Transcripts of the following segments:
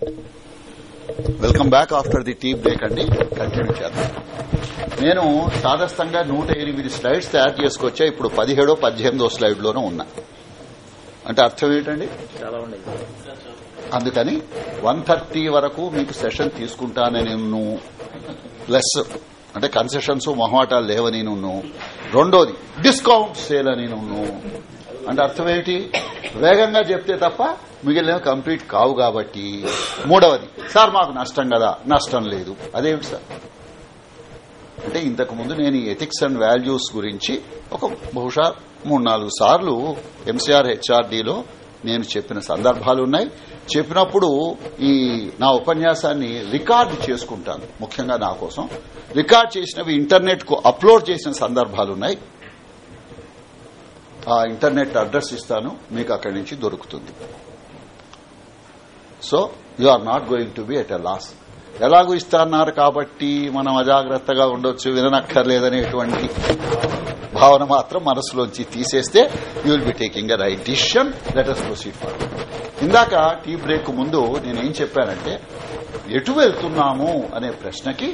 Welcome back after the tea break అండి. Continue చేద్దాం. నేను సాదస్తంగా నూట ఎనిమిది స్లైడ్స్ తయారు చేసుకొచ్చా. ఇప్పుడు పదిహేడో పద్దెనిమిదో స్లైడ్ లోనూ ఉన్నా. అంటే అర్థం ఏంటండి? అందుకని వన్ థర్టీ వరకు మీకు సెషన్ తీసుకుంటానని నువ్వు ప్లస్ అంటే కన్సెషన్స్ మొహమాటాలు లేవని నువ్వు రెండోది డిస్కౌంట్ సేల్ అని నువ్వు అంటే అర్థం ఏమిటి వేగంగా చెప్తే తప్ప మిగిలిన కంప్లీట్ కావు కాబట్టి. మూడవది సార్ మాకు నష్టం కదా నష్టం లేదు. అదేమిటి సార్? అంటే ఇంతకు ముందు నేను ఈ ఎథిక్స్ అండ్ వాల్యూస్ గురించి ఒక బహుశా మూడు నాలుగు సార్లు ఎంసీఆర్ హెచ్ఆర్డీలో నేను చెప్పిన సందర్భాలు ఉన్నాయి. చెప్పినప్పుడు ఈ నా ఉపన్యాసాన్ని రికార్డు చేసుకుంటాను ముఖ్యంగా నా కోసం. రికార్డ్ చేసినవి ఇంటర్నెట్కు అప్లోడ్ చేసిన సందర్భాలు ఉన్నాయి. ఆ ఇంటర్నెట్ అడ్రస్ ఇస్తాను మీకు అక్కడి నుంచి దొరుకుతుంది. So you are not going to be at a loss ఎలాగూ ఇస్తాన్నారు కాబట్టి మనం అజాగ్రత్తగా ఉండొచ్చు విననక్కర్లేదనేటువంటి భావన మాత్రం మనసులోంచి తీసేస్తే you will be taking a right decision let us proceed for ఇందాక టీ బ్రేక్ ముందు నేనేం చెప్పానంటే ఎటు వెళ్తున్నాము అనే ప్రశ్నకి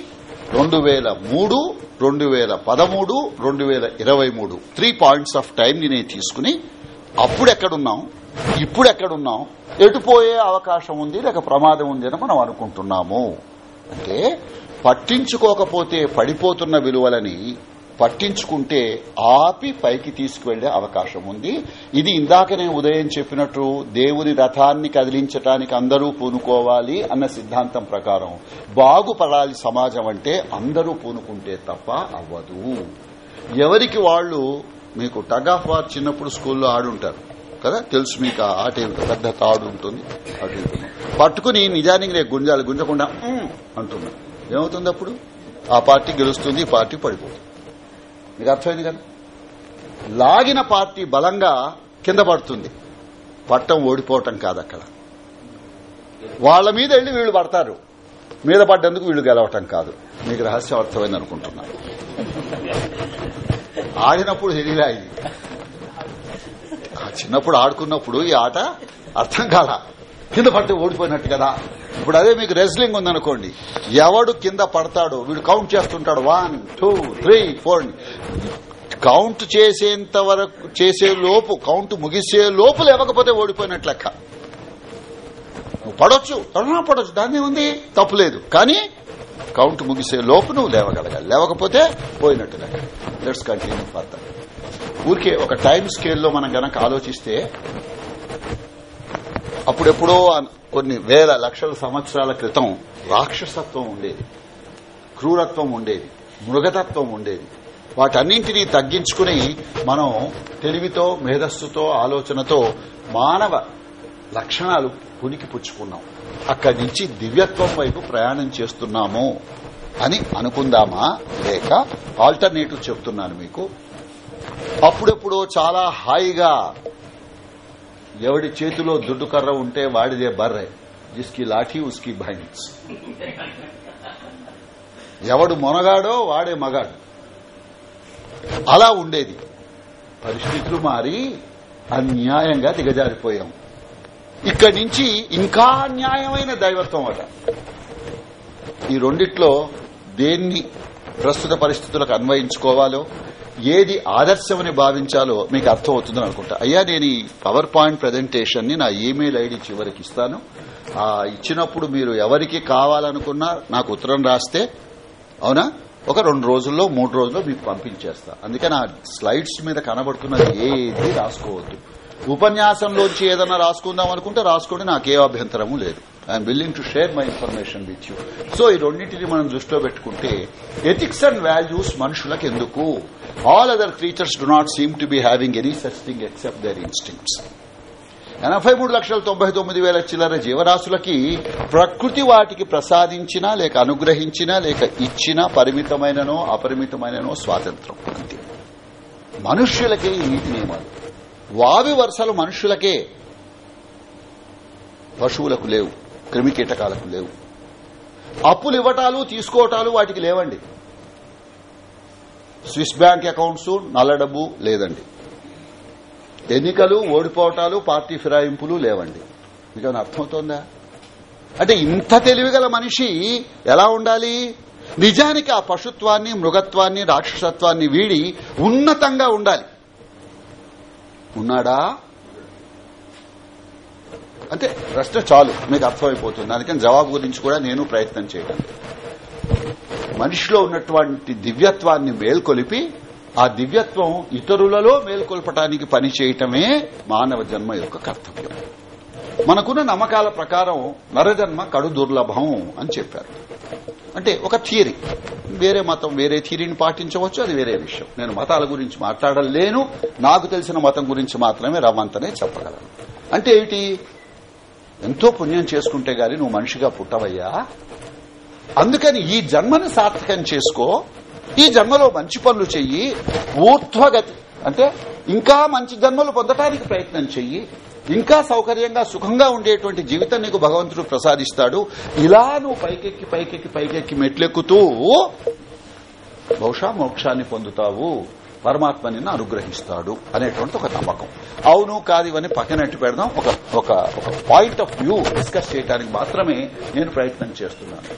రెండు వేల మూడు రెండు వేల పదమూడు రెండు వేల ఇరవై మూడు. త్రీ పాయింట్స్ ఆఫ్ టైం ని నేను తీసుకుని అప్పుడు ఎక్కడున్నాం ఇప్పుడు ఎక్కడున్నాం ఎటుపోయే అవకాశం ఉంది లేక ప్రమాదం ఉంది అని మనం అనుకుంటున్నాము. అంటే పట్టించుకోకపోతే పడిపోతున్న విలువలని పట్టించుకుంటే ఆపి పైకి తీసుకువెళ్ళే అవకాశం ఉంది. ఇది ఇందాకనే ఉదయం చెప్పినట్టు దేవుని రథాన్ని కదిలించటానికి అందరూ పూనుకోవాలి అన్న సిద్ధాంతం ప్రకారం బాగుపడాలి సమాజం అంటే అందరూ పూనుకుంటే తప్ప అవ్వదు. ఎవరికి వాళ్ళు మీకు టగ్ ఆఫ్ వార్ చిన్నప్పుడు స్కూల్లో ఆడుంటారు కదా? తెలుసు మీకు ఆట పెద్ద తాడు ఉంటుంది? అటు పట్టుకుని నిజానికి రేపు గుంజాలి గుంజకుండా అంటున్నా ఏమవుతుంది అప్పుడు? ఆ పార్టీ గెలుస్తుంది ఈ పార్టీ పడిపోతుంది. మీకు అర్థమైంది కదా? లాగిన పార్టీ బలంగా కింద పడుతుంది. పట్టం ఓడిపోవటం కాదు అక్కడ. వాళ్ళ మీద వెళ్ళి వీళ్ళు పడతారు. మీద పడ్డందుకు వీళ్ళు గెలవటం కాదు. మీకు రహస్యం అర్థమైంది అనుకుంటున్నాను ఆడినప్పుడు తెలియలే ఇది చిన్నప్పుడు ఆడుకున్నప్పుడు ఈ ఆట అర్థం కాల. కింద పడితే ఓడిపోయినట్టు కదా. ఇప్పుడు అదే మీకు రెస్లింగ్ ఉందనుకోండి. ఎవడు కింద పడతాడో వీడు కౌంట్ చేస్తుంటాడు. One two three four count చేసేంత వరకు చేసే లోపు కౌంట్ ముగిసే లోపు లేవకపోతే ఓడిపోయినట్లు లెక్క. నువ్వు పడొచ్చు ఎవరన్నా పడొచ్చు దాన్ని ఉంది తప్పులేదు కానీ కౌంట్ ముగిసే లోపు నువ్వు లేవగలగాలి. లేవకపోతే పోయినట్టు లెక్క. లెట్స్ కంటిన్యూ ఫర్దర్ ఊరికే ఒక టైం స్కేల్లో మనం గనక ఆలోచిస్తే అప్పుడెప్పుడో కొన్ని వేల లక్షల సంవత్సరాల క్రితం రాక్షసత్వం ఉండేది. క్రూరత్వం ఉండేది. మృగతత్వం ఉండేది. వాటన్నింటినీ తగ్గించుకుని మనం తెలివితో మేధస్సుతో ఆలోచనతో మానవ లక్షణాలు పునికి పుచ్చుకున్నాం. అక్కడి నుంచి దివ్యత్వం వైపు ప్రయాణం చేస్తున్నాము అని అనుకుందామా? లేక ఆల్టర్నేటివ్ చెప్తున్నాను మీకు. అప్పుడెప్పుడో చాలా హాయిగా ఎవడి చేతిలో దుడ్డు కర్ర ఉంటే వాడిదే బర్రె. జిస్కి లాఠీ ఉస్కి భైన్స్ ఎవడు మొనగాడో వాడే మగాడు. అలా ఉండేది. పరిస్థితులు మారి అన్యాయంగా దిగజారిపోయాం. ఇక్కడి నుంచి ఇంకా అన్యాయమైన దైవత్వం అట. ఈ రెండిట్లో దేన్ని ప్రస్తుత పరిస్థితులకు అన్వయించుకోవాలో ఏది ఆదర్శమని భావించాలో మీకు అర్థం అవుతుందని అనుకుంటా. అయ్యా నేను ఈ పవర్ పాయింట్ ప్రజెంటేషన్ని నా ఈమెయిల్ ఐడి చివరికి ఇస్తాను. ఆ ఇచ్చినప్పుడు మీరు ఎవరికి కావాలనుకున్నా నాకు ఉత్తరం రాస్తే అవునా? ఒక రెండు రోజుల్లో మూడు రోజుల్లో మీకు పంపించేస్తా. అందుకే నా స్లైడ్స్ మీద కనబడుతున్నది ఏది రాసుకోవద్దు. ఉపన్యాసంలోంచి ఏదైనా రాసుకుందాం అనుకుంటే రాసుకోండి నాకే అభ్యంతరము లేదు. I'm willing to share my information with you so ఈ రెండింటిని మనం దృష్టిలో పెట్టుకుంటే ఎథిక్స్ అండ్ వాల్యూస్ మనుషులకు ఎందుకు? All other creatures do not seem to be having any such thing except their instincts ఎనభై మూడు లక్షల తొంభై తొమ్మిది వేల చిల్లర జీవరాశులకి ప్రకృతి వాటికి ప్రసాదించినా లేక అనుగ్రహించినా లేక ఇచ్చినా పరిమితమైననో అపరిమితమైననో స్వాతంత్రం. అంతే. మనుష్యులకే ఈ నీతి నియమాలు. వావి వరుసలు మనుష్యులకే పశువులకు లేవు. క్రిమి కీటకాలకు లేవు. అప్పులు ఇవ్వటాలు తీసుకోవటాలు వాటికి లేవండి. స్విస్ బ్యాంక్ అకౌంట్స్ నల్ల డబ్బు లేదండి. ఎన్నికలు ఓడిపోవటాలు పార్టీ ఫిరాయింపులు లేవండి. మీకు అర్థమవుతోందా? అంటే ఇంత తెలివిగల మనిషి ఎలా ఉండాలి? నిజానికి ఆ పశుత్వాన్ని మృగత్వాన్ని రాక్షసత్వాన్ని వీడి ఉన్నతంగా ఉండాలి. ఉన్నాడా? అంటే ప్రశ్న చాలు మీకు అర్థమైపోతుంది. అందుకని జవాబు గురించి కూడా నేను ప్రయత్నం చేయడం మనిషిలో ఉన్నటువంటి దివ్యత్వాన్ని మేల్కొలిపి ఆ దివ్యత్వం ఇతరులలో మేల్కొల్పటానికి పని చేయటమే మానవ జన్మ యొక్క కర్తవ్యం. మనకున్న నమ్మకాల ప్రకారం నరజన్మ కడు దుర్లభం అని చెప్పారు. అంటే ఒక థియరీ. వేరే మతం వేరే థియరీని పాటించవచ్చు అది వేరే విషయం. నేను మతాల గురించి మాట్లాడలేను నాకు తెలిసిన మతం గురించి మాత్రమే రవ్వంతనే చెప్పగలను. అంటే ఏమిటి? ఎంతో పుణ్యం చేసుకుంటే గాని నువ్వు మనిషిగా పుట్టవయ్యా. అందుకని ఈ జన్మని సార్థకం చేసుకో. ఈ జన్మలో మంచి పనులు చెయ్యి. ఊర్ధ్వగతి అంటే ఇంకా మంచి జన్మలు పొందటానికి ప్రయత్నం చెయ్యి. ఇంకా సౌకర్యంగా సుఖంగా ఉండేటువంటి జీవితం నీకు భగవంతుడు ప్రసాదిస్తాడు. ఇలా నువ్వు పైకెక్కి పైకెక్కి పైకెక్కి మెట్లెక్కుతూ బహుశా మోక్షాన్ని పొందుతావు. పరమాత్మ నిన్ను అనుగ్రహిస్తాడు అనేటువంటి ఒక నమ్మకం. అవును కాదు ఇవన్నీ పక్కనట్టు పెడదాం. ఒక ఒక ఒక పాయింట్ ఆఫ్ వ్యూ డిస్కస్ చేయడానికి మాత్రమే నేను ప్రయత్నం చేస్తున్నాను.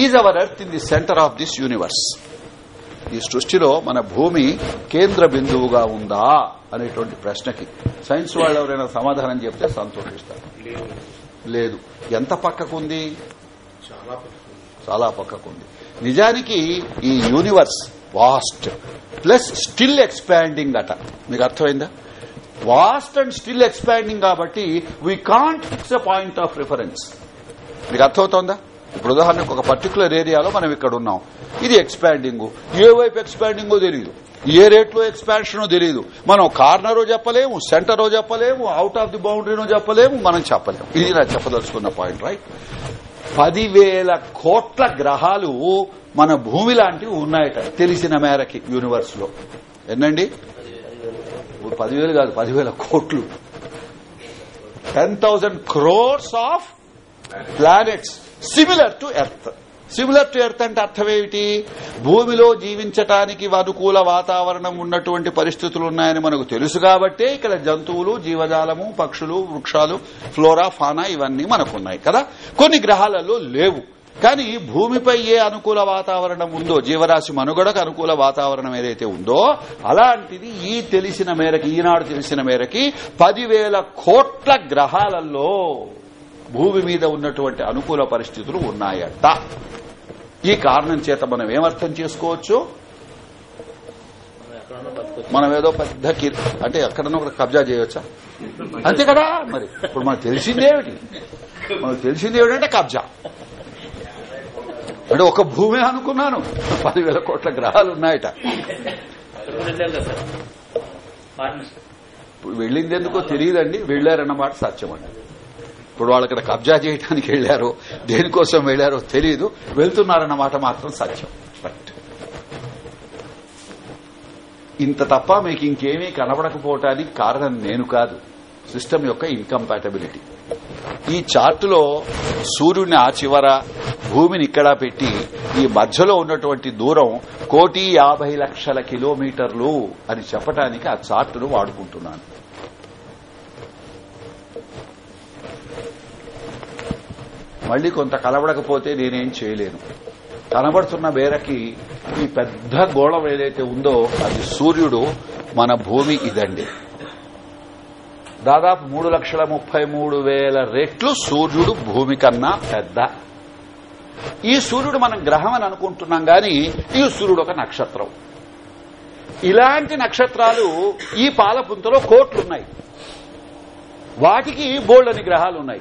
Is our earth in the centre of this universe ఈ సృష్టిలో మన భూమి కేంద్ర బిందువుగా ఉందా? అనేటువంటి ప్రశ్నకి సైన్స్ వాళ్ళు ఎవరైనా సమాధానం చెప్తే సంతోషిస్తారు. లేదు. ఎంత పక్కకుంది? చాలా పక్కకుంది. నిజానికి ఈ universe vast plus still expanding అట మీకు అర్థమైందా? వాస్ట్ అండ్ స్టిల్ ఎక్స్పాండింగ్ కాబట్టి we can't fix a point of reference మీకు అర్థమవుతోందా? ఇప్పుడు ఉదాహరణకు ఒక పర్టికులర్ ఏరియాలో మనం ఇక్కడ ఉన్నాం. ఇది ఎక్స్పాండింగ్ ఏ వైపు ఎక్స్పాండింగో తెలియదు ఏ రేట్లో ఎక్స్పాన్షనో తెలియదు మనం కార్నరో చెప్పలేము సెంటరో చెప్పలేము అవుట్ ఆఫ్ ది బౌండరీనో చెప్పలేము మనం చెప్పలేము. ఇది నాకు చెప్పదలుచుకున్న పాయింట్ రైట్ పదివేల కోట్ల గ్రహాలు మన భూమి లాంటివి ఉన్నాయట తెలిసిన మేరకి యూనివర్స్లో. ఎన్నండి? పదివేలు కాదు పదివేల కోట్లు. Ten thousand crores of planets similar to earth similar to earth అంటే అర్థమేమిటి భూమిలో జీవించటానికి అనుకూల వాతావరణం ఉన్నటువంటి పరిస్థితులు ఉన్నాయని మనకు తెలుసు కాబట్టే ఇక్కడ జంతువులు జీవజాలము పక్షులు వృక్షాలు ఫ్లోరా ఫానా ఇవన్నీ మనకున్నాయి కదా? కొన్ని గ్రహాలలో లేవు. కానీ భూమిపై ఏ అనుకూల వాతావరణం ఉందో జీవరాశి మనుగడకు అనుకూల వాతావరణం ఏదైతే ఉందో అలాంటిది ఈ తెలిసిన మేరకి ఈనాడు తెలిసిన మేరకి పదివేల కోట్ల గ్రహాలలో భూమి మీద ఉన్నటువంటి అనుకూల పరిస్థితులు ఉన్నాయట. ఈ కారణం చేత మనం ఏమర్థం చేసుకోవచ్చు? మనం ఏదో పెద్ద అంటే ఎక్కడన్నా ఒక కబ్జా చేయవచ్చా అంతే కదా మరి. ఇప్పుడు మనకు తెలిసిందేమిటి మనకు తెలిసిందేమిటంటే కబ్జా. అంటే ఒక భూమే అనుకున్నాను. పదివేల కోట్ల గ్రహాలు ఉన్నాయట. వెళ్ళింది ఎందుకో తెలియదండి. వెళ్ళారన్నమాట సత్యం అండి ఇప్పుడు వాళ్ళు అక్కడ కబ్జా చేయడానికి వెళ్ళారో దేనికోసం వెళ్ళారో తెలియదు వెళ్తున్నారన్నమాట మాత్రం సత్యం. బట్ ఇంత తప్ప మీకు ఇంకేమీ కనబడకపోవటానికి కారణం నేను కాదు. సిస్టమ్ యొక్క ఇన్కంపాటబిలిటీ ఈ చార్టులో సూర్యుడిని ఆ చివర భూమిని ఇక్కడ పెట్టి ఈ మధ్యలో ఉన్నటువంటి దూరం కోటి యాభై లక్షల కిలోమీటర్లు అని చెప్పడానికి ఆ చార్టును వాడుకుంటున్నాను. మళ్ళీ కొంత కలవడకపోతే నేనేం చేయలేను. కనబడుతున్న మేరకి ఈ పెద్ద గోళం ఏదైతే ఉందో అది సూర్యుడు మన భూమి ఇదండి. దాదాపు మూడు లక్షల ముప్పై మూడు వేల రెట్లు సూర్యుడు భూమి కన్నా పెద్ద. ఈ సూర్యుడు మనం గ్రహం అని అనుకుంటున్నాం గాని ఈ సూర్యుడు ఒక నక్షత్రం. ఇలాంటి నక్షత్రాలు ఈ పాలపుంతలో కోట్లున్నాయి. వాటికి బోల్డ్ అని గ్రహాలు ఉన్నాయి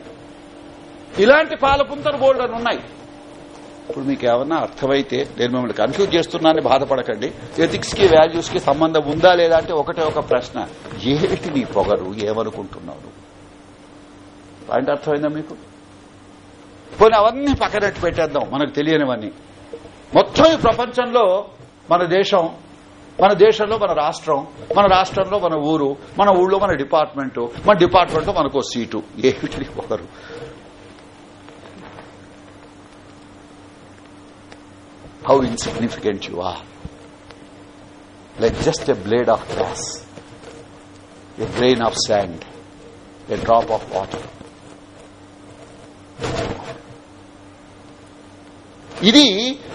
ఇలాంటి పాలపుంతలు బోల్డ్ అని ఉన్నాయి ఇప్పుడు మీకు ఏమన్నా అర్థమైతే నేను మిమ్మల్ని కన్ఫ్యూజ్ చేస్తున్నానని బాధపడకండి. ఎథిక్స్కి వాల్యూస్కి సంబంధం ఉందా లేదా అంటే ఒకటే ఒక ప్రశ్న. ఏమిటి నీ పొగరు? ఏమనుకుంటున్నావు పాయింట్ అర్థమైందా మీకు? పోనీ అవన్నీ పక్కనట్టు పెట్టేద్దాం. మనకు తెలియనివన్నీ. మొత్తం ఈ ప్రపంచంలో మన దేశం మన దేశంలో మన రాష్ట్రం మన రాష్ట్రంలో మన ఊరు మన ఊళ్ళో మన డిపార్ట్మెంట్ మన డిపార్ట్మెంట్లో మనకు సీటు. ఏమిటి పొగరు? How insignificant you are. Like just a blade of grass, a grain of sand, a drop of water. ఇది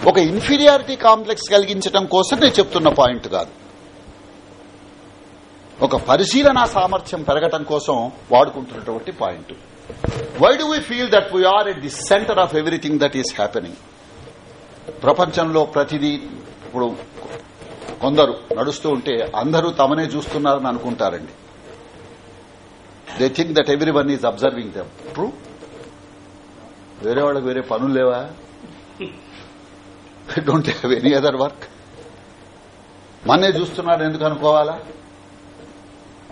ఒక ఇన్ఫీరియారిటీ కాంప్లెక్స్ కలిగించడం కోసం నేను చెప్తున్న పాయింట్ కాదు ఒక పరిశీలన సామర్థ్యం పెరగటం కోసం వాడుకుంటున్నటువంటి point why do we feel that we're at the centre of everything that is happening ప్రపంచంలో ప్రతిదీ ఇప్పుడు కొందరు నడుస్తూ ఉంటే అందరూ తమనే చూస్తున్నారని అనుకుంటారండి. They think that everyone is observing them true వేరే వాళ్ళకి వేరే పనులు లేవా? Don't have any other work మన్నే చూస్తున్నారు ఎందుకు అనుకోవాలా?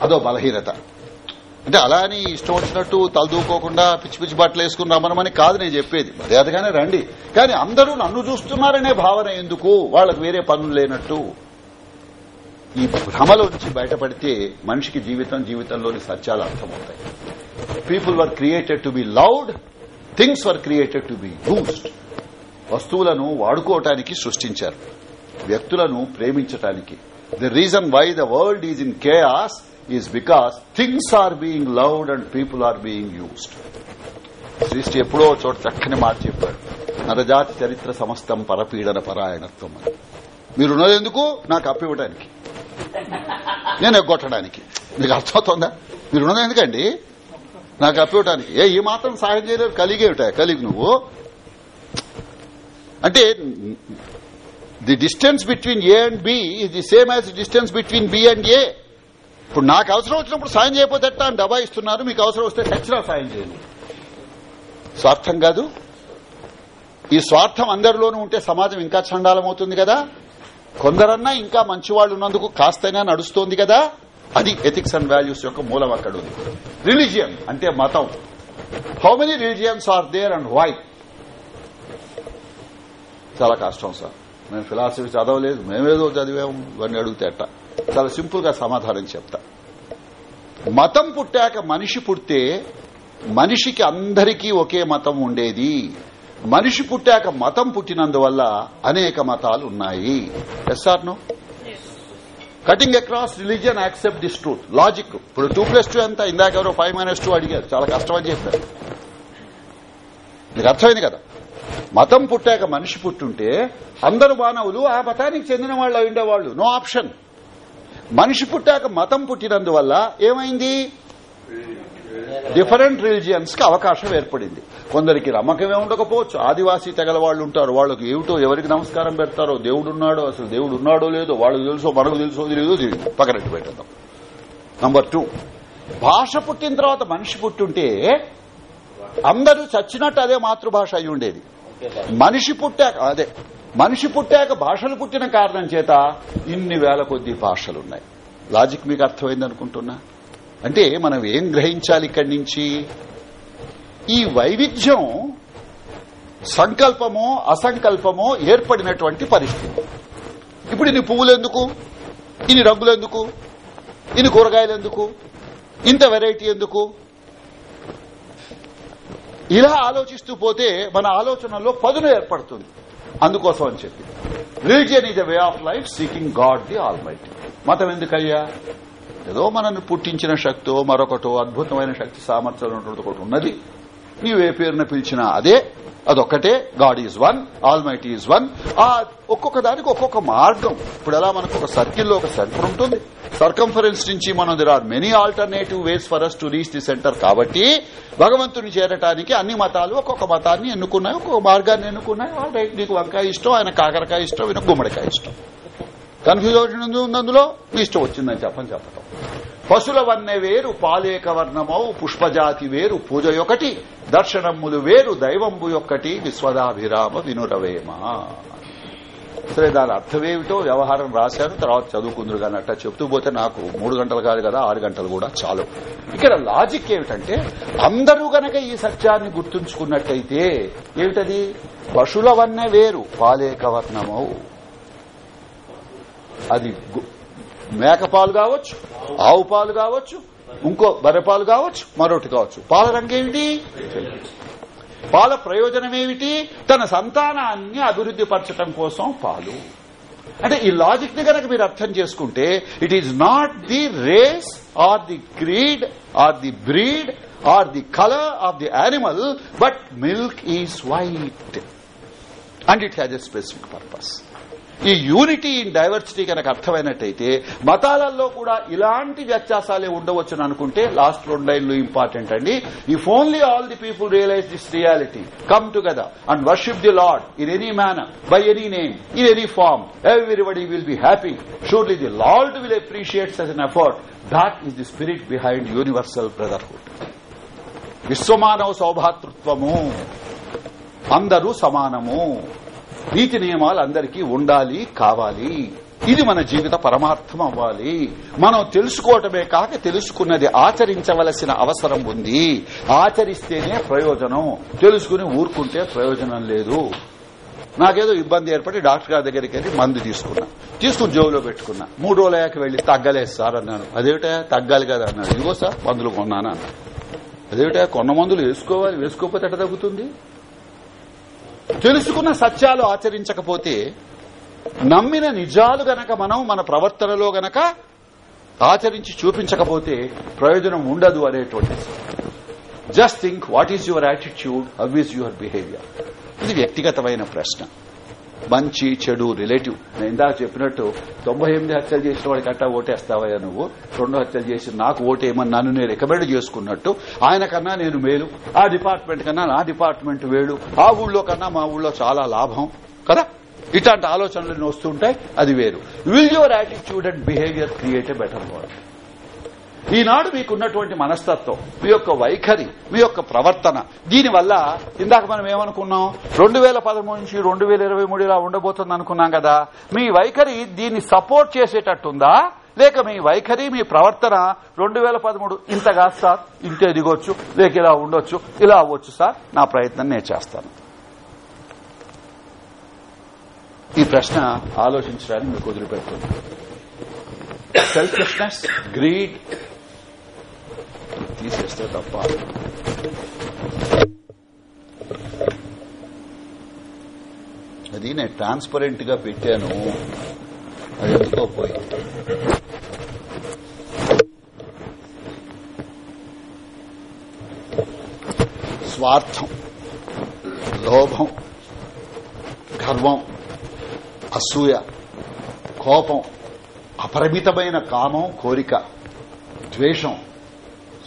అదో బలహీనత. అంటే అలా అని ఇష్టం వచ్చినట్టు తలదూకోకుండా పిచ్చి పిచ్చి బట్టలు వేసుకుని రమ్మనమని కాదు నేను చెప్పేది. మర్యాదగానే రండి. కానీ అందరూ నన్ను చూస్తున్నారనే భావన ఎందుకు? వాళ్ళకు వేరే పనులు లేనట్టు. ఈ భ్రమలోంచి బయటపడితే మనిషికి జీవితం జీవితంలోని సత్యాలు అర్థమవుతాయి. People were created to be loved things were created to be used వస్తువులను వాడుకోవటానికి సృష్టించారు. వ్యక్తులను ప్రేమించటానికి. The reason why the world is in chaos is because things are being loved and people are being used సృష్టి ఎప్పుడో చోట చక్కని మాట చెప్పాడు. నరజాతి చరిత్ర సమస్తం పరపీడన పరాయణత్వం అని. మీరున్నది ఎందుకు? నాకు అప్పివ్వడానికి నేను ఎగ్గొట్టడానికి. మీకు అర్థమవుతుందా మీరున్నది ఎందుకండి? నాకు అప్పివ్వడానికి ఏ ఈ మాత్రం సాయం చేయలేరు కలిగే ఉంటాయి కలిగి నువ్వు. అంటే the distance between A and B is the same as distance between B and A ఇప్పుడు నాకు అవసరం వచ్చినప్పుడు సాయం చేయకపోతే ఎట్టా అని డబ్బా ఇస్తున్నారు మీకు అవసరం వస్తే చచ్చినా సాయం చేయండి. స్వార్థం కాదు. ఈ స్వార్థం అందరిలోనూ ఉంటే సమాజం ఇంకా చండాలమవుతుంది కదా. కొందరన్నా ఇంకా మంచివాళ్ళు ఉన్నందుకు కాస్తైనా నడుస్తోంది కదా. అది ఎథిక్స్ అండ్ వాల్యూస్ యొక్క మూలం అక్కడ ఉంది. రిలీజియన్ అంటే మతం. How many religions are there and why చాలా కష్టం సార్. మేము ఫిలాసఫీ చదవలేదు మేమేదో చదివాము ఇవన్నీ అడిగితే అట్ట చాలా సింపుల్గా సమాధానం చెప్తా. మతం పుట్టాక మనిషి పుడితే మనిషికి అందరికీ ఒకే మతం ఉండేది. మనిషి పుట్టాక మతం పుట్టినందువల్ల అనేక మతాలు ఉన్నాయి. SR no cutting across religion accept this truth logic ఇప్పుడు టూ ప్లస్ టూ ఎంత? ఇందాక ఎవరో ఫైవ్ మైనస్ టూ అడిగారు. చాలా కష్టం అని చెప్పారు. మీకు అర్థమైంది కదా? మతం పుట్టాక మనిషి పుట్టుంటే అందరు మానవులు ఆ మతానికి చెందిన వాళ్ళు అయి ఉండేవాళ్ళు. నో ఆప్షన్ మనిషి పుట్టాక మతం పుట్టినందువల్ల ఏమైంది? డిఫరెంట్ రిలీజియన్స్కి అవకాశం ఏర్పడింది. కొందరికి నమ్మకమే ఉండకపోవచ్చు. ఆదివాసీ తెగల వాళ్ళు ఉంటారు. వాళ్ళకి ఏమిటో ఎవరికి నమస్కారం పెడతారో దేవుడు ఉన్నాడో అసలు దేవుడు ఉన్నాడో లేదో వాళ్ళకి తెలుసో మనకు తెలుసో తెలియదో తెలియదు. పక్కనట్టు పెట్టేద్దాం. నంబర్ టూ భాష పుట్టిన తర్వాత మనిషి పుట్టుంటే అందరూ చచ్చినట్టు అదే మాతృభాష అయి ఉండేది. మనిషి పుట్టాక అదే మనిషి పుట్టాక భాషలు పుట్టిన కారణం చేత ఇన్ని వేల కొద్ది భాషలున్నాయి. లాజిక్ మీకు అర్థమైంది అనుకుంటున్నా? అంటే మనం ఏం గ్రహించాలి ఇక్కడి నుంచి? ఈ వైవిధ్యం సంకల్పమో అసంకల్పమో ఏర్పడినటువంటి పరిస్థితి. ఇప్పుడు ఇన్ని పువ్వులు ఎందుకు ఇన్ని రంగులు ఎందుకు ఇన్ని కూరగాయలు ఎందుకు ఇంత వెరైటీ ఎందుకు? ఇలా ఆలోచిస్తూ పోతే మన ఆలోచనలో పదును ఏర్పడుతుంది. అందుకోసం అని చెప్పి. Religion is a way of life seeking God the all might మతం ఎందుకయ్యా? ఏదో మనల్ని పుట్టించిన శక్తో మరొకటో అద్భుతమైన శక్తి సామర్థ్యం ఉన్నటువంటి ఒకటి ఉన్నది. నీవే పేరున పిలిచినా అదే అదొక్కటే God is one all might is one ఆ ఒక్కొక్క దానికి ఒక్కొక్క మార్గం. ఇప్పుడు ఎలా మనకు ఒక సర్కిల్లో ఒక సెంటర్ ఉంటుంది. సర్కంఫరెన్స్ నుంచి మనం there are many alternative ways for us to reach the centre కాబట్టి భగవంతుని చేరటానికి అన్ని మతాలు ఒక్కొక్క మతాన్ని ఎన్నుకున్నాయి ఒక్కొక్క మార్గాన్ని ఎన్నుకున్నాయి. ఆల్ రైట్ నీకు వంకాయ ఇష్టం ఆయన కాకరకాయ ఇష్టం ఈయన గుమ్మడికాయ ఇష్టం. కన్ఫ్యూజన్ ఉంది అందులో? మీ ఇష్టం వచ్చిందని చెప్పని చెప్పటం. పశుల వన్నె వేరు పాలేక వర్ణమౌ పుష్పజాతి వేరు పూజ ఒకటి దర్శనములు వేరు దైవంబు యొక్కటి విశ్వదాభిరామ వినురవేమ. సరే దాని అర్థమేమిటో వ్యవహారం రాశాను తర్వాత చదువుకుందరు కానీ అట్లా చెప్తూ పోతే నాకు మూడు గంటలు కాదు కదా ఆరు గంటలు కూడా చాలు. ఇక్కడ లాజిక్ ఏమిటంటే అందరూ గనక ఈ సత్యాన్ని గుర్తుంచుకున్నట్టయితే ఏమిటది? పశుల వన్నె వేరు పాలేక వర్ణమౌ అది మేకపాలు కావచ్చు ఆవు పాలు కావచ్చు ఇంకో బర్రెపాలు కావచ్చు మరొకటి కావచ్చు. పాల రంగేమిటి పాల ప్రయోజనం ఏమిటి? తన సంతానాన్ని అభివృద్ధి పరచడం కోసం పాలు. అంటే ఈ లాజిక్ని కనుక మీరు అర్థం చేసుకుంటే it is not the race or the greed or the breed or the colour of the animal but milk is white and it has a specific purpose ఈ యూనిటీ ఇన్ డైవర్సిటీ కనుక అర్థమైనట్టయితే మతాలలో కూడా ఇలాంటి వ్యత్యాసాలే ఉండవచ్చును అనుకుంటే లాస్ట్ రెండు లైన్లు important అండి. If only all the people realise this reality come together and worship the lord in any manner by any name in any form everybody will be happy surely the lord will appreciate such an effort that is the spirit behind universal brotherhood విశ్వమానవ సౌభాతృత్వము. అందరూ సమానము. నీతి నియమాలు అందరికీ ఉండాలి కావాలి. ఇది మన జీవిత పరమార్థం అవ్వాలి. మనం తెలుసుకోవటమే కాక తెలుసుకున్నది ఆచరించవలసిన అవసరం ఉంది. ఆచరిస్తేనే ప్రయోజనం. తెలుసుకుని ఊరుకుంటే ప్రయోజనం లేదు. నాకేదో ఇబ్బంది ఏర్పడి డాక్టర్ గారి దగ్గరికి వెళ్ళి మందు తీసుకున్నా. తీసుకుని జోబులో పెట్టుకున్నా. మూడు రోజులకి వెళ్ళి తగ్గలేదు సార్ అన్నాను అదేమిటా? తగ్గాలి కదా అన్నాడు. ఇదిగో సార్ మందులు కొన్నాను అదేమిటా? కొన్న మందులు వేసుకోవాలి. వేసుకోకపోతే ఎట తగ్గుతుంది? తెలుసుకున్న సత్యాలు ఆచరించకపోతే నమ్మిన నిజాలు గనక మనం మన ప్రవర్తనలో గనక ఆచరించి చూపించకపోతే ప్రయోజనం ఉండదు అనేటువంటిది. Just think what is your attitude how is your behaviour ఇది వ్యక్తిగతమైన ప్రశ్న. మంచి చెడు రిలేటివ్ నేను ఇందాక చెప్పినట్టు తొంభై ఎనిమిది హత్యలు చేసిన వాడికి అట్టా ఓటేస్తావయ్యా నువ్వు? రెండు హత్యలు చేసి నాకు ఓటేయమని నన్ను నేను రికమెండ్ చేసుకున్నట్టు ఆయన కన్నా నేను మేలు. ఆ డిపార్ట్మెంట్ కన్నా నా డిపార్ట్మెంట్ వేడు. ఆ ఊళ్ళో కన్నా మా ఊళ్ళో చాలా లాభం. కదా? ఇట్లాంటి ఆలోచనలు వస్తుంటాయి అది వేరు. Will your attitude and behaviour create a better world ఈనాడు మీకున్నటువంటి మనస్తత్వం మీ యొక్క వైఖరి మీ యొక్క ప్రవర్తన దీనివల్ల ఇందాక మనం ఏమనుకున్నాం? రెండు వేల పదమూడు నుంచి రెండు వేల ఇరవై మూడు ఇలా ఉండబోతుంది అనుకున్నాం కదా. మీ వైఖరి దీన్ని సపోర్ట్ చేసేటట్టుందా? లేక మీ వైఖరి మీ ప్రవర్తన రెండు వేల పదమూడు ఇంతగా సార్? ఇంతే దిగొచ్చు లేక ఇలా ఉండొచ్చు ఇలా అవ్వచ్చు సార్? నా ప్రయత్నం నేను చేస్తాను. ఈ ప్రశ్న ఆలోచించడానికి మీకు వదిలిపెడుతుంది. సెల్ఫిష్నెస్ గ్రీడ్ తీసేస్తే తప్ప. అది నేను ట్రాన్స్పరెంట్గా పెట్టాను. అది ఎందుకో పోయి. స్వార్థం లోభం గర్వం అసూయ కోపం అపరిమితమైన కామం కోరిక ద్వేషం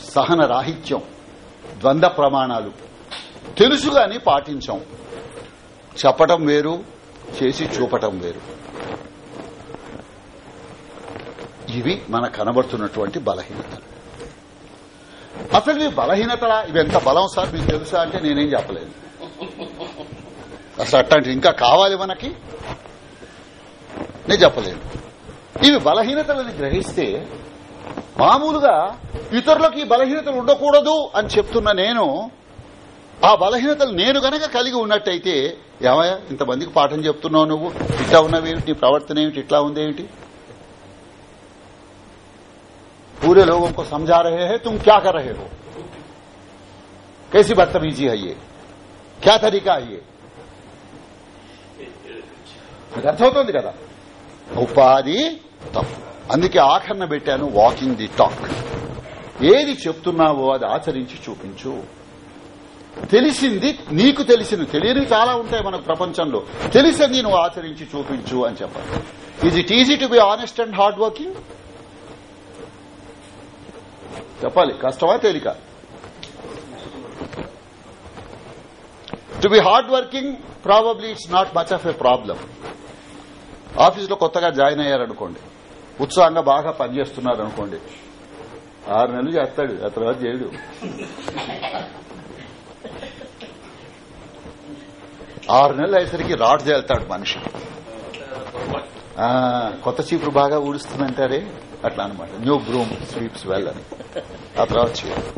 సహన రాహిత్యం ద్వంద్వ ప్రమాణాలు. తెలుసుగాని పాటించాం. చెప్పటం వేరు చేసి చూపటం వేరు. ఇవి మన కనబడుతున్నటువంటి బలహీనతలు. అసలు ఇవి బలహీనతలా ఇవి ఎంత బలం సార్? మీకు తెలుసా అంటే నేనేం చెప్పలేదు. అసలు అట్లాంటి ఇంకా కావాలి మనకి? నేను చెప్పలేను. ఇవి బలహీనతలని గ్రహిస్తే మామూలుగా ఇతరులకు ఈ బలహీనతలు ఉండకూడదు అని చెప్తున్న నేను ఆ బలహీనతలు నేను గనక కలిగి ఉన్నట్టయితే ఏమయ్యా ఇంతమందికి పాఠం చెప్తున్నావు నువ్వు ఇట్లా ఉన్నవేమిటి నీ ప్రవర్తన ఏమిటి ఇట్లా ఉందేమిటి पूरे लोगों को समझा रहे हैं तुम क्या कर रहे हो कैसी बदतमीजी है ये क्या तरीका है ये మీకు అర్థమవుతుంది కదా ఉపాధి తప్పు అందుకే ఆఖరణ పెట్టాను వాకింగ్ ది టాక్ ఏది చెప్తున్నావో అది ఆచరించి చూపించు. తెలిసింది నీకు తెలిసింది. తెలియనివి చాలా ఉంటాయి మనకు ప్రపంచంలో. తెలిసింది నువ్వు ఆచరించి చూపించు అని చెప్పాలి. Is it easy to be honest and hard working చెప్పాలి. కష్టమా తేలిక? To be hard working probably it's not much of a problem ఆఫీసులో కొత్తగా జాయిన్ అయ్యారనుకోండి. ఉత్సాహంగా బాగా పనిచేస్తున్నారు అనుకోండి. ఆరు నెలలు చేస్తాడు ఆ తర్వాత చేయడు. ఆరు నెలలు అయ్యేసరికి రాడ్ చేస్తాడు మనిషి. కొత్త చీపురు బాగా ఊడుస్తుందంటారే? అట్లా అనమాట న్యూ బ్రూమ్ స్వీప్స్ వెల్ అని. ఆ తర్వాత చేయాలి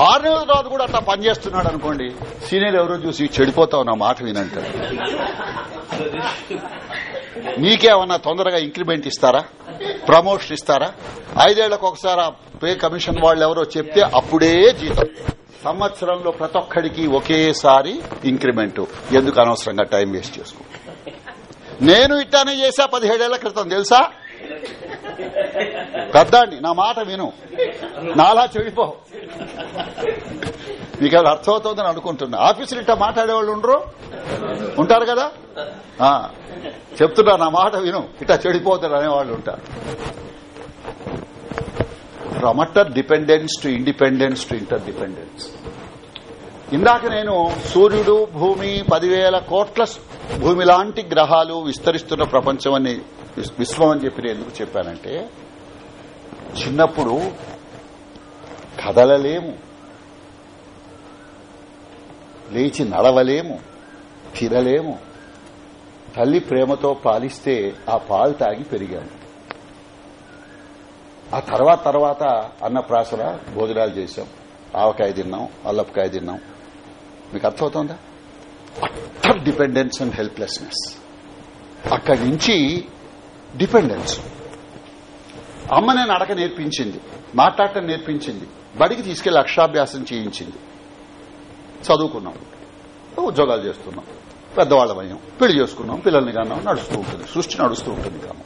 ఆరు నెలల తర్వాత కూడా అట్లా పనిచేస్తున్నాడు అనుకోండి సీనియర్ ఎవరో చూసి చెడిపోతావు నా మాట వినంటారు నీకేమన్నా తొందరగా ఇంక్రిమెంట్ ఇస్తారా? ప్రమోషన్ ఇస్తారా? ఐదేళ్ళకు ఒకసారి పే కమిషన్ వాళ్ళు ఎవరో చెప్తే అప్పుడే జీతం. సంవత్సరంలో ప్రతి ఒక్కడికి ఒకేసారి ఇంక్రిమెంట్ ఎందుకు అనవసరంగా టైం వేస్ట్ చేసుకో? నేను ఇట్టానే చేశా పదిహేడేళ్ళ క్రితం తెలుసా? పెద్దాన్ని నా మాట విను. నాలా చెడిపో మీకు అది అర్థమవుతుందని అనుకుంటున్నా. ఆఫీసులు ఇట్లా మాట్లాడేవాళ్ళు ఉండరు? ఉంటారు కదా? చెప్తున్నా నా మాట విను. ఇట్లా చెడిపోతారు అనేవాళ్ళు ఉంటారు. From utter dependence to independence to interdependence ఇందాక నేను సూర్యుడు భూమి పదివేల కోట్ల భూమి లాంటి గ్రహాలు విస్తరిస్తున్న ప్రపంచం అని విశ్వం అని చెప్పి ఎందుకు చెప్పానంటే చిన్నప్పుడు కదలలేము. లేచి నడవలేము. తిరలేము తల్లి ప్రేమతో పాలిస్తే ఆ పాలు తాగి పెరిగాము. ఆ తర్వాత తర్వాత అన్నప్రాసన భోజనాలు చేశాం. ఆవకాయ తిన్నాం అల్లపకాయ తిన్నాం. మీకు అర్థమవుతోందా? Utter dependence and helplessness. అక్కడి నుంచి డిపెండెన్స్. అమ్మ నేను అడక నేర్పించింది మాట్లాడటం నేర్పించింది బడికి తీసుకెళ్ళి అక్షరాభ్యాసం చేయించింది. చదువుకున్నాం ఉద్యోగాలు చేస్తున్నాం పెద్దవాళ్ళమయ్యాం పెళ్ళి చేసుకున్నాం పిల్లల్ని కన్నాం నడుస్తూ ఉంటుంది సృష్టి నడుస్తూ ఉంటుంది కాము.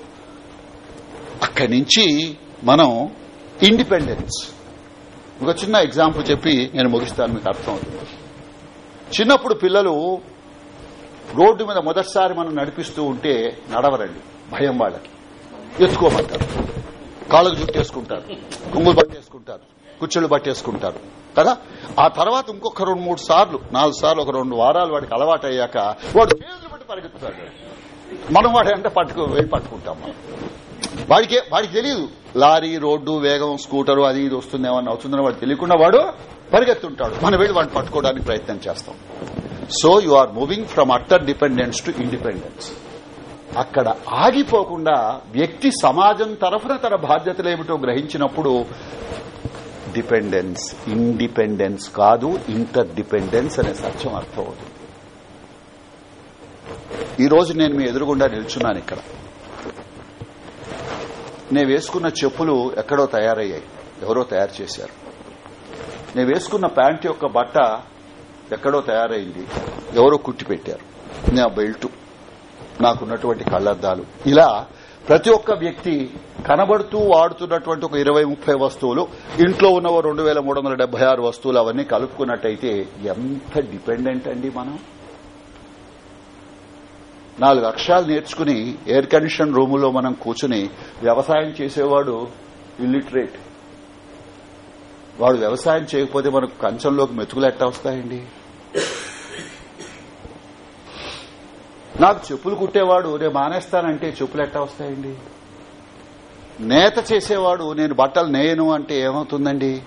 అక్కడి నుంచి మనం ఇండిపెండెన్స్. ఒక చిన్న ఎగ్జాంపుల్ చెప్పి నేను ముగిస్తాను మీకు అర్థమవుతుంది చిన్నప్పుడు పిల్లలు రోడ్డు మీద మొదటిసారి మనం నడిపిస్తూ ఉంటే నడవరండి. భయం వాళ్ళకి. ఎత్తుకోమంటారు. కాళ్ళకు చుట్టేసుకుంటారు కొంగులు పట్టేసుకుంటారు. కుచ్చుళ్ళు పట్టేసుకుంటారు. కదా? ఆ తర్వాత ఇంకొక రెండు మూడు సార్లు నాలుగు సార్లు ఒక రెండు వారాలు వాడికి అలవాటు అయ్యాక వాడు చేతులు పెట్టి పరిగెత్తుతాడు. మనం వాడి అంటే పట్టుకు వెళ్ళి పట్టుకుంటాం మనం. వాడికి వాడికి తెలియదు లారీ రోడ్డు వేగం స్కూటరు అది ఇది వస్తుంది అవుతుందని వాడు తెలియకుండా వాడు పరిగెత్తుంటాడు. మనం వెళ్ళి వాడిని పట్టుకోవడానికి ప్రయత్నం చేస్తాం. So you are moving from utter dependence to independence అక్కడ ఆగిపోకుండా వ్యక్తి సమాజం తరఫున తన బాధ్యతలు ఏమిటో గ్రహించినప్పుడు డిపెండెన్స్ ఇండిపెండెన్స్ కాదు ఇంటర్ డిపెండెన్స్ అనే సత్యం అర్థమవుతుంది. ఈ రోజు నేను మీ ఎదురుగుండా నిల్చున్నాను ఇక్కడ. నేను వేసుకున్న చెప్పులు ఎక్కడో తయారయ్యాయి. ఎవరో తయారు చేశారు. నేను వేసుకున్న ప్యాంట్ యొక్క బట్ట ఎక్కడో తయారైంది. ఎవరో కుట్టి పెట్టారు నా బెల్ట్. నాకున్నటువంటి కళ్ళద్దాలు ఇలా ప్రతి ఒక్క వ్యక్తి కనబడుతూ వాడుతున్నటువంటి ఒక ఇరవై ముప్పై వస్తువులు ఇంట్లో ఉన్న రెండు వేల మూడు వందల డెబ్బై ఆరు వస్తువులు అవన్నీ కలుపుకున్నట్టయితే ఎంత డిపెండెంట్ అండి మనం? నాలుగు అక్షరాలు నేర్చుకుని ఎయిర్ కండిషన్ రూములో మనం కూర్చుని వ్యవసాయం చేసేవాడు ఇల్లిటరేట్. వాడు వ్యవసాయం చేయకపోతే మనకు కంచంలోకి మెతుకులు ఎట్టా వస్తాయండి? నాకు చెప్పులు కుట్టేవాడు నేను మానేస్తానంటే చెప్పులు ఎట్టా వస్తాయండి? నేత చేసేవాడు నేను బట్టలు నేయను అంటే ఏమవుతుందండి?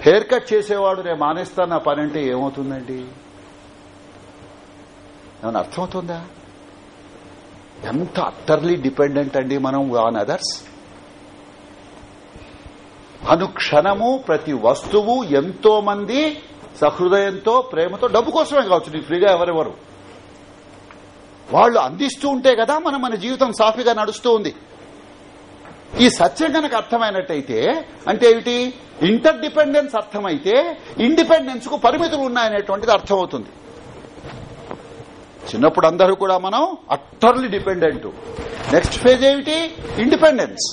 హెయిర్ కట్ చేసేవాడు నేను మానేస్తాను నా పని అంటే ఏమవుతుందండి? ఏమైనా అర్థమవుతుందా? ఎంత అట్టర్లీ డిపెండెంట్ అండి మనం ఆన్ అదర్స్? అనుక్షణము ప్రతి వస్తువు ఎంతో మంది సహృదయంతో ప్రేమతో డబ్బు కోసమే కావచ్చు నీకు ఫ్రీగా ఎవరెవరు. వాళ్ళు అందిస్తూ ఉంటే కదా మనం మన జీవితం సాఫీగా నడుస్తూ ఉంది. ఈ సత్యం కనుక అర్థమైనట్టయితే అంటే ఏమిటి? ఇంటర్ డిపెండెన్స్ అర్థమైతే ఇండిపెండెన్స్కు పరిమితులు ఉన్నాయనేటువంటిది అర్థమవుతుంది. చిన్నప్పుడు అందరూ కూడా మనం అట్టర్లీ డిపెండెంట్. నెక్స్ట్ ఫేజ్ ఏమిటి? ఇండిపెండెన్స్.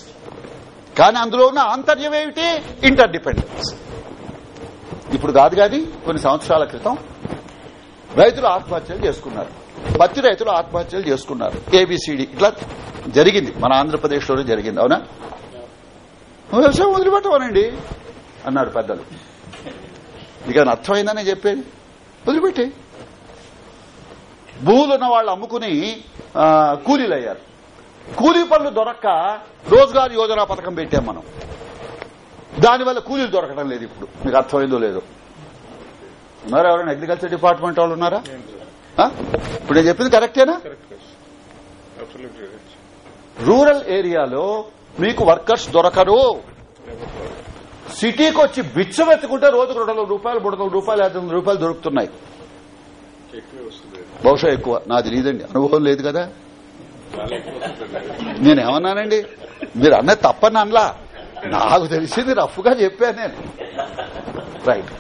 కానీ అందులో ఉన్న ఆంతర్యం ఏమిటి? ఇంటర్ డిపెండెన్స్ ఇప్పుడు కాదు కాదు కొన్ని సంవత్సరాల క్రితం రైతులు ఆత్మహత్యలు చేసుకున్నారు. పత్తి రైతులు ఆత్మహత్యలు చేసుకున్నారు. ఏబిసిడి ఇట్లా జరిగింది. మన ఆంధ్రప్రదేశ్లోనే జరిగింది. అవునా? వ్యవసాయం వదిలిపెట్టవనండి? అన్నారు పెద్దలు. ఇక అర్థమైందని చెప్పేది? వదిలిపెట్టే. భూములు ఉన్న వాళ్ళు అమ్ముకుని కూలీలు అయ్యారు కూలీ పనులు దొరక్క రోజ్గార్ యోజన పథకం పెట్టాం మనం. దానివల్ల కూలీలు దొరకడం లేదు ఇప్పుడు. మీకు అర్థమైందో లేదో. ఉన్నారా ఎవరైనా అగ్రికల్చర్ డిపార్ట్మెంట్ వాళ్ళు ఉన్నారా? ఇప్పుడు నేను చెప్పింది కరెక్టేనా? రూరల్ ఏరియాలో మీకు వర్కర్స్ దొరకరు. సిటీకి వచ్చి బిచ్చం ఎత్తుకుంటే రోజుకు రెండు వందల రూపాయలు మూడు వందల రూపాయలు ఐదు వందల రూపాయలు దొరుకుతున్నాయి. బహుశా ఎక్కువ. నాది లేదండి అనుభవం లేదు కదా? నేనేమన్నానండి? మీరు అన్నది తప్పని అనలా. నాకు తెలిసింది రఫ్గా చెప్పాను నేను. రైట్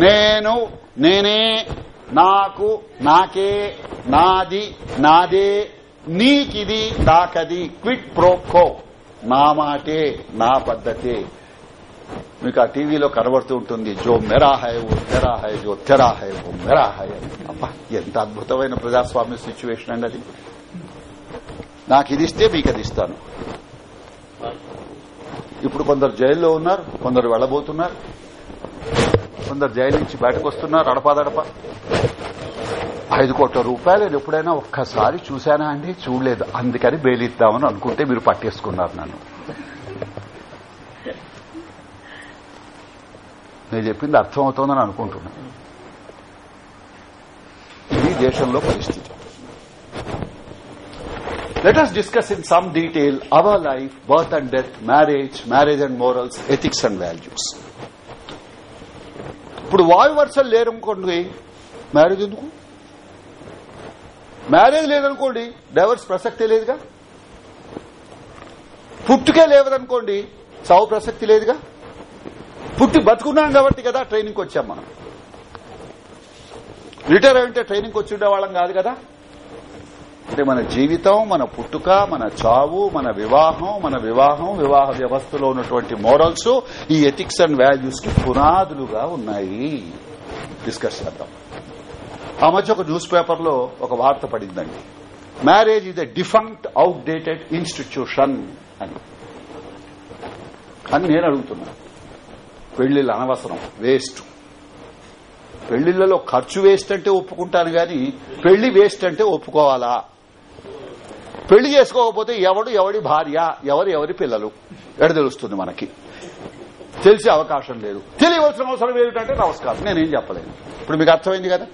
నేను నేనే నాకు నాకే నాది నాదే నీకిది నాకది క్విట్ ప్రోకో. నా మాటే నా పద్ధతే. మీకు ఆ టీవీలో కనబడుతూ ఉంటుంది జో మెరా హై ఓ తెరా హై జో తెరా హై ఓ మెరా హై. అబ్బా ఎంత అద్భుతమైన ప్రజాస్వామ్య సిచ్యువేషన్ అండి అది. నాకు ఇది ఇస్తే మీకు అది ఇస్తాను. ఇప్పుడు కొందరు జైల్లో ఉన్నారు కొందరు వెళ్ళబోతున్నారు కొందరు జైలు నుంచి బయటకు వస్తున్నారు అడపాదడప ఐదు కోట్ల రూపాయలు నేను ఎప్పుడైనా ఒక్కసారి చూశానా అండి? చూడలేదు. అందుకని బెయిలిద్దామని అనుకుంటే మీరు పట్టేసుకున్నారు నన్ను. నేను చెప్పింది అర్థమవుతోందని అనుకుంటున్నాను ఇది దేశంలో పరిస్థితి. Let us discuss in some detail our life birth and death marriage marriage and morals ethics and values ఇప్పుడు వాయు వరుసలు లేరనుకోండి మ్యారేజ్ ఎందుకు? మ్యారేజ్ లేదనుకోండి డైవర్స్ ప్రసక్తే లేదుగా? పుట్టుకే లేవదనుకోండి సావు ప్రసక్తి లేదుగా? పుట్టి బతుకున్నాం కాబట్టి కదా ట్రైనింగ్కి వచ్చాం మనం. రిటైర్ అయింటే ట్రైనింగ్కి వచ్చి వాళ్ళం కాదు కదా? అంటే మన జీవితం మన పుట్టుక మన చావు మన వివాహం మన వివాహం వివాహ వ్యవస్థలో ఉన్నటువంటి మోరల్స్ ఈ ఎథిక్స్ అండ్ వాల్యూస్కి పునాదులుగా ఉన్నాయి. డిస్కస్ చేద్దాం. ఆ మధ్య ఒక న్యూస్ పేపర్లో ఒక వార్త పడిందండి. Marriage is a defunct outdated institution అని. అని నేను అడుగుతున్నా. పెళ్ళిళ్ళు అనవసరం వేస్ట్ పెళ్ళిళ్ళలో ఖర్చు వేస్ట్ అంటే ఒప్పుకుంటాను గాని పెళ్ళి వేస్ట్ అంటే ఒప్పుకోవాలా? పెళ్ళి చేసుకోకపోతే ఎవడు ఎవడి భార్య ఎవరు ఎవరి పిల్లలు? ఎడ తెలుస్తుంది మనకి? తెలిసే అవకాశం లేదు. తెలియవలసిన అవసరం ఏమిటంటే నమస్కారం. నేనేం చెప్పలేను. ఇప్పుడు మీకు అర్థమైంది కదా?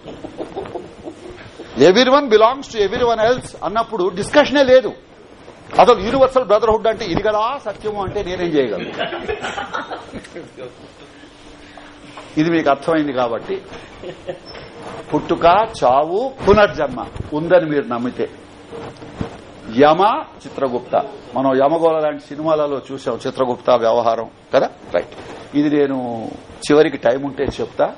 Everyone belongs to everyone else అన్నప్పుడు డిస్కషనే లేదు. అసలు యూనివర్సల్ బ్రదర్హుడ్ అంటే ఇది కదా సత్యము అంటే నేనేం చేయగలను? ఇది మీకు అర్థమైంది కాబట్టి. పుట్టుక చావు పునర్జన్మ. ఉందని మీరు నమ్మితే. యమ చిత్రగుప్త. మనం యమగోళ లాంటి సినిమాలలో చూసాం చిత్రగుప్త వ్యవహారం కదా? రైట్ ఇది నేను చివరికి టైం ఉంటే చెప్తా.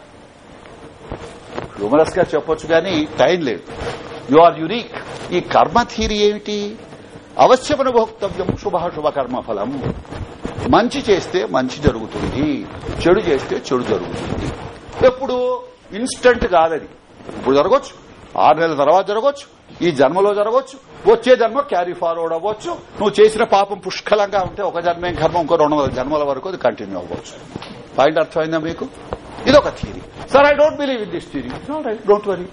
హ్యూమరస్గా చెప్పొచ్చు కానీ టైం లేదు. యు ఆర్ యునీక్ ఈ కర్మ థీరీ ఏమిటి? అవశ్యమను భోక్తవ్యం శుభాశుభ కర్మ ఫలం. మంచి చేస్తే మంచి జరుగుతుంది. చెడు చేస్తే చెడు జరుగుతుంది. ఎప్పుడు ఇన్స్టంట్ కాదది. ఇప్పుడు జరగవచ్చు ఆరు నెలల తర్వాత జరగవచ్చు ఈ జన్మలో జరగవచ్చు వచ్చే జన్మ క్యారీ ఫార్వర్డ్ అవ్వచ్చు. నువ్వు చేసిన పాపం పుష్కలంగా ఉంటే ఒక జన్మేం కర్మ ఇంకో రెండు జన్మల వరకు అది కంటిన్యూ అవ్వచ్చు. పాయింట్ అర్థమైందా మీకు? ఇది ఒక theory sir I don't believe in this theory right don't worry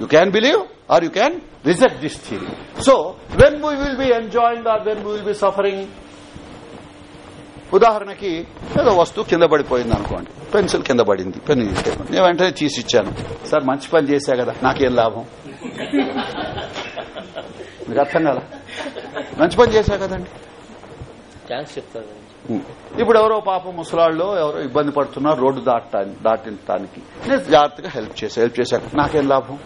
you can believe or you can reject this theory so when we will be enjoying or when we will be ఉదాహరణకి ఏదో వస్తువు కింద పడిపోయింది అనుకోండి. Pencil కింద పడింది pen నేను వెంటనే తీసి ఇచ్చాను. సార్ మంచి పని చేశా కదా నాకేం లాభం? మీకు అర్థం కదా మంచి పని చేశా కదండి. థ్యాంక్స్ ఉం. ఇప్పుడు ఎవరో పాపం ముసలాళ్ళు ఎవరో ఇబ్బంది పడుతున్నారు రోడ్డు దాటడానికి దాటించడానికి నేను జాగ్రత్తగా హెల్ప్ చేశా హెల్ప్ చేశాక నాకేం లాభం?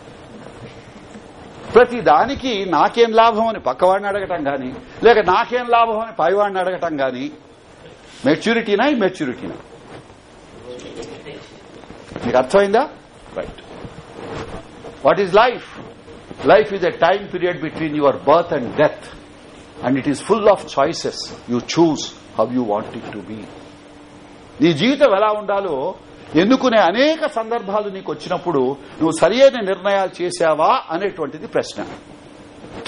ప్రతి దానికి నాకేం లాభం అని పక్కవాడిని అడగటం గాని లేక నాకేం లాభం అని పైవాడిని అడగటం గాని మెచ్యూరిటీనా ఈ మెచ్యూరిటీనా? మీకు అర్థమైందా? Right what is life life is a time period between your birth and death and it is full of choices you choose how you want it to be నీ జీవితం ఎలా ఉండాలో ఎన్నుకునే అనేక సందర్భాలు నీకు వచ్చినప్పుడు నువ్వు సరియైన నిర్ణయాలు చేశావా అనేటువంటిది ప్రశ్న.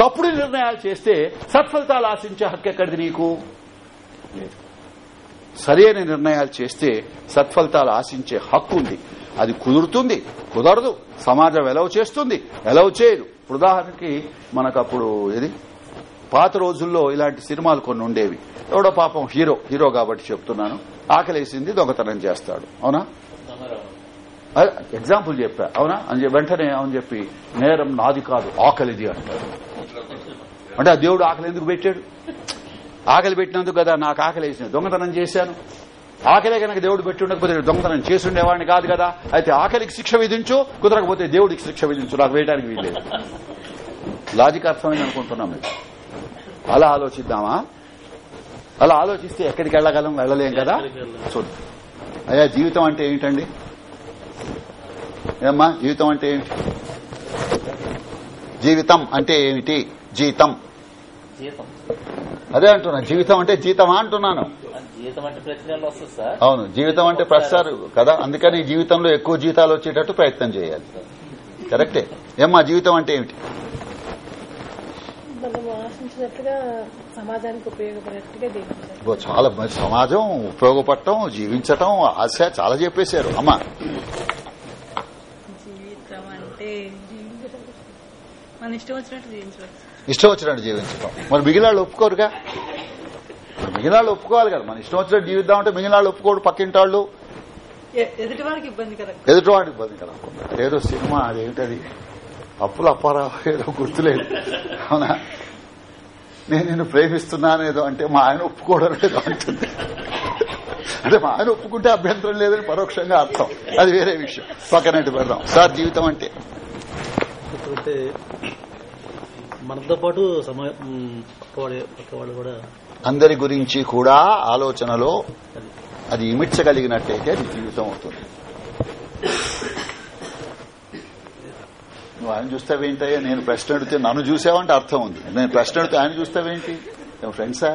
తప్పుడు నిర్ణయాలు చేస్తే సత్ఫలితాలు ఆశించే హక్కు ఎక్కడిది నీకు? లేదు. సరైన నిర్ణయాలు చేస్తే సత్ఫలితాలు ఆశించే హక్కు ఉంది. అది కుదురుతుంది కుదరదు. సమాజం ఎలవ్ చేస్తుంది ఎలవ్ చేయదు. ఇప్పుడు ఉదాహరణకి మనకు అప్పుడు ఇది పాత రోజుల్లో ఇలాంటి సినిమాలు కొన్ని ఉండేవి. ఎవడో పాపం హీరో హీరో కాబట్టి చెప్తున్నాను. ఆకలేసింది దొంగతనం చేస్తాడు. అవునా? అదే ఎగ్జాంపుల్ చెప్పా. అవునా? అని చెప్పి వెంటనే అవును చెప్పి నేరం నాది కాదు ఆకలిది అంటాడు. అంటే ఆ దేవుడు ఆకలి ఎందుకు పెట్టాడు? ఆకలి పెట్టినందుకు కదా నాకు ఆకలి వేసింది దొంగతనం చేశాను. ఆకలే కనుక దేవుడు పెట్టి ఉండకపోతే దొంగతనం చేసి ఉండేవాడిని కాదు కదా. అయితే ఆకలికి శిక్ష విధించు కుదరకపోతే దేవుడికి శిక్ష విధించు. నాకు వేయడానికి వీల్లేదు. లాజిక్ అర్థమైంది అనుకుంటున్నాం మీరు అలా ఆలోచిద్దామా? అలా ఆలోచిస్తే ఎక్కడికి వెళ్ళగలం? వెళ్ళలేం కదా? చూద్దాం. అయ్యా జీవితం అంటే ఏంటండి ఏమ్మా జీవితం అంటే ఏంటి జీవితం అంటే ఏమిటి? జీతం. జీతం. అదే అంటున్నా జీవితం అంటే జీతమా అంటున్నాను. అది జీవితం అంటే ప్రతి నెల వస్తుంది సార్. అవును జీవితం అంటే ప్రతిసారి కదా అందుకని జీవితంలో ఎక్కువ జీతాలు వచ్చేటట్టు ప్రయత్నం చేయాలి. కరెక్టే. ఏమ్మా జీవితం అంటే ఏమిటి? చాలా సమాజం ఉపయోగపడటం జీవించటం ఆశ చాలా చెప్పేశారు. అమ్మా. జీవితం అంటే జీవించడం మన ఇష్టం వచ్చినట్టు జీవించడం ఇష్టం వచ్చినట్టు జీవించటం. మరి మిగిలిన వాళ్ళు ఒప్పుకోరుగా? మరి మిగిలిన వాళ్ళు ఒప్పుకోవాలి కదా. మన ఇష్టం వచ్చినట్టు జీవిద్దాం అంటే మిగిలిన వాళ్ళు ఒప్పుకోడు పక్కింటి వాళ్ళు ఎ- ఎదుటి వారికి ఇబ్బంది కదా. ఎదుటివాడి ఇబ్బంది కదా. ఏదో సినిమా అదేమిటది అప్పులు అప్పారావు ఏదో గుర్తులేదు. అవునా? నేను నిన్ను ప్రేమిస్తున్నాను ఏదో అంటే మా ఆయన ఒప్పుకోవడం లేదో అంటుంది. అంటే మా ఆయన ఒప్పుకుంటే అభ్యంతరం లేదని పరోక్షంగా అర్థం. అది వేరే విషయం. పక్కనట్టు పెడదాం. సార్ జీవితం అంటే? అంటే మనతో పాటు సమా మ్, పక్కవాడి పక్కవాడు కూడా అందరి గురించి కూడా ఆలోచనలో అది ఇమిడ్చగలిగినట్టయితే అది జీవితం అవుతుంది. నువ్వు ఆయన చూస్తావేంటయ్యా? నేను ప్రశ్న అడిగితే నన్ను చూసావంటే అర్థం ఉంది. నేను ప్రశ్న అడిగితే ఆయన చూస్తావేంటి? ఫ్రెండ్సా?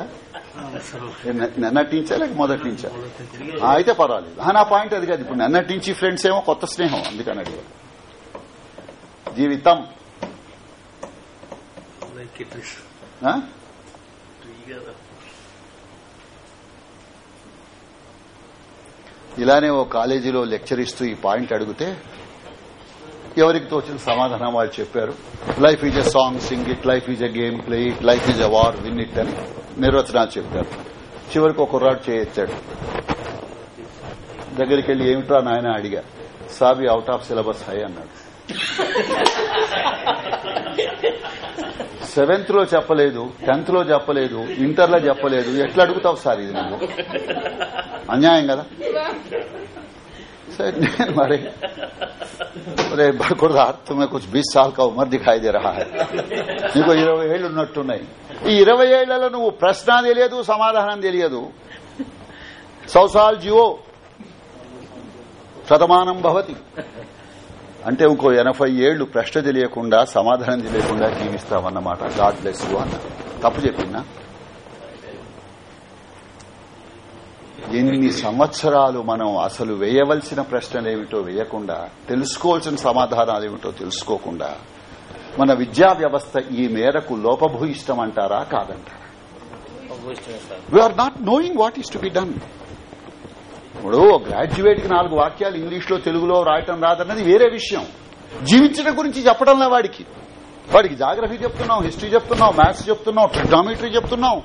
నిన్నటి నుంచా లేక మొదటి నుంచా? ఆ, అయితే పర్వాలేదు. ఆ, నా పాయింట్ అది కాదు. ఇప్పుడు నిన్నటి నుంచి ఫ్రెండ్స్ ఏమో కొత్త స్నేహం అందుకని అడిగారు జీవితం లైక్ ఇట్ ఇస్ ఆ? ఇలానే ఓ కాలేజీలో లెక్చర్ ఇస్తూ ఈ పాయింట్ అడిగితే ఎవరికి తోచిన సమాధానం వాళ్ళు చెప్పారు. Life is a song sing it life is a game play it life is a war win it అని నిర్వచనాలు చెప్పారు. చివరికి ఒక కుర్రాడు చేయొచ్చాడు దగ్గరికి వెళ్ళి ఏమిట్రా నాయన అడిగా. సాబి అవుట్ ఆఫ్ సిలబస్ హై అన్నాడు. సెవెంత్ లో చెప్పలేదు టెన్త్ లో చెప్పలేదు ఇంటర్ లో చెప్పలేదు ఎట్లా అడుగుతావు సార్ ఇది నువ్వు అన్యాయం కదా సరే నేను మరి अरे बड़कुरदार तुम्हें कुछ बीस साल का उम्र दिखाई दे रहा है నీకు ఇరవై ఏళ్ళు ఉన్నట్టున్నాయి ఈ ఇరవై ఏళ్లలో నువ్వు ప్రశ్న తెలియదు సమాధానం తెలియదు సౌసాల్ జీవో శతమానం భవతి అంటే ఇంకో ఎనభై ఏళ్ళు ప్రశ్న తెలియకుండా సమాధానం తెలియకుండా జీవిస్తామన్నమాట గాడ్ బ్లెస్ యూ అన్న. తప్పు చెప్పిందా? ఎన్ని సంవత్సరాలు మనం అసలు వేయవలసిన ప్రశ్నలేమిటో వేయకుండా తెలుసుకోవాల్సిన సమాధానాలు ఏమిటో తెలుసుకోకుండా మన విద్యా వ్యవస్థ ఈ మేరకు లోపభూయిష్టం అంటారా కాదంటారా? We're not knowing what is to be done ఇప్పుడు గ్రాడ్యుయేట్కి నాలుగు వాక్యాలు ఇంగ్లీష్లో తెలుగులో రాయటం రాదన్నది వేరే విషయం. జీవించడం గురించి చెప్పడంలో వాడికి. వాడికి జాగ్రఫీ చెప్తున్నాం హిస్టరీ చెప్తున్నాం మ్యాథ్స్ చెప్తున్నాం ట్రిగ్నామెట్రీ చెప్తున్నాం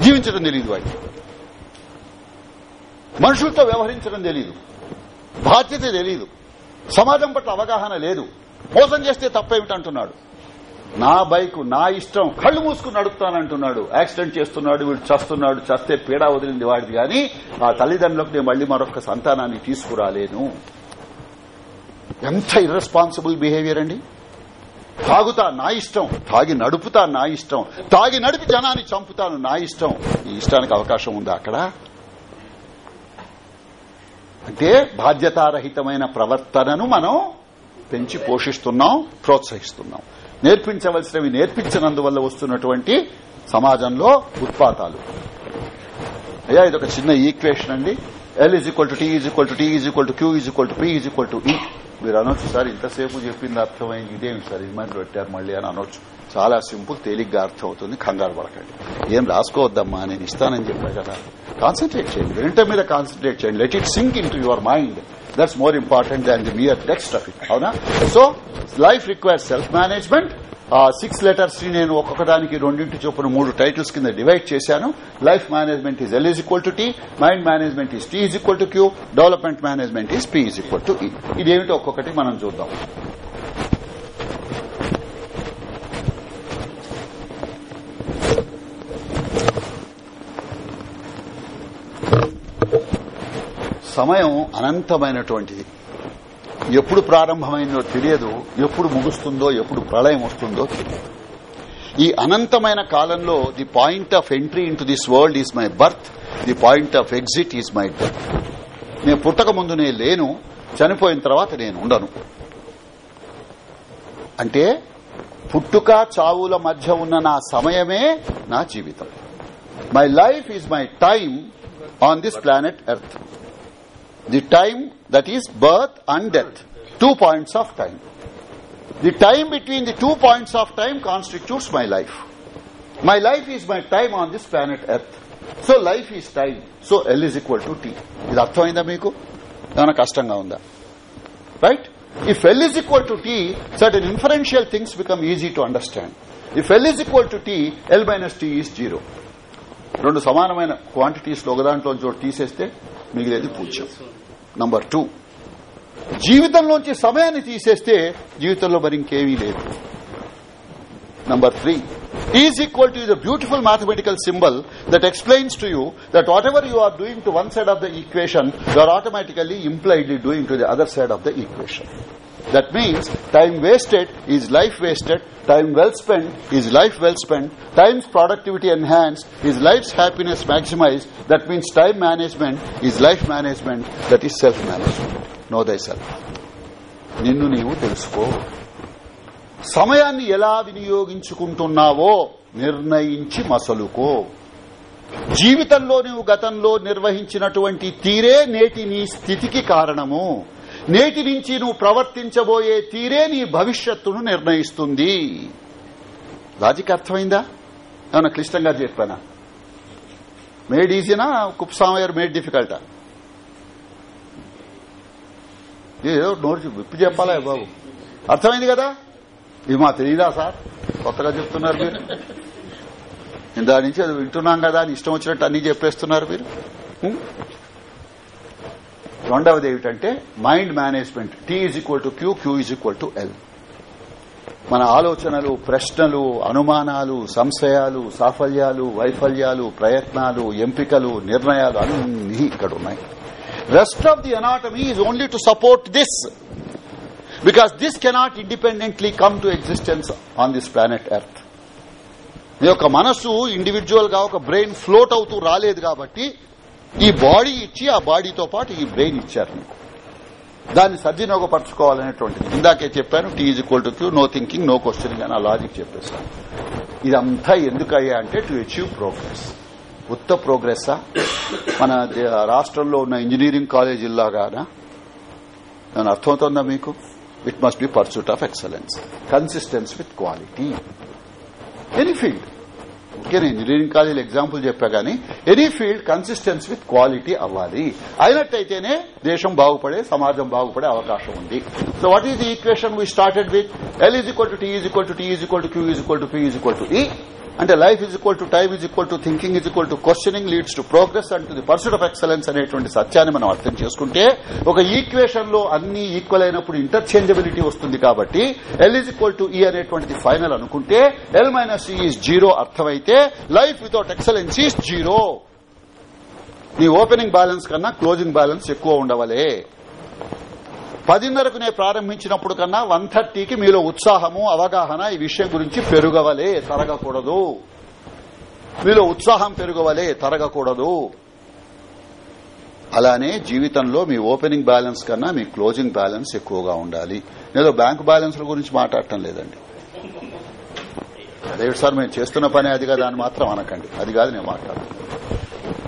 జీవించడం తెలియదు వాడికి. మనుషులతో వ్యవహరించడం తెలియదు బాధ్యత తెలియదు సమాజం పట్ల అవగాహన లేదు. మోసం చేస్తే తప్పేమిటంటున్నాడు? నా బైక్ నా ఇష్టం కళ్ళు మూసుకుని నడుపుతానంటున్నాడు. యాక్సిడెంట్ చేస్తున్నాడు వీడు చస్తున్నాడు చస్తే పీడ వదిలింది వాడిది గాని ఆ తల్లిదండ్రులకు నేను మళ్ళీ మరొక సంతానాన్ని తీసుకురాలేను. ఎంత ఇర్రెస్పాన్సిబుల్ బిహేవియర్ అండి. తాగుతా నా ఇష్టం తాగి నడుపుతా నా ఇష్టం తాగి నడిపి జనాన్ని చంపుతాను నా ఇష్టం. ఈ ఇష్టానికి అవకాశం ఉందా అక్కడ? అంటే బాధ్యతారహితమైన ప్రవర్తనను మనం పెంచి పోషిస్తున్నాం ప్రోత్సహిస్తున్నాం. నేర్పించవలసినవి నేర్పించినందువల్ల వస్తున్నటువంటి సమాజంలో ఉత్పాతాలు. అయ్యా ఇది ఒక చిన్న ఈక్వేషన్ అండి. L is equal to T is equal to T is equal to Q is equal to P is equal to E మీరు అనొచ్చు సార్ ఇంతసేపు చెప్పింది అర్థమైంది. ఇదేమి సార్ ఇది మైండ్ పెట్టారు మళ్ళీ అని అనొచ్చు. చాలా సింపుల్ తేలిగ్గా అర్థం అవుతుంది కంగారు పడకండి. ఏం రాసుకోవద్దమ్మా నేను ఇస్తానని చెప్పా కదా. కాన్సన్ట్రేట్ చేయండి. వింట మీద కాన్సన్ట్రేట్ చేయండి. Let it sink in your mind that's more important than the mere text of it అవునా so life requires self management ఆ సిక్స్ లెటర్స్ని నేను ఒక్కొక్కదానికి రెండింటి చొప్పున మూడు టైటిల్స్ కింద డివైడ్ చేశాను. Life management is L is equal to T mind management is T is equal to Q development management is P is equal to E ఇదేమిటి ఒక్కొక్కటి మనం చూద్దాం. సమయం అనంతమైనటువంటిది. ఎప్పుడు ప్రారంభమైందో తెలియదు ఎప్పుడు ముగుస్తుందో ఎప్పుడు ప్రళయం వస్తుందో తెలియదు. ఈ అనంతమైన కాలంలో the point of entry in this world is my birth the point of exit is my death. నేను పుట్టక ముందు నేను లేను చనిపోయిన తర్వాత నేను ఉండను. అంటే పుట్టుక చావుల మధ్య ఉన్న నా సమయమే నా జీవితం. My life is my time on this planet earth the time that is birth and death two points of time the time between the two points of time constitutes my life my life is my time on this planet earth so life is time so l is equal to t ఇది అర్థమైందా మీకు ఏమైనా కష్టంగా ఉందా right if l is equal to t certain inferential things become easy to understand if l is equal to t l minus t is zero రెండు సమానమైన క్వాంటిటీస్లో ఒకదాంట్లో చోటు తీసేస్తే మిగిలేది పూజ్యం. నంబర్ టూ జీవితంలోంచి సమయాన్ని తీసేస్తే జీవితంలో మరి ఇంకేమీ లేదు. Number three is equal to the beautiful mathematical symbol that explains to you that whatever you are doing to one side of the equation you are automatically impliedly doing to the other side of the equation that means time wasted is life wasted time well spent is life well spent, time's productivity enhanced is life's happiness maximized. That means time management is life management, that is self-management. Know thyself. నిన్ను నీవు తెలుసుకో సమయాన్ని ఎలా వినియోగించుకుంటున్నావో నిర్ణయించి మసలుకో జీవితంలో నువ్వు గతంలో నిర్వహించినటువంటి తీరే నేటి నీ స్థితికి కారణము నేటి నుంచి నువ్వు ప్రవర్తించబోయే తీరే నీ భవిష్యత్తును నిర్ణయిస్తుంది. లాజిక్ అర్థమైందా? ఏమన్నా క్లిష్టంగా చెప్పానా? మేడ్ ఈజీనా? కుప్సామయ్యర్ మేడ్ డిఫికల్టా? ఏదో నోరు విప్పి చెప్పాలా బాబు? అర్థమైంది కదా? ఇది మా తెలియదా సార్? కొత్తగా చెప్తున్నారు మీరు. ఇందా నుంచి అది వింటున్నాం కదా అని ఇష్టం వచ్చినట్టు అన్ని చెప్పేస్తున్నారు మీరు? రెండవది ఏమిటంటే mind management T is equal to Q Q is equal to L మన ఆలోచనలు ప్రశ్నలు అనుమానాలు సంశయాలు సాఫల్యాలు వైఫల్యాలు ప్రయత్నాలు ఎంపికలు నిర్ణయాలు అన్నీ ఇక్కడ ఉన్నాయి. Rest of the anatomy is only to support this because this cannot independently come to existence on this planet Earth మీ యొక్క మనస్సు ఇండివిజువల్గా ఒక బ్రెయిన్ ఫ్లోట్ అవుతూ రాలేదు కాబట్టి ఈ బాడీ ఇచ్చి ఆ బాడీతో పాటు ఈ బ్రెయిన్ ఇచ్చారు నీకు దాన్ని సద్వినియోగపరచుకోవాలనేటువంటిది. ఇందాకే చెప్పాను T is equal to Q no thinking no questioning అని ఆ లాజిక్ చెప్పేస్తాను ఇదంతా ఎందుకయ్యా అంటే టు అచీవ్ ప్రోగ్రెస్. ఉత్త ప్రోగ్రెస్సా? మన రాష్ట్రంలో ఉన్న ఇంజనీరింగ్ కాలేజీల్లాగానా దాని అర్థమవుతుందా మీకు? It must be pursuit of excellence consistence with quality any field నేను ఇంజనీరింగ్ కాలేజీలో ఎగ్జాంపుల్ చెప్పా కానీ any field consistence with quality అవ్వాలి. అయినట్టయితేనే దేశం బాగుపడే సమాజం బాగుపడే అవకాశం ఉంది. So what is the equation we started with L is equal to T is equal to T is equal to Q is equal to P is equal to E అంటే life is equal to time is equal to thinking is equal to questioning leads to progress and the pursuit of excellence అనేటువంటి సత్యాన్ని మనం అర్థం చేసుకుంటే ఒక ఈక్వేషన్లో అన్ని equal అయినప్పుడు interchangeability వస్తుంది కాబట్టి ఎల్ ఈజ్ ఈక్వల్ టు ఈ అనేటువంటిది ఫైనల్ అనుకుంటే L minus e is zero అర్థమైతే life without excellence is zero. నీ ఓపెనింగ్ బ్యాలెన్స్ కన్నా క్లోజింగ్ బ్యాలెన్స్ ఎక్కువ ఉండవలే. పదిన్నరకు నేను ప్రారంభించినప్పుడు కన్నా వన్ థర్టీకి మీలో ఉత్సాహము అవగాహన ఈ విషయం గురించి పెరుగవలే తరగకూడదు. మీలో ఉత్సాహం పెరుగవలే తరగకూడదు. అలానే జీవితంలో మీ ఓపెనింగ్ బ్యాలెన్స్ కన్నా మీ క్లోజింగ్ బ్యాలెన్స్ ఎక్కువగా ఉండాలి. నేను బ్యాంకు బ్యాలెన్స్ల గురించి మాట్లాడటం లేదండి. అదే సార్ మేము చేస్తున్న పని అది కదా అని మాత్రం అనకండి. అది కాదు నేను మాట్లాడతాను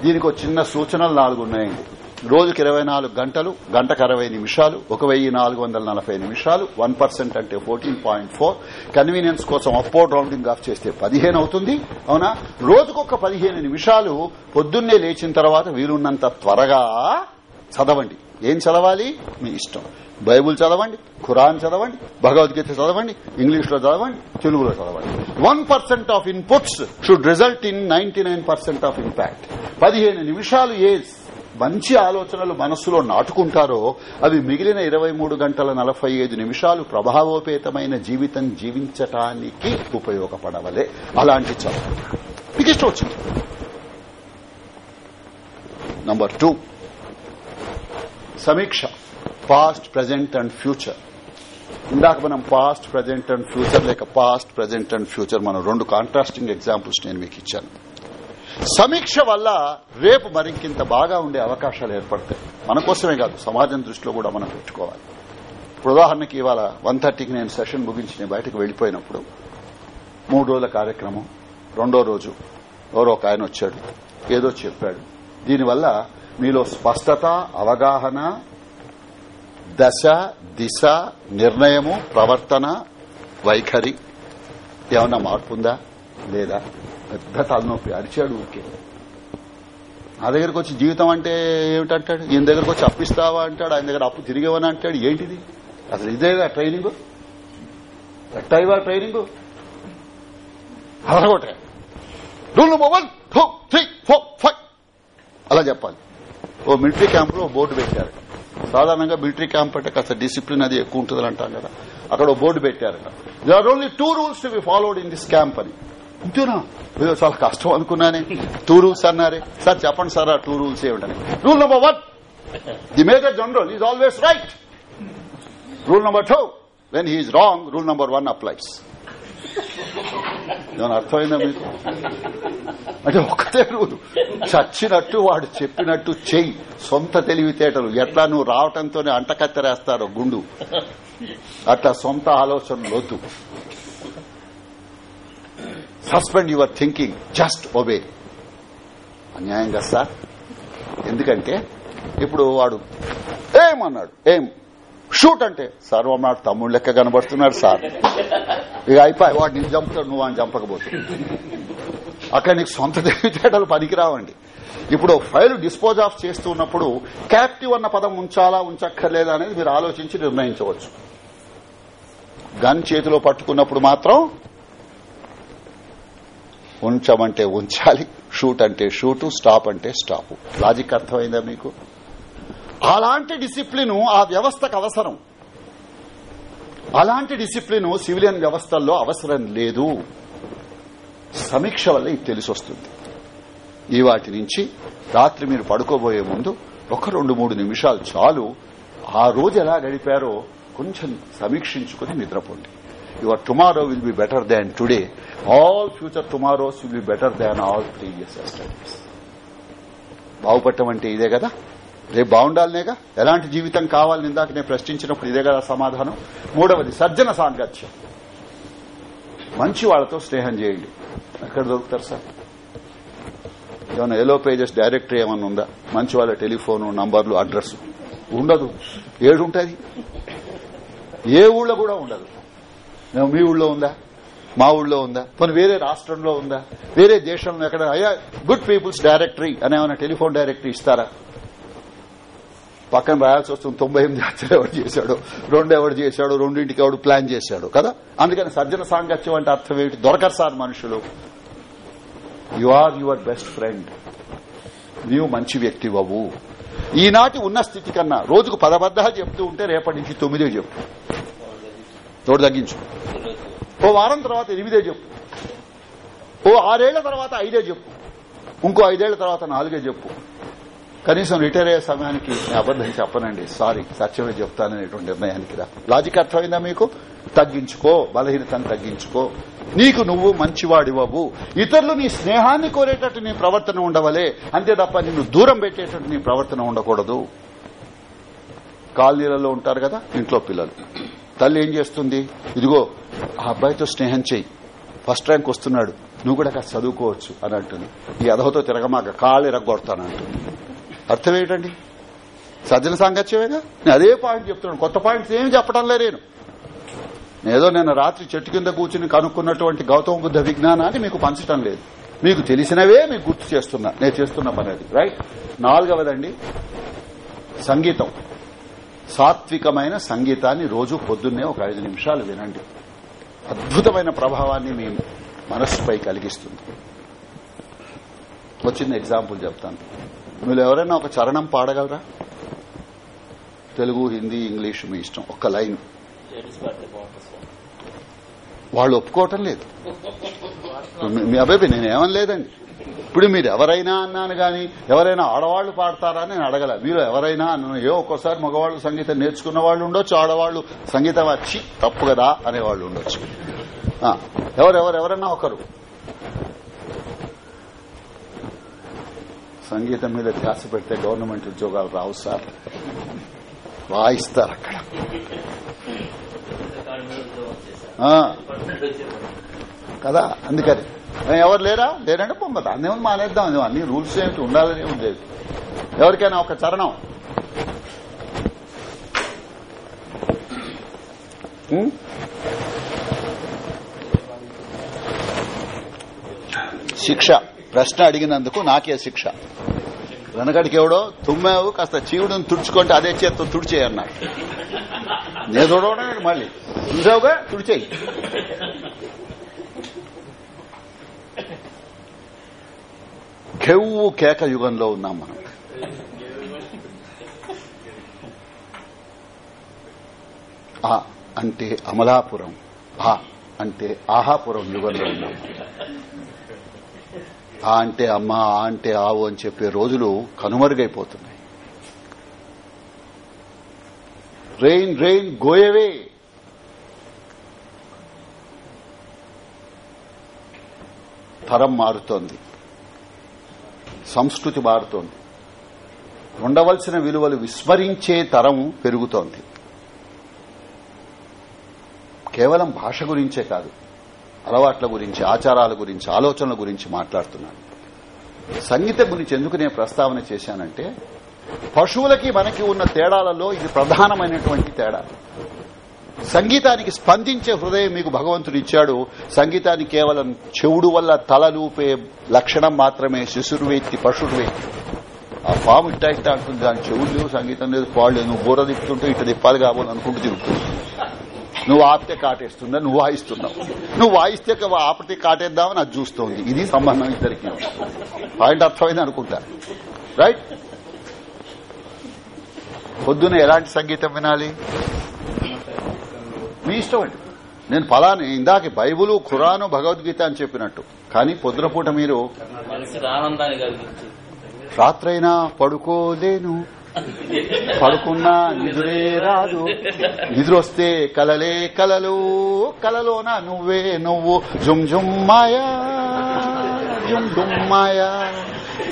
దీనికి ఒక చిన్న సూచనలు నాలుగు ఉన్నాయండి. రోజుకి ఇరవై నాలుగు గంటలు గంటకు అరవై నిమిషాలు ఒక వెయ్యి నాలుగు వందల నలభై నిమిషాలు వన్ పర్సెంట్ అంటే ఫోర్టీన్ పాయింట్ ఫోర్. కన్వీనియన్స్ కోసం అప్పోర్డ్ రౌండింగ్ ఆఫ్ చేస్తే పదిహేను అవుతుంది. అవునా? రోజుకొక పదిహేను నిమిషాలు పొద్దున్నే లేచిన తర్వాత వీలున్నంత త్వరగా చదవండి. ఏం చదవాలి? మీ ఇష్టం. బైబుల్ చదవండి ఖురాన్ చదవండి భగవద్గీత చదవండి ఇంగ్లీష్లో చదవండి తెలుగులో చదవండి. One percent of inputs should result in ninety nine percent of impact. పదిహేను నిమిషాలు ఏజ్ మంచి ఆలోచనలు మనస్సులో నాటుకుంటారో అవి మిగిలిన ఇరవై మూడు గంటల నలభై ఐదు నిమిషాలు ప్రభావోపేతమైన జీవితం జీవించటానికి ఉపయోగపడవలే. అలాంటి చదువు మీకు ఇష్టం వచ్చింది. నంబర్ టూ సమీక్ష. పాస్ట్ ప్రజెంట్ అండ్ ఫ్యూచర్ ఇందాక మనం పాస్ట్ ప్రజెంట్ అండ్ ఫ్యూచర్ లేక పాస్ట్ ప్రజెంట్ అండ్ ఫ్యూచర్ మనం రెండు కాంట్రాస్టింగ్ ఎగ్జాంపుల్స్ నేను మీకు ఇచ్చాను. సమీక్ష వల్ల రేపు మరింకింత బాగా ఉండే అవకాశాలు ఏర్పడతాయి. మన కోసమే కాదు సమాజం దృష్టిలో కూడా మనం పెట్టుకోవాలి. ఇప్పుడు ఉదాహరణకి ఇవాళ వన్ థర్టీకి నేను సెషన్ ముగించి నేను బయటకు వెళ్ళిపోయినప్పుడు మూడు రోజుల కార్యక్రమం రెండో రోజు ఎవరో ఒక ఆయన వచ్చాడు ఏదో చెప్పాడు. దీనివల్ల మీలో స్పష్టత అవగాహన దశ దిశ నిర్ణయము ప్రవర్తన వైఖరి ఏమన్నా మార్పు ఉందా లేదా? పెద్ద తలనొప్పి అరిచాడు ఊరికే. నా దగ్గరకు వచ్చి జీవితం అంటే ఏమిటంటాడు ఈయన దగ్గరకు వచ్చి అప్పిస్తావా? అంటాడు. ఆయన దగ్గర అప్పు తిరిగేవని? అంటాడు. ఏంటిది? అసలు ఇదేగా ట్రైనింగ్? ఎట్టయివా training? అదరగొట్టే rule number one two three four five. అలా చెప్పాలి. ఓ మిలిటరీ క్యాంప్లో బోర్డు పెట్టారు. సాధారణంగా మిలిటరీ క్యాంప్ అంటే కాస్త డిసిప్లిన్ అది ఎక్కువ ఉంటుంది అంటాం కదా. అక్కడ ఓ బోర్డు పెట్టారట. They are only two rules to be followed in this camp అని. అంతేనా ఏదో చాలా కష్టం అనుకున్నానే. టూ రూల్స్ అన్నారే. సార్ చెప్పండి సార్ ఆ టూ రూల్స్ ఏమిటని. Rule number one the major general is always right rule number two when he's wrong rule number one applies ఏమైనా అర్థమైందా మీకు? అంటే ఒకటే రూలు. చచ్చినట్టు వాడు చెప్పినట్టు చెయ్యి. సొంత తెలివితేటలు. ఎట్లా నువ్వు రావటంతోనే అంటకత్తెరేస్తారో గుండు. అట్లా సొంత ఆలోచన లోతు suspend your thinking just obey అన్యాయంగా సార్? ఎందుకంటే ఇప్పుడు వాడు ఏమన్నాడు? ఏం? షూట్ అంటే. సార్ వాడు తమ్ముడు లెక్క కనబడుతున్నాడు సార్. ఇక అయిపోయి వాడు నేను చంపుతాడు నువ్వు అని చంపకపోతే. అక్కడ నీకు సొంత తెలివితేటలు పనికిరావండి. ఇప్పుడు ఫైల్ డిస్పోజ్ ఆఫ్ చేస్తున్నప్పుడు క్యాప్టివ్ అన్న పదం ఉంచాలా ఉంచక్కర్లేదా అనేది మీరు ఆలోచించి నిర్ణయించవచ్చు. గన్ చేతిలో పట్టుకున్నప్పుడు మాత్రం ఉంచమంటే ఉంచాలి షూట్ అంటే షూటు స్టాప్ అంటే స్టాప్. లాజిక్ అర్థమైందా మీకు? అలాంటి డిసిప్లిన్ ఆ వ్యవస్థకు అవసరం. అలాంటి డిసిప్లిన్ సివిలియన్ వ్యవస్థల్లో అవసరం లేదు. సమీక్ష వల్ల ఇది తెలిసొస్తుంది. ఈ వాటి నుంచి రాత్రి మీరు పడుకోబోయే ముందు ఒక రెండు మూడు నిమిషాలు చాలు. ఆ రోజు ఎలా గడిపారో కొంచెం సమీక్షించుకుని నిద్రపోండి. Your tomorrow will be better than today all future tomorrows will be better than all previous studies బాగుపడటం అంటే ఇదే కదా? రేపు బాగుండాలనేగా ఎలాంటి జీవితం కావాలని ఇందాక నేను ప్రశ్నించినప్పుడు ఇదే కదా సమాధానం? మూడవది సజ్జన సాంగత్యం. మంచి వాళ్ళతో స్నేహం చేయండి. ఎక్కడ దొరుకుతారు సార్? ఏమైనా ఎలో పేజెస్ డైరెక్టరీ ఏమన్నా ఉందా? మంచి వాళ్ళ టెలిఫోన్ నంబర్లు అడ్రస్ ఉండదు. ఏడుంటది? ఏ ఊళ్ళో కూడా ఉండదు. మీ ఊళ్ళో ఉందా? మా ఊళ్ళో ఉందా? కొన్ని వేరే రాష్ట్రంలో ఉందా? వేరే దేశంలో ఎక్కడ? అయ్యా గుడ్ పీపుల్స్ డైరెక్టరీ అని ఏమైనా టెలిఫోన్ డైరెక్టరీ ఇస్తారా? పక్కన రాయాల్సి వస్తుంది తొంభై ఎనిమిది హత్యలు ఎవడు చేశాడు రెండు ఎవడు చేశాడు రెండింటికి ఎవడు ప్లాన్ చేశాడు కదా? అందుకని సజ్జన సాంగత్యం అంటే అర్థం ఏమిటి? దొరకరు సార్ మనుషులు. You are your best friend నీవు మంచి వ్యక్తివవు ఈనాటి ఉన్న స్థితి కన్నా రోజుకు పదబద్దాలు చెప్తూ ఉంటే రేపటి నుంచి తొమ్మిదే చెప్పు తోడు తగ్గించుకో ఓ వారం తర్వాత ఎనిమిదే చెప్పు. ఓ ఆరేళ్ళ తర్వాత ఐదే చెప్పు. ఇంకో ఐదేళ్ళ తర్వాత నాలుగే చెప్పు. కనీసం రిటైర్ అయ్యే సమయానికి నేను అబద్దం చెప్పనండి. సారీ సత్యమే చెప్తాననేటువంటి నిర్ణయానికి రా. లాజిక్ అర్థమైందా మీకు? తగ్గించుకో బలహీనతను తగ్గించుకో. నీకు నువ్వు మంచివాడివవు. ఇతరులు నీ స్నేహాన్ని కోరేటట్టు నీ ప్రవర్తన ఉండవలే. అంతే తప్ప నిన్ను దూరం పెట్టేటట్టు నీ ప్రవర్తన ఉండకూడదు. కాలనీలలో ఉంటారు కదా ఇంట్లో పిల్లలు. తల్లి ఏం చేస్తుంది? ఇదిగో ఆ అబ్బాయితో స్నేహం చెయ్యి. ఫస్ట్ ర్యాంక్ వస్తున్నాడు. నువ్వు కూడా కాస్త చదువుకోవచ్చు అని అంటుంది. ఈ అధవతో తిరగమాక కాళ్ళు ఎరగొడతానంటుంది అర్థం ఏంటండి? సజ్జన సాంగత్యమేగా? నేను అదే పాయింట్ చెప్తున్నాను. కొత్త పాయింట్స్ ఏమి చెప్పడం లేదు ఏదో నేను రాత్రి చెట్టు కింద కూర్చుని కనుక్కున్నటువంటి గౌతమ బుద్ధ విజ్ఞానాన్ని మీకు పంచడం లేదు. మీకు తెలిసినవే మీకు గుర్తు చేస్తున్నా. నేను చేస్తున్న పని అది. రైట్ నాలుగవదండి సంగీతం. సాత్వికమైన సంగీతాన్ని రోజు పొద్దున్నే ఒక ఐదు నిమిషాలు వినండి. అద్భుతమైన ప్రభావాన్ని మీ మనస్సుపై కలిగిస్తుంది. వచ్చిన ఎగ్జాంపుల్ చెప్తాను. మీరు ఎవరైనా ఒక చరణం పాడగలరా? తెలుగు హిందీ ఇంగ్లీష్ మీ ఇష్టం. ఒక్క లైన్. వాళ్ళు ఒప్పుకోవటం లేదు. మీ- మీ అబ్బాయి నేనేమని లేదండి ఇప్పుడు మీరు ఎవరైనా అన్నాను గాని ఎవరైనా ఆడవాళ్ళు పాడతారా నేను అడగల. మీరు ఎవరైనా అన్నాను ఏ ఒక్కోసారి మగవాళ్ళు సంగీతం నేర్చుకున్న వాళ్ళు ఉండొచ్చు ఆడవాళ్ళు సంగీతం వచ్చి తప్పు కదా అనేవాళ్ళు ఉండొచ్చు. ఎవరెవరెవరన్నా ఎవరెవరు ఒకరు. సంగీతం మీద ధ్యాస పెడితే గవర్నమెంట్ ఉద్యోగాలు రావు సార్. వాయిస్తారు అక్కడ. కదా అందుకని. ఎవరు లేరా? లేరంటే పొమ్మ దాన్ని మానేద్దాం. అన్ని రూల్స్ ఏమిటి? ఉండాలని ఉండేది ఎవరికైనా ఒక చరణం. శిక్ష. ప్రశ్న అడిగినందుకు నాకే శిక్ష. వెనకడికి ఎవడో తుమ్మావు కాస్త చీవుడిని తుడుచుకుంటే అదే చేత్తో తుడిచేయన్నాడు నేను చూడవడం మళ్ళీ. చూసావుగా? తుడిచేయి. కెవ్వు కేక యుగంలో ఉన్నాం మనం ఆ అంటే అమలాపురం ఆ అంటే ఆహాపురం యుగంలో ఉన్నాం ఆ అంటే అమ్మ ఆ అంటే ఆవు అని చెప్పే రోజులు కనుమరుగైపోతున్నాయి రెయిన్ రెయిన్ గోయవే తరం మారుతోంది. సంస్కృతి మారుతోంది. ఉండవలసిన విలువలు విస్మరించే తరం పెరుగుతోంది. కేవలం భాష గురించే కాదు అలవాట్ల గురించి ఆచారాల గురించి ఆలోచనల గురించి మాట్లాడుతున్నాను. సంగీతం గురించి ఎందుకు నేను ప్రస్తావన చేశానంటే పశువులకి మనకి ఉన్న తేడాలలో ఇది ప్రధానమైనటువంటి తేడా. సంగీతానికి స్పందించే హృదయం మీకు భగవంతుడు ఇచ్చాడు. సంగీతాన్ని కేవలం చెవుడు వల్ల తలలూపే లక్షణం మాత్రమే శిశుర్వేత్తి పశుర్వేత్తి ఆ పాము ఇట్టా ఇట్టా అంటుంది దాని చెవులు లేవు సంగీతం లేదు పాడు నువ్వు బూర తిప్పుతుంటే ఇట్ట తిప్పాలి కాబోలు అనుకుంటూ తిరుగుతుంది. నువ్వు ఆపితే కాటేస్తుందా నువ్వు వాయిస్తున్నావు. నువ్వు వాయిస్తే ఆపితే కాటేద్దామని అది చూస్తోంది. ఇది సంబంధం ఇద్దరికి. పాయింట్ అర్థమైంది అనుకుంటా. రైట్ పొద్దున ఎలాంటి సంగీతం వినాలి? మీ ఇష్టం అండి. నేను ఫలాని ఇందాక బైబుల్ ఖురాను భగవద్గీత అని చెప్పినట్టు. కానీ పొద్దున పూట మీరు రాత్రైనా పడుకోలేను. పడుకున్నా నిద్రే రాదు. నిద్రొస్తే కలలే కలలు కలలోన నువ్వే నువ్వు. జుమ్ జుమ్ మాయా జుమ్ జుమ్ మాయా.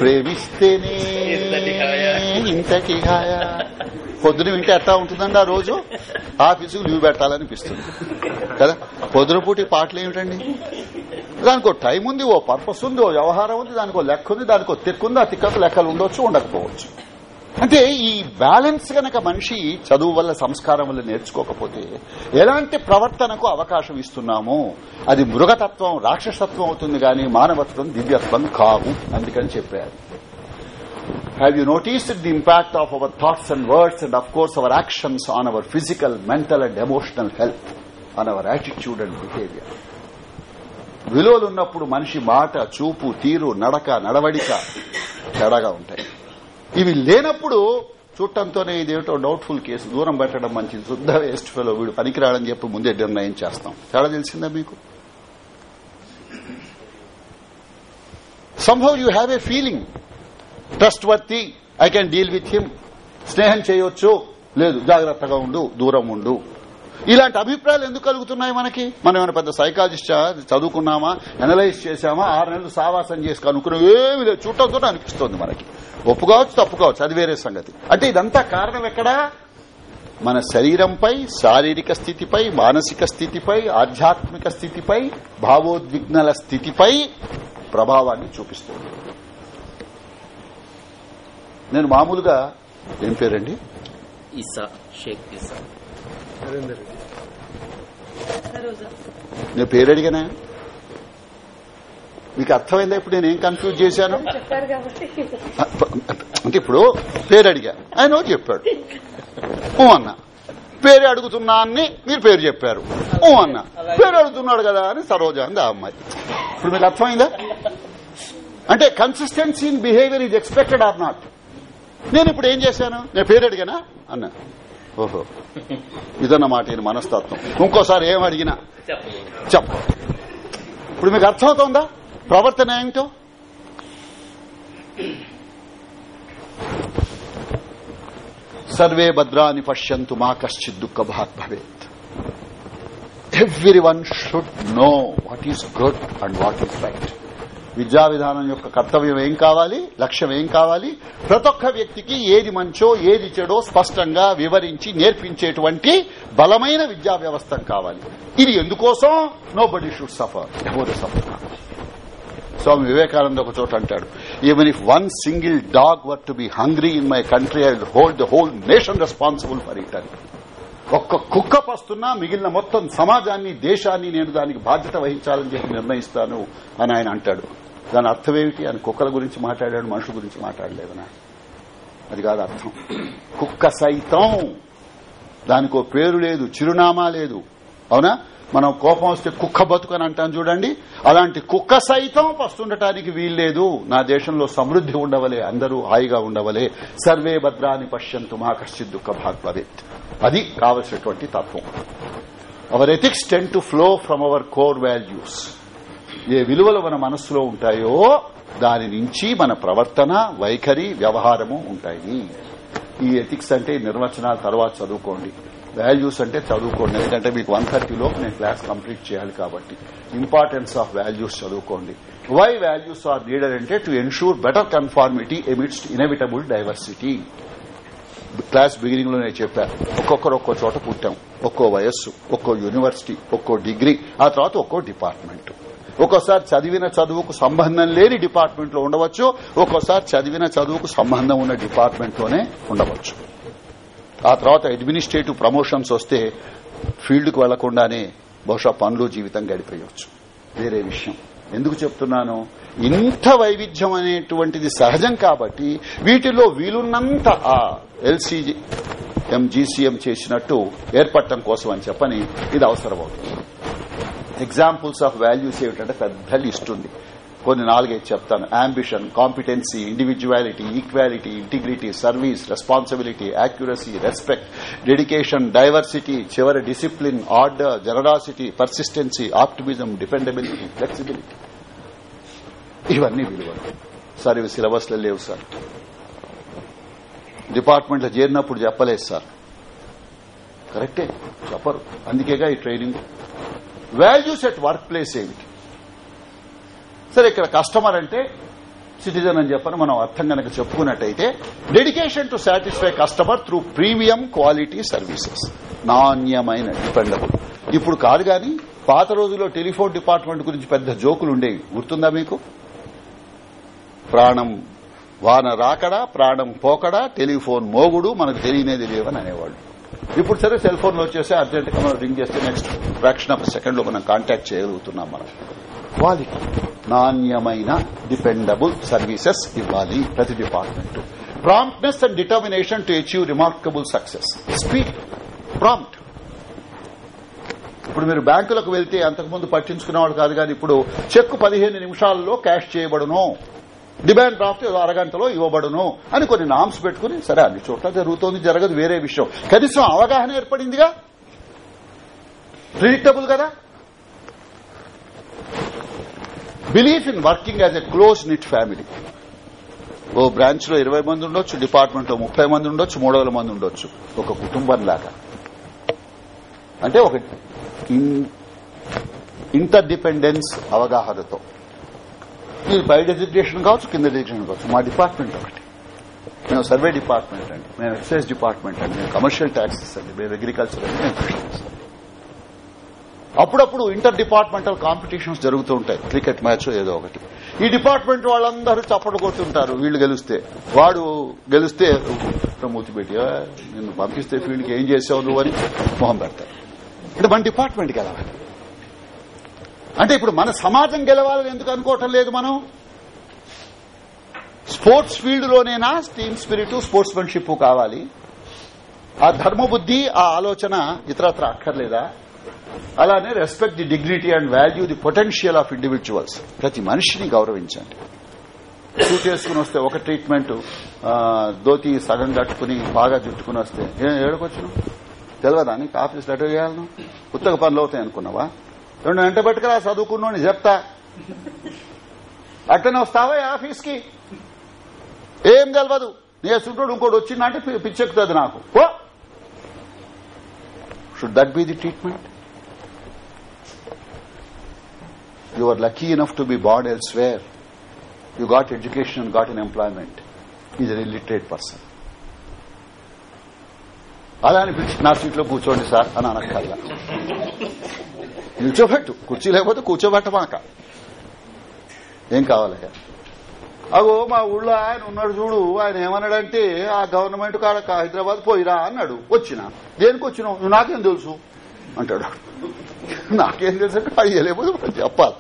ప్రేమిస్తేనే ఇంతటి హాయ పొద్దున వింటే ఎట్లా ఉంటుందండి ఆ రోజు? ఆఫీసుకు లీవ్ పెట్టాలనిపిస్తుంది. కదా? పొద్దునపూటి పాటలు ఏమిటండి? దానికి టైం ఉంది ఓ పర్పస్ ఉంది ఓ వ్యవహారం ఉంది దానికి లెక్క ఉంది దానికి ఓ తిక్కుంది ఆ తిక్కకు లెక్కలు ఉండొచ్చు ఉండకపోవచ్చు. అంటే ఈ బ్యాలెన్స్ గనక మనిషి చదువు వల్ల సంస్కారం వల్ల నేర్చుకోకపోతే ఎలాంటి ప్రవర్తనకు అవకాశం ఇస్తున్నాము? అది మృగతత్వం రాక్షసత్వం అవుతుంది గాని మానవత్వం దివ్యత్వం కావు అందుకని చెప్పారు. Have you noticed the impact of our thoughts and words and of course our actions on our physical, mental and emotional health, on our attitude and behavior? విలువలున్నప్పుడు మనిషి మాట చూపు తీరు నడక నడవడిక తేడాగా ఉంటాయి ఇవి లేనప్పుడు చూడటంతోనే ఇదేమిటో డౌట్ఫుల్ కేసు దూరం పెట్టడం మంచిది శుద్ధ వేస్ట్ ఫెలో వీడు పనికిరాడని చెప్పి ముందే నిర్ణయం చేస్తాం తేడా తెలిసిందా మీకు సంభవ్ you have a feeling trustworthy I can deal with him స్నేహం చేయొచ్చు. లేదు జాగ్రత్తగా ఉండు దూరం ఉండు. ఇలాంటి అభిప్రాయాలు ఎందుకు కలుగుతున్నాయి మనకి? మనం ఏమైనా పెద్ద సైకాలజిస్ట్? చదువుకున్నామా? అనలైజ్ చేశామా? ఆరు నెలలు సావాసం చేసి కనుక్కున్నాం ఏమి లేదు చూడటంతో అనిపిస్తుంది మనకి. ఒప్పు కావచ్చు తప్పు కావచ్చు అది వేరే సంగతి. అంటే ఇదంతా కారణం ఎక్కడా? మన శరీరంపై శారీరక స్థితిపై మానసిక స్థితిపై ఆధ్యాత్మిక స్థితిపై భావోద్విగ్నల స్థితిపై ప్రభావాన్ని చూపిస్తుంది. నేను మామూలుగా ఏం పేరండి? ఇసా షేక్ ఇసా సరోజా నేను పేరు అడిగానా? మీకు అర్థమైందా? ఇప్పుడు నేను ఏం కన్ఫ్యూజ్ చేశాను? చెప్పారు కాబట్టి అంటే ఇప్పుడు పేరు అడిగా. ఆయన చెప్పాడు. ఊ అన్న. పేరు అడుగుతున్నా అని మీరు పేరు చెప్పారు. ఊ అన్న. పేరు అడుగుతున్నాడు కదా అని సరోజ అంది ఆ అమ్మాయి. ఇప్పుడు మీకు అర్థమైందా? అంటే consistency in behaviour is expected or not నేను ఇప్పుడు ఏం చేశాను? నేను పేరు అడిగానా? అన్నా. ఓహో. ఇదన్నమాట ఈయన మనస్తత్వం. ఇంకోసారి ఏం అడిగినా? చెప్ప. ఇప్పుడు మీకు అర్థమవుతోందా? ప్రవర్తన ఏమిటో? సర్వే భద్రాన్ని పశ్యంతు మా కశ్చిత్ దుఃఖ భాగ్ భవేత్. Everyone should know what is good and what is right విద్యా విధానం యొక్క కర్తవ్యం ఏం కావాలి? లక్ష్యం ఏం కావాలి? ప్రతి ఒక్క వ్యక్తికి ఏది మంచో ఏది చెడో స్పష్టంగా వివరించి నేర్పించేటువంటి బలమైన విద్యా వ్యవస్థ కావాలి. ఇది ఎందుకోసం? నో బడీ షుడ్ సఫర్ ఎవరు సఫర్ స్వామి వివేకానంద ఒక చోట అంటాడు even if one single dog were to be hungry in my country I hold the whole nation responsible for it అని. ఒక్క కుక్క పస్తున్నా మిగిలిన మొత్తం సమాజాన్ని దేశాన్ని నేను దానికి బాధ్యత వహించాలని చెప్పి నిర్ణయిస్తాను అని ఆయన అంటాడు. దాని అర్థమేమిటి ఆయన అని కుక్కల గురించి మాట్లాడాడు మనుషుల గురించి మాట్లాడలేదనా అది కాదు అర్థం. కుక్క సైతం దానికో పేరు లేదు చిరునామా లేదు. అవునా? మనం కోపం వస్తే కుక్క బతుకని అంటాం చూడండి. అలాంటి కుక్క సైతం పస్తుండటానికి వీల్లేదు. నా దేశంలో సమృద్ది ఉండవలే అందరూ హాయిగా ఉండవలే. సర్వే భద్రాన్ని పశ్యంతు మా కశ్చిత్ దుఃఖ భాగ్భవేత్ అది కావలసినటువంటి తత్వం. Our ethics tend to flow from our core values ఏ విలువలు మన మనస్సులో ఉంటాయో దాని నుంచి మన ప్రవర్తన వైఖరి వ్యవహారము ఉంటాయి. ఈ ఎథిక్స్ అంటే నిర్వచనాల తర్వాత చదువుకోండి. వాల్యూస్ అంటే చదువుకోండి. ఎందుకంటే మీకు వన్ థర్టీలో నేను క్లాస్ కంప్లీట్ చేయాలి కాబట్టి. ఇంపార్టెన్స్ ఆఫ్ వాల్యూస్ చదువుకోండి. వై వాల్యూస్ ఆర్ నీడెడ్ అంటే to ensure better conformity emits inevitable diversity. Class బిగినింగ్లో నేను చెప్పాను ఒక్కొక్కరు ఒక్కో చోట పుట్టాం. ఒక్కో వయస్సు ఒక్కో యూనివర్సిటీ ఒక్కో డిగ్రీ ఆ తర్వాత ఒక్కో డిపార్ట్మెంట్. ఒక్కోసారి చదివిన చదువుకు సంబంధం లేని డిపార్ట్మెంట్లో ఉండవచ్చు ఒక్కోసారి చదివిన చదువుకు సంబంధం ఉన్న డిపార్ట్మెంట్లోనే ఉండవచ్చు. ఆ తర్వాత అడ్మినిస్ట్రేటివ్ ప్రమోషన్స్ వస్తే ఫీల్డ్కు వెళ్ళకుండానే బహుశా పనులు జీవితం గడిపేయవచ్చు వేరే విషయం. ఎందుకు చెప్తున్నాను ఇంత వైవిధ్యం అనేటువంటిది సహజం కాబట్టి వీటిలో వీలున్నంత ఆ ఎల్సీజీ ఎంజీసీఎం చేసినట్టు ఏర్పడటం కోసం అని చెప్పని ఇది అవసరమవుతుంది. ఎగ్జాంపుల్స్ ఆఫ్ వాల్యూస్ ఏమిటంటే పెద్ద లిస్ట్ ఉంది. కొన్ని నాలుగైదు చెప్తాను. Ambition competency individuality equality integrity service responsibility accuracy respect dedication diversity చివరి discipline order generosity persistency optimism dependability flexibility ఇవన్నీ విలువలు సార్ ఇవి సిలబస్లో లేవు సార్. డిపార్ట్మెంట్లో చేరినప్పుడు చెప్పలేదు సార్. కరెక్టే చెప్పరు. అందుకేగా ఈ training. Values at work place ఏమిటి? సరే ఇక్కడ కస్టమర్ అంటే సిటిజన్ అని చెప్పని మనం అర్థం కనుక చెప్పుకున్నట్టయితే dedication to satisfy customer through premium quality services నాణ్యమైన డిపెండబుల్ ఇప్పుడు కాదు గాని పాత రోజుల్లో టెలిఫోన్ డిపార్ట్మెంట్ గురించి పెద్ద జోకులు ఉండేవి. గుర్తుందా మీకు? ప్రాణం వాన రాకడా ప్రాణం పోకడా టెలిఫోన్ మోగుడు మనకు తెలియనేది లేవని అనేవాళ్ళు. ఇప్పుడు సరే సెల్ ఫోన్లో వచ్చేసి అర్జెంట్గా మనం రింగ్ చేస్తే నెక్స్ట్ ఫ్రాక్షన్ ఆఫ్ సెకండ్లో మనం కాంటాక్ట్ చేయగలుగుతున్నాం మనం. క్వాలిటీ నాణ్యమైన డిపెండబుల్ సర్వీసెస్ ఇవ్వాలి ప్రతి department. Promptness and determination to achieve remarkable success speed prompt ఇప్పుడు మీరు బ్యాంకులకు వెళ్తే అంతకుముందు పట్టించుకునేవాడు కాదు కానీ ఇప్పుడు చెక్ పదిహేను నిమిషాల్లో క్యాష్ చేయబడును. డిమాండ్ డ్రాఫ్ట్ ఏదో అరగంటలో ఇవ్వబడును అని కొన్ని నామ్స్ పెట్టుకుని సరే అన్ని చోట్ల జరుగుతోంది జరగదు వేరే విషయం. కనీసం అవగాహన ఏర్పడిందిగా? ప్రిడిక్టబుల్ కదా? Belief in working as a close knit family ఓ బ్రాంచ్లో ఇరవై మంది ఉండొచ్చు డిపార్ట్మెంట్లో ముప్పై మంది ఉండొచ్చు మూడు వేల మంది ఉండొచ్చు. ఒక కుటుంబం లాగా అంటే ఒక ఇంటర్ డిపెండెన్స్ అవగాహనతో. మీరు పై డెసిగ్నేషన్ కావచ్చు కింద డెసిగ్నేషన్ కావచ్చు మా డిపార్ట్మెంట్ ఒకటి. మేము సర్వే డిపార్ట్మెంట్ అండి మేము ఎక్సైజ్ డిపార్ట్మెంట్ అండి మేము కమర్షియల్ ట్యాక్సెస్ అండి మేము అగ్రికల్చర్ అండి మేము అప్పుడప్పుడు ఇంటర్ డిపార్ట్మెంటల్ కాంపిటీషన్స్ జరుగుతూ ఉంటాయి. క్రికెట్ మ్యాచ్ ఏదో ఒకటి. ఈ డిపార్ట్మెంట్ వాళ్ళందరూ చప్పట్లు కొడుతుంటారు వీళ్ళు గెలిస్తే. వాడు గెలిస్తే మూతి పెట్టి నిన్ను పంపిస్తే ఫీల్డ్కి ఏం చేసావు నువ్వు అని మొహం పెడతారు. అంటే మన డిపార్ట్మెంట్ గెలవాలి అంటే ఇప్పుడు మన సమాజం గెలవాలని ఎందుకు అనుకోవటం లేదు మనం? స్పోర్ట్స్ ఫీల్డ్ లోనేనా టీమ్ స్పిరిట్ స్పోర్ట్స్ మెన్షిప్ కావాలి. ఆ ధర్మబుద్ధి ఆ ఆలోచన ఇతరత్ర అక్కర్లేదా? అలానే respect the dignity and value the potential of individuals ప్రతి మనిషిని గౌరవించండి. షూట్ చేసుకుని వస్తే ఒక ట్రీట్మెంట్ ధోతి సగం కట్టుకుని బాగా జుట్టుకుని వస్తే ఏడుకొచ్చును? తెలియదా నీకు? ఆఫీస్ లెటర్ చేయాలను ఉత్తగ పనులు అవుతాయి అనుకున్నావా? రెండు గంట పెట్టుకురా చదువుకున్నాను చెప్తా. అట్లనే వస్తావా ఆఫీస్ ఆఫీస్కి? ఏం తెలియదు నీ సుంటుడు ఇంకోటి వచ్చిందంటే పిచ్చెక్కుతుంది నాకు. ఓ should that be the treatment you are lucky enough to be barred elsewhere you got education got in employment is an illiterate person అలా అని పిలిచి నా సీట్లో కూర్చోండి సార్ అని అనక్కర్లా నిల్చోబెట్టు కుర్చీ లేకపోతే కూర్చోబెట్టమాక. ఏం కావాలయ్యా? అగో మా ఊళ్ళో ఆయన ఉన్నాడు చూడు. ఆయన ఏమన్నాడంటే ఆ గవర్నమెంట్ కాడ హైదరాబాద్ పోయిరా అన్నాడు. వచ్చిన. దేనికి వచ్చినావు నువ్వు నాకేం తెలుసు? అంటాడు. నాకేం తెలుసు అంటే అయ్యలేకపోతే మనం చెప్పాలి.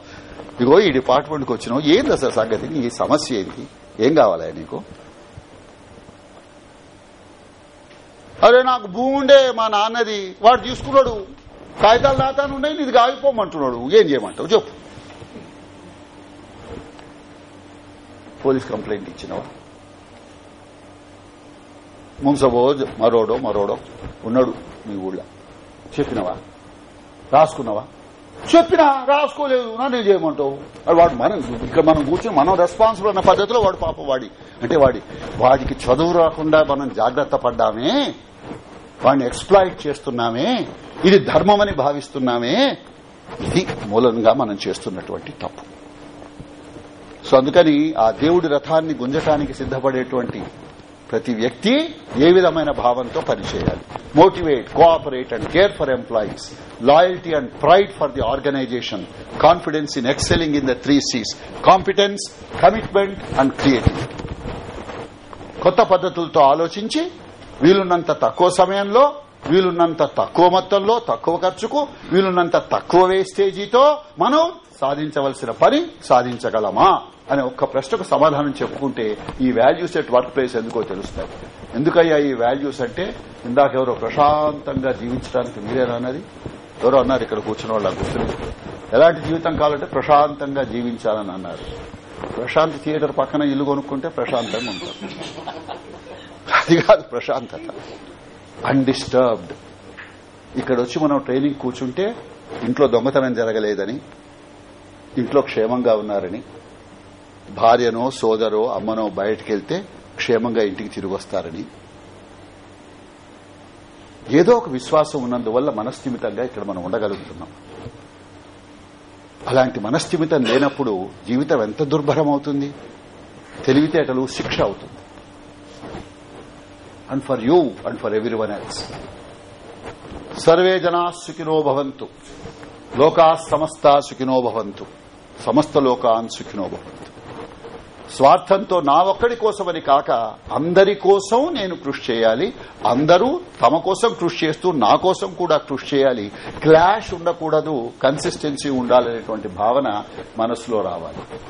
ఇగో ఈ డిపార్ట్మెంట్కి వచ్చినావు. ఏంది అసలు సంగతి? ఈ సమస్య ఏంటి ఏం కావాలా నీకు? అరే నాకు భూమి ఉండే మా నాన్నది వాడు తీసుకున్నాడు. కాగితాలు దాతాను ఉన్నాయి నీది కాగిపోమంటున్నాడు. ఏం చేయమంటావు? చెప్పు. Police complaint ఇచ్చినవా? మున్సబో మరోడో మరోడో ఉన్నాడు మీ ఊళ్ళో. చెప్పినవా? రాసుకున్నావా? చెప్పినా? రాసుకోలేదు. నన్ను చేయమంటావు? అది వాడు మనం ఇక్కడ మనం కూర్చొని మనం రెస్పాన్సిబుల్ అన్న పద్ధతిలో వాడు పాప వాడి. అంటే వాడి వాడికి చదువు రాకుండా మనం జాగ్రత్త పడ్డామే. వాడిని ఎక్స్ప్లాయిట్ చేస్తున్నామే. ఇది ధర్మమని భావిస్తున్నామే. ఇది మూలంగా మనం చేస్తున్నటువంటి తప్పు. సో అందుకని ఆ దేవుడి రథాన్ని గుంజటానికి సిద్ధపడేటువంటి ప్రతి వ్యక్తి ఏ విధమైన భావంతో పనిచేయాలి. Motivate cooperate and care for employees loyalty and pride for the organisation confidence in excelling in the three Cs competence commitment and creativity కొత్త పద్ధతులతో ఆలోచించి వీలున్నంత తక్కువ సమయంలో వీలున్నంత తక్కువ మొత్తంలో తక్కువ ఖర్చుకు వీలున్నంత తక్కువ వేస్టేజీతో మనం సాధించవలసిన పని సాధించగలమా అనే ఒక్క ప్రశ్నకు సమాధానం చెప్పుకుంటే ఈ వాల్యూస్ ఎట్ వర్క్ ప్లేస్ ఎందుకో తెలుస్తాయి. ఎందుకయ్యా ఈ వాల్యూస్ అంటే ఇందాక ఎవరో ప్రశాంతంగా జీవించడానికి మీరేనా అన్నది? ఎవరో అన్నారు ఇక్కడ కూర్చున్న వాళ్ళ గుర్తులు ఎలాంటి జీవితం కావాలంటే ప్రశాంతంగా జీవించాలని అన్నారు. ప్రశాంత్ థియేటర్ పక్కన ఇల్లు కొనుక్కుంటే ప్రశాంతంగా ఉంటారు అది కాదు ప్రశాంతత. అన్డిస్టర్బ్డ్ ఇక్కడ వచ్చి మనం ట్రైనింగ్ కూర్చుంటే ఇంట్లో దొంగతనం జరగలేదని ఇంట్లో క్షేమంగా ఉన్నారని భార్యనో సోదరో అమ్మనో బయటకెళ్తే క్షేమంగా ఇంటికి తిరిగి వస్తారని ఏదో ఒక విశ్వాసం ఉన్నందువల్ల మనస్థిమితంగా ఇక్కడ మనం ఉండగలుగుతున్నాం. అలాంటి మనస్థిమితం లేనప్పుడు జీవితం ఎంత దుర్భరం అవుతుంది తెలివితేటలు శిక్ష అవుతుంది. And for you and for everyone else survey జనా సుఖినో భవంతు. లోకా సమస్త సుఖినో భవంతు. సమస్త లోకాన్ సుఖినో భవంతు. స్వార్థంతో నా ఒక్కడి కోసమని కాక అందరి కోసం నేను కృషి చేయాలి. అందరూ తమ కోసం కృషి చేస్తూ నా కోసం కూడా కృషి చేయాలి. క్లాష్ ఉండకూడదు కన్సిస్టెన్సీ ఉండాలనేటువంటి భావన మనసులో రావాలి.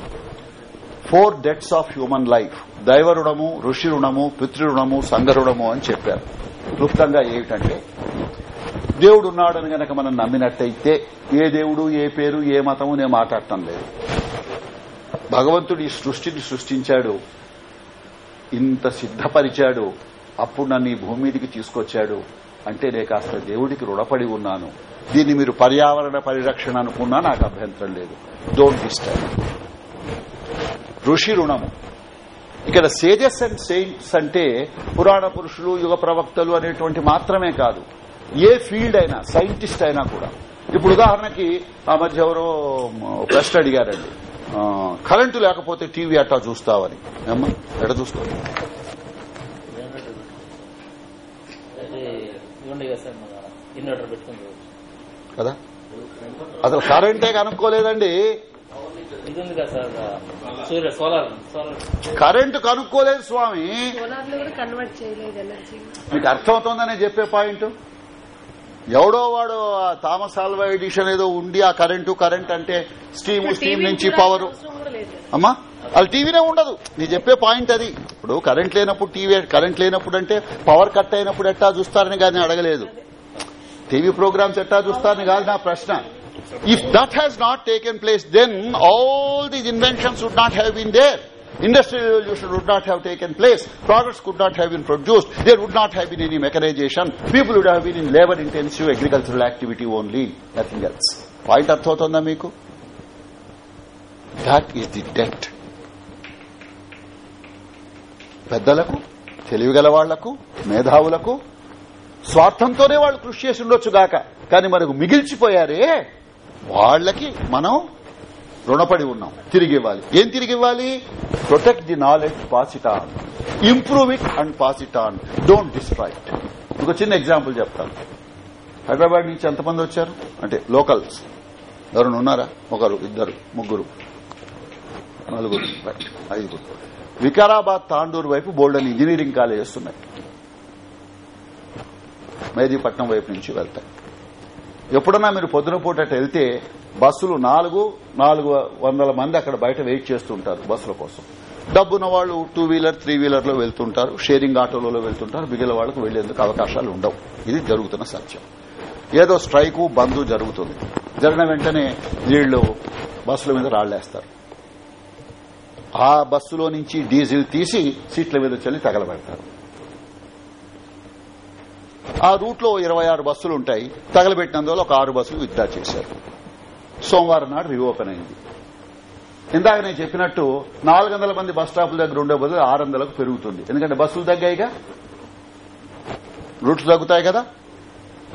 Four debts of human life. దైవ రుణము ఋషి రుణము పితృరుణము సంఘ రుణము అని చెప్పారు. క్లుప్తంగా ఏమిటంటే దేవుడు ఉన్నాడని గనక మనం నమ్మినట్టయితే ఏ దేవుడు ఏ పేరు ఏ మతము నేను మాట్లాడటం లేదు. భగవంతుడు ఈ సృష్టిని సృష్టించాడు. ఇంత సిద్ధపరిచాడు. అప్పుడు నన్ను ఈ భూమి మీదికి తీసుకొచ్చాడు. అంటే నేను కాస్త దేవుడికి రుణపడి ఉన్నాను. దీన్ని మీరు పర్యావరణ పరిరక్షణ అనుకున్నా నాకు అభ్యంతరం లేదు. డోంట్ డిస్టర్బ్ ఋషి రుణము. ఇక్కడ సేజెస్ అండ్ సెయింట్స్ అంటే పురాణ పురుషులు యుగ ప్రవక్తలు అనేటువంటి మాత్రమే కాదు. ఏ ఫీల్డ్ అయినా సైంటిస్ట్ అయినా కూడా. ఇప్పుడు ఉదాహరణకి ఆ మధ్య ఎవరో ప్రశ్న అడిగారండి. కరెంటు లేకపోతే టీవీ అట్టా చూస్తావని. ఏమ్మా ఎట చూస్తావు? కదా? అసలు కరెంటే కనుక్కోలేదండి. ఇది ఉంది కదా సార్? సూర్య సోలార్ సోలార్. కరెంటు కనుక్కోలేదు స్వామి. సోలార్లో కూడా కన్వర్ట్ చేయలేదు ఎనర్జీ. మీకు అర్థమవుతోందనే చెప్పే పాయింట్? ఎవడో వాడు ఆ థామస్ ఆల్వా ఎడిషన్ ఏదో ఉండి ఆ కరెంటు కరెంట్ అంటే స్టీమ్ స్టీమ్ నుంచి పవర్. అమ్మా అది టీవీనే ఉండదు. నీ చెప్పే పాయింట్ అది. ఇప్పుడు కరెంట్ లేనప్పుడు టీవీ కరెంట్ లేనప్పుడు అంటే పవర్ కట్ అయినప్పుడు ఎట్టా చూస్తారని కానీ అడగలేదు. టీవీ ప్రోగ్రామ్స్ ఎట్టా చూస్తారని కాదు నా ప్రశ్న. If that has not taken place then all these inventions would not have been there industrial revolution would not have taken place products could not have been produced there would not have been any mechanization people would have been in labor intensive agricultural activity only nothing else point అర్థమవుతుందా మీకు that is the debt పెద్దలకు తెలివిగల వాళ్ళకు మేధావులకు స్వార్థంతోనే వాళ్ళు కృషి చేసి ఉండొచ్చు గాక కానీ మనకు మిగిల్చిపోయారే వాళ్ళకి మనం రుణపడి ఉన్నాం. తిరిగి ఇవ్వాలి. ఏం తిరిగి ఇవ్వాలి? Protect the knowledge pass it on improve it and pass it on don't destroy it ఒక చిన్న ఎగ్జాంపుల్ చెప్తాను. హైదరాబాద్ నుంచి ఎంతమంది వచ్చారు? అంటే లోకల్స్ ఎవరు ఉన్నారా? ఒకరు ఇద్దరు ముగ్గురు. నలుగురు. ఐదుగురు. వికారాబాద్ తాండూరు వైపు బోల్డన్ ఇంజనీరింగ్ కాలేజెస్ ఉన్నాయి మేదీపట్నం వైపు నుంచి వెళ్తాయి. ఎప్పుడన్నా మీరు పొద్దున పూట అటు వెళ్తే బస్సులు నాలుగు నాలుగు వందల మంది అక్కడ బయట వెయిట్ చేస్తుంటారు బస్సుల కోసం. డబ్బున్న వాళ్ళు టూ వీలర్ త్రీ వీలర్లో వెళ్తుంటారు షేరింగ్ ఆటోలలో వెళ్తుంటారు మిగిలిన వాళ్ళకు వెళ్ళేందుకు అవకాశాలు ఉండవు. ఇది జరుగుతున్న సత్యం. ఏదో స్ట్రైకు బంద్ జరుగుతుంది. జరిగిన వెంటనే వీళ్ళు బస్సుల మీద రాళ్ళేస్తారు ఆ బస్సులో నుంచి డీజిల్ తీసి సీట్ల మీద చల్లి తగలబెడతారు. ఆ రూట్లో ఇరవై ఆరు బస్సులు ఉంటాయి. తగలబెట్టినందువల్ల ఒక ఆరు బస్సులు విత్డ్రా చేశారు. సోమవారం నాడు రీఓపెన్ అయింది. ఇందాక నేను చెప్పినట్టు నాలుగు వందల మంది బస్ స్టాపుల దగ్గర ఉండే బదులు ఆరు వందలకు పెరుగుతుంది. ఎందుకంటే బస్సులు తగ్గాయిగా? రూట్లు తగ్గుతాయి కదా?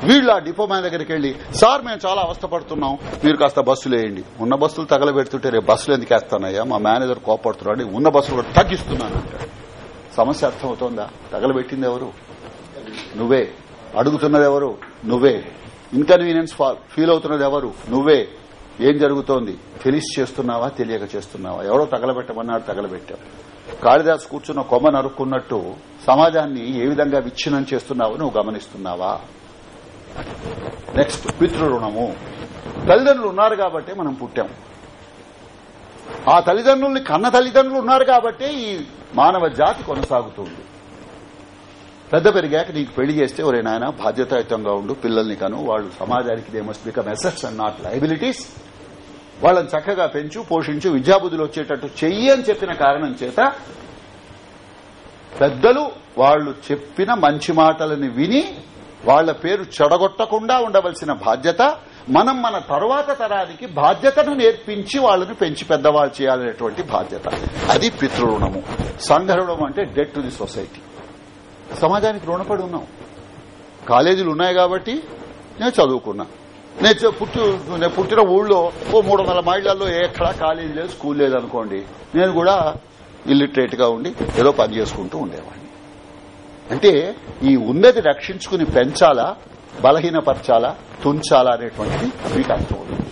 వీళ్ళు ఆ డిపో మ్యాన్ దగ్గరికి వెళ్ళి సార్ మేము చాలా అవస్థపడుతున్నాం. మీరు కాస్త బస్సులు వేయండి. ఉన్న బస్సులు తగలబెడుతుంటే రేపు బస్సులు ఎందుకు వేస్తానయ్యా? మా మేనేజర్ కోపడుతున్నాడు. ఉన్న బస్సులు కూడా తగ్గిస్తున్నాను. సమస్య అర్థమవుతోందా? తగలబెట్టింది ఎవరు? నువ్వే. అడుగుతున్నది ఎవరు? నువ్వే. ఇన్కన్వీనియన్స్ ఫీల్ అవుతున్నది ఎవరు? నువ్వే. ఏం జరుగుతోంది? తెలిసి చేస్తున్నావా? తెలియక చేస్తున్నావా? ఎవరో తగలబెట్టమన్నాడు తగలబెట్టావు కాళిదాస్ కూర్చున్న కొమ్మ నరుక్కున్నట్టు సమాజాన్ని ఏ విధంగా విచ్ఛిన్నం చేస్తున్నావో నువ్వు గమనిస్తున్నావా? నెక్స్ట్ పితృరుణము తల్లిదండ్రులు ఉన్నారు కాబట్టి మనం పుట్టాం. ఆ తల్లిదండ్రుల్ని కన్న తల్లిదండ్రులు ఉన్నారు కాబట్టి ఈ మానవ జాతి కొనసాగుతుంది. పెద్ద పెరిగాక నీకు పెళ్ళి చేస్తే ఒరే నాయన బాధ్యతాయుతంగా ఉండు పిల్లల్ని కను వాళ్ళు సమాజానికి they must become assets and not liabilities వాళ్ళని చక్కగా పెంచు పోషించు విద్యాబుద్ధులు వచ్చేటట్టు చెయ్యి అని చెప్పిన కారణం చేత పెద్దలు వాళ్ళు చెప్పిన మంచి మాటలని విని వాళ్ళ పేరు చెడగొట్టకుండా ఉండవలసిన బాధ్యత మనం మన తరువాత తరానికి బాధ్యతను నేర్పించి వాళ్ళని పెంచి పెద్దవాళ్ళు చేయాలనేటువంటి బాధ్యత. అది పితృరుణము సంఘరుణం అంటే డెట్ టు ది సొసైటీ సమాజానికి రుణపడి ఉన్నాం. కాలేజీలు ఉన్నాయి కాబట్టి నేను చదువుకున్నా. నేను పుట్టి నేను పుట్టిన ఊళ్ళో ఓ మూడు వందల మైళ్ళలో ఎక్కడా కాలేజీ లేదు స్కూల్ లేదు అనుకోండి. నేను కూడా ఇల్లిటరేట్గా ఉండి ఏదో పని చేసుకుంటూ ఉండేవాడిని. అంటే ఈ ఉన్నది రక్షించుకుని పెంచాలా బలహీనపరచాలా తుంచాలా అనేటువంటిది మీకు అర్థం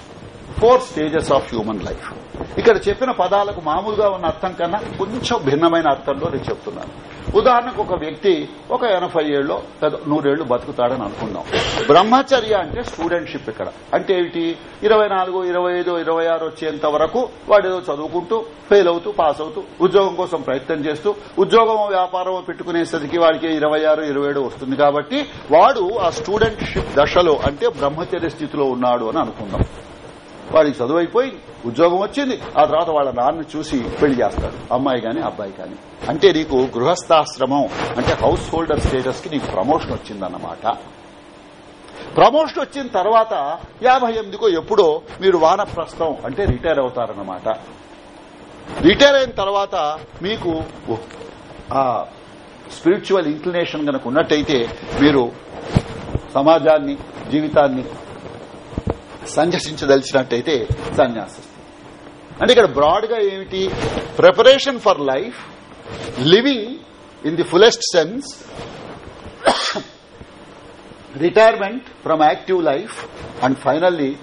four stages of human life ఇక్కడ చెప్పిన పదాలకు మామూలుగా ఉన్న అర్థం కన్నా కొంచెం భిన్నమైన అర్థంలో నేను చెప్తున్నాను. ఉదాహరణకు ఒక వ్యక్తి ఒక ఎనభై ఏళ్ళు నూరేళ్ళు బతుకుతాడని అనుకుందాం. బ్రహ్మచర్య అంటే స్టూడెంట్షిప్ ఇక్కడ. అంటే ఏమిటి? ఇరవై నాలుగు ఇరవై ఐదు ఇరవై ఆరు వచ్చేంత వరకు వాడు ఏదో చదువుకుంటూ ఫెయిల్ అవుతూ పాస్ అవుతూ ఉద్యోగం కోసం ప్రయత్నం చేస్తూ ఉద్యోగం వ్యాపారం పెట్టుకునేసరికి వాడికి ఇరవై ఆరు ఇరవై ఏడు వస్తుంది కాబట్టి వాడు ఆ స్టూడెంట్షిప్ దశలో అంటే బ్రహ్మచర్య స్థితిలో ఉన్నాడు అని అనుకుందాం. వాడికి చదువు అయిపోయింది ఉద్యోగం వచ్చింది. ఆ తర్వాత వాళ్ళ నాన్న చూసి పెళ్ళి చేస్తాడు. అమ్మాయి గాని అబ్బాయి కాని అంటే నీకు గృహస్థాశ్రమం అంటే హౌస్ హోల్డర్ స్టేటస్కి నీకు ప్రమోషన్ వచ్చిందన్నమాట. ప్రమోషన్ వచ్చిన తర్వాత యాభై ఎనిమిదికో ఎప్పుడో మీరు వానప్రస్థం అంటే రిటైర్ అవుతారన్నమాట. రిటైర్ అయిన తర్వాత మీకు ఆ స్పిరిచువల్ ఇంక్లినేషన్ కనుక ఉన్నట్టయితే మీరు సమాజాన్ని జీవితాన్ని సంఘర్షించదలిచినట్టయితే సన్యాసం అంటే ఇక్కడ బ్రాడ్గా ఏమిటి? Preparation for life living in the fullest sense retirement from active life and finally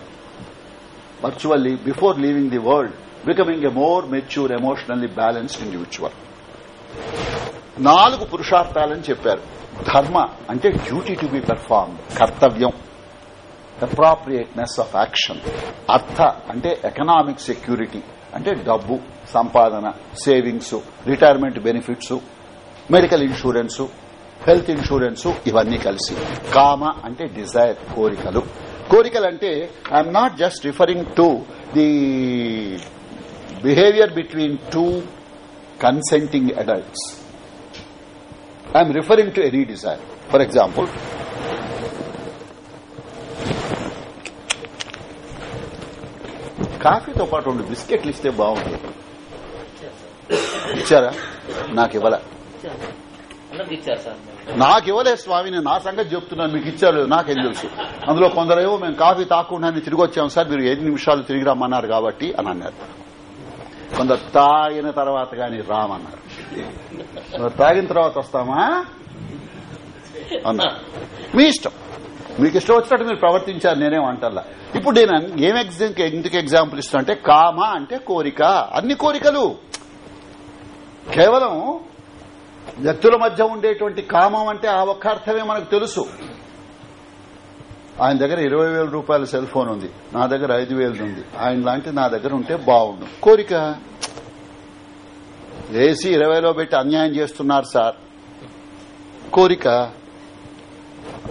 virtually before leaving the world becoming a more mature emotionally balanced individual నాలుగు పురుషార్థాలని చెప్పారు. ధర్మ అంటే డ్యూటీ టు బి పెర్ఫార్మ్ కర్తవ్యం. అప్రాప్రియేట్నెస్ ఆఫ్ యాక్షన్ అర్థ అంటే economic security అంటే డబ్బు సంపాదన savings retirement benefits medical insurance health insurance ఇవన్నీ కలిసి. కామ అంటే డిజైర్ కోరికలు. కోరికలు అంటే I'm not just referring to the behaviour between two consenting adults I'm referring to any desire for example కాఫీతో పాటు రెండు బిస్కెట్లు ఇస్తే బాగుంటుంది ఇచ్చారా? నాకు ఇవ్వాల. నాకు ఇవ్వలే స్వామి నేను నా సంగతి చెప్తున్నాను మీకు ఇచ్చారు నాకేం తెలుసు. అందులో కొందరేమో మేము కాఫీ తాకుండానే తిరిగి వచ్చాం సార్ మీరు ఐదు నిమిషాలు తిరిగి రమ్మన్నారు కాబట్టి అని అన్నారు. కొందరు తాగిన తర్వాత కానీ రామన్నారు. తాగిన తర్వాత వస్తామా? అన్నారు. మీ ఇష్టం. మీకు ఇష్టం వచ్చినట్టు మీరు ప్రవర్తించారు నేనేం అంటల్లా. ఇప్పుడు నేను ఏం ఎగ్జామ్ ఎందుకు ఎగ్జాంపుల్ ఇస్తున్నా అంటే కామ అంటే కోరిక. అన్ని కోరికలు. కేవలం వ్యక్తుల మధ్య ఉండేటువంటి కామం అంటే ఆ ఒక్క అర్థమే మనకు తెలుసు. ఆయన దగ్గర ఇరవై వేల రూపాయల సెల్ ఫోన్ ఉంది. నా దగ్గర ఐదు వేలు ఉంది. ఆయన లాంటి నా దగ్గర ఉంటే బాగుండు. కోరిక. ఏసీ ఇరవైలో పెట్టి అన్యాయం చేస్తున్నారు సార్. కోరిక.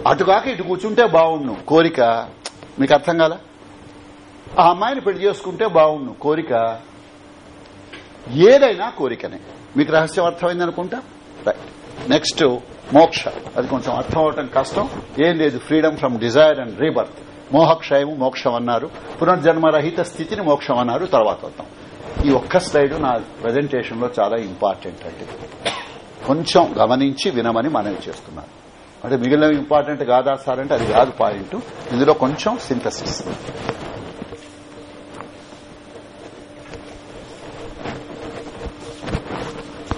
అటుగాక ఇటు కూర్చుంటే బాగుండు కోరిక మీకు అర్థం కాల? ఆ అమ్మాయిని పెళ్ళి చేసుకుంటే బాగుండు కోరిక ఏదైనా కోరికనే. మీకు రహస్యం అర్థమైంది అనుకుంటా? రైట్ నెక్స్ట్ మోక్ష. అది కొంచెం అర్థం అవటం కష్టం. ఏం లేదు freedom from desire and rebirth మోహక్షయము మోక్షం అన్నారు. పునర్జన్మరహిత స్థితిని మోక్షం అన్నారు. తర్వాత వద్దాం. ఈ ఒక్క స్లైడ్ నా ప్రజెంటేషన్లో చాలా ఇంపార్టెంట్ అండి. కొంచెం గమనించి వినమని మనవి చేస్తున్నాను. అంటే మిగిలిన ఇంపార్టెంట్ కాదా సార్ అంటే అది కాదు పాయింట్. ఇందులో కొంచెం సింథసిస్.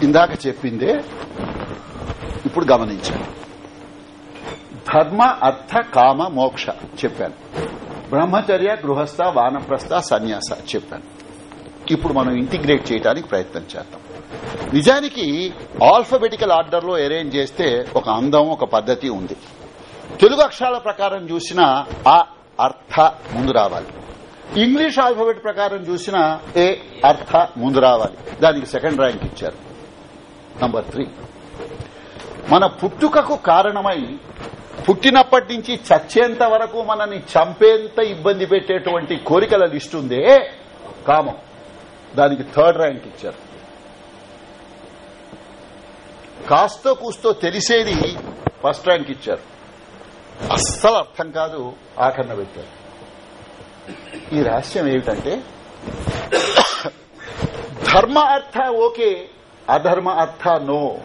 ఇందాక చెప్పిందే ఇప్పుడు గమనించాను ధర్మ అర్థ కామ మోక్ష చెప్పాను. బ్రహ్మచర్య గృహస్థ వానప్రస్థ సన్యాస చెప్పాను. ఇప్పుడు మనం ఇంటిగ్రేట్ చేయడానికి ప్రయత్నం చేద్దాం. నిజానికి ఆల్ఫబెటికల్ ఆర్డర్లో అరేంజ్ చేస్తే ఒక అందం ఒక పద్ధతి ఉంది. తెలుగు అక్షరాల ప్రకారం చూసినా ఆ అర్థ ముందు రావాలి. ఇంగ్లీష్ ఆల్ఫబెట్ ప్రకారం చూసినా ఏ అర్థ ముందు రావాలి. దానికి సెకండ్ ర్యాంక్ ఇచ్చారు. నంబర్ త్రీ మన పుట్టుకకు కారణమై పుట్టినప్పటి నుంచి చచ్చేంత వరకు మనని చంపేంత ఇబ్బంది పెట్టేటువంటి కోరికల లిస్ట్ ఉందే కామం. దానికి థర్డ్ ర్యాంక్ ఇచ్చారు. కాస్తో కూస్తో తెలిసేది ఫస్ట్ ర్యాంక్ ఇచ్చారు. అస్సలు అర్థం కాదు ఆఖరణ పెట్టారు. ఈ రహస్యం ఏమిటంటే ధర్మ అర్థ ఓకే అధర్మ అర్థ నో.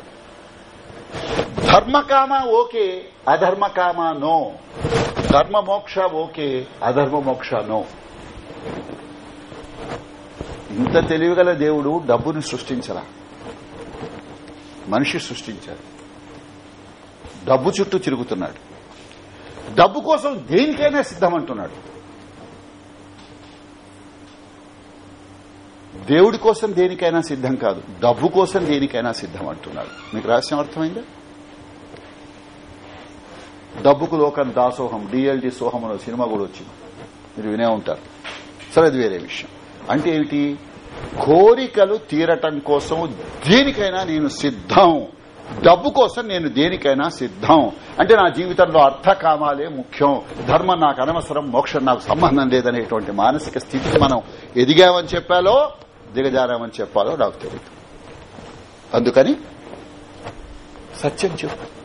ధర్మకామ okay అధర్మకామ no. ధర్మ మోక్ష ఓకే అధర్మ మోక్ష నో. ఇంత తెలివిగల దేవుడు డబ్బుని సృష్టించరా? మనిషి సృష్టించాడు డబ్బు చుట్టూ తిరుగుతున్నాడు. డబ్బు కోసం దేనికైనా సిద్ధమంటున్నాడు. దేవుడి కోసం దేనికైనా సిద్ధం కాదు డబ్బు కోసం దేనికైనా సిద్ధం అంటున్నాడు మీకు రహస్యం అర్థమైందా? డబ్బుకు లోకం దాసోహం డిఎల్డి సోహం అనే సినిమా కూడా వచ్చింది. మీరు వినే ఉంటారు. సరే అది వేరే విషయం. అంటే ఏమిటి? కోరికలు తీరటం కోసం దేనికైనా నేను సిద్ధం. డబ్బు కోసం నేను దేనికైనా సిద్ధం. అంటే నా జీవితంలో అర్థకామాలే ముఖ్యం. ధర్మం నాకు అనవసరం మోక్షం నాకు సంబంధం లేదనేటువంటి మానసిక స్థితికి మనం ఎదిగామని చెప్పాలో దిగజారామని చెప్పాలో నాకు తెలియదు అందుకని సత్యం చెప్పు.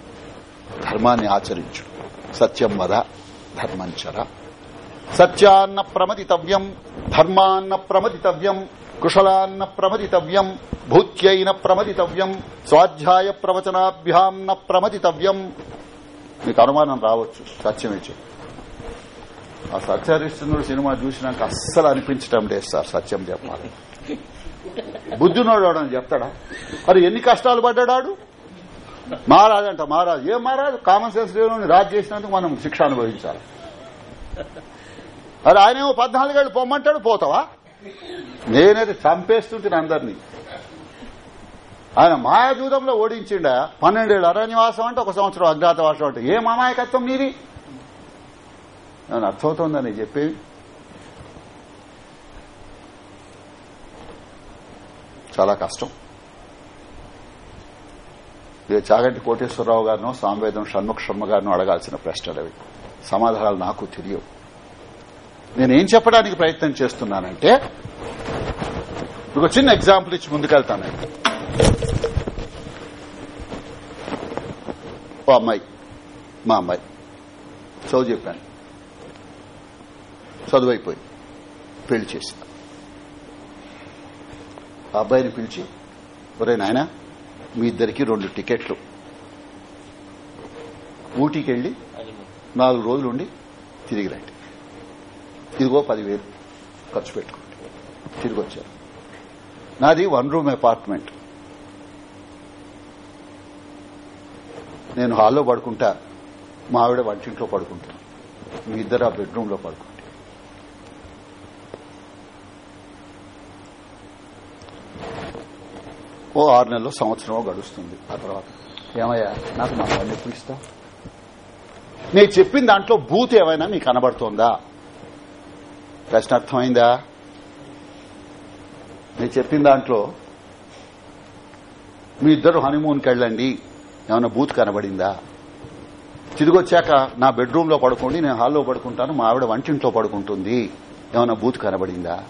ధర్మాన్ని ఆచరించు. సత్యం వద ధర్మంచర సత్యాన్న ప్రమదితవ్యం ధర్మాన్న ప్రమదితవ్యం. కుశలాన్న ప్రమదితవ్యం భూత్యైన ప్రమదితవ్యం స్వాధ్యాయ ప్రవచనాభ్యాం న ప్రమదితవ్యం. మీకు అనుమానం రావచ్చు సత్యమే చెప్పు. ఆ సత్యహరిశ్చంద్రుడు సినిమా చూసినాక అస్సలు అనిపించటం లేదు సార్ సత్యం చెప్పాలి. బుద్ధినోడు అని చెప్తాడా? మరి ఎన్ని కష్టాలు పడ్డాడు మహారాజు అంట మహారాజు ఏం మహారాజు? కామన్ సెన్స్ లేని రాజు చేసినందుకు మనం శిక్ష అనుభవించాలి. అది ఆయనేమో పద్నాలుగేళ్ళు పొమ్మంటాడు పోతావా? నేనైతే చంపేస్తుంటే అందరినీ. ఆయన మాయాజూదంలో ఓడించిండ పన్నెండేళ్ళు అరణ్యవాసం అంటే ఒక సంవత్సరం అజ్ఞాతవాసం అంటే. ఏం అమాయకత్వం మీది అర్థమవుతోందని చెప్పేది. చాలా కష్టం. ఇదే చాగంటి కోటేశ్వరరావు గారినో సాంవేదం షణ్ముఖ శర్మ గారినో అడగాల్సిన ప్రశ్నలు అవి. సమాధానాలు నాకు తెలియవు. నేనేం చెప్పడానికి ప్రయత్నం చేస్తున్నానంటే ఒక చిన్న ఎగ్జాంపుల్ ఇచ్చి ముందుకెళ్తానండి ఓ అమ్మాయి మా అమ్మాయి. చదువు చెప్పాను. చదువు అయిపోయింది పెళ్ళి చేసి ఆ అబ్బాయిని పిలిచి ఒరే నాయన మీ ఇద్దరికి రెండు టికెట్లు. ఊటీకి వెళ్ళి నాలుగు రోజులు ఉండి తిరిగి రండి. ఇదిగో పదివేలు ఖర్చు పెట్టుకోండి తిరిగి వచ్చారు నాది వన్ రూమ్ అపార్ట్మెంట్. నేను హాల్లో పడుకుంటా మా ఆవిడ వంటింట్లో పడుకుంటా మీ ఇద్దరు ఆ బెడ్రూమ్లో పడుకోండి ఓ ఆరు నెలలు సంవత్సరం గడుస్తుంది. ఆ తర్వాత ఏమయ్యా నాకు మా వాడిని ఎప్పుడు ఇస్తావు? నేను చెప్పిన దాంట్లో బూత్ ఏమైనా మీకు కనబడుతోందా? ప్రశ్న అర్థమైందా నేను చెప్పిన దాంట్లో మీ ఇద్దరు హనీమూన్కి వెళ్ళండి. ఏమైనా బూత్ కనబడిందా? తిరిగి వచ్చాక నా బెడ్రూమ్లో పడుకోండి నేను హాల్లో పడుకుంటాను మా ఆవిడ వంటింట్లో పడుకుంటుంది. ఏమైనా బూత్ కనబడిందా?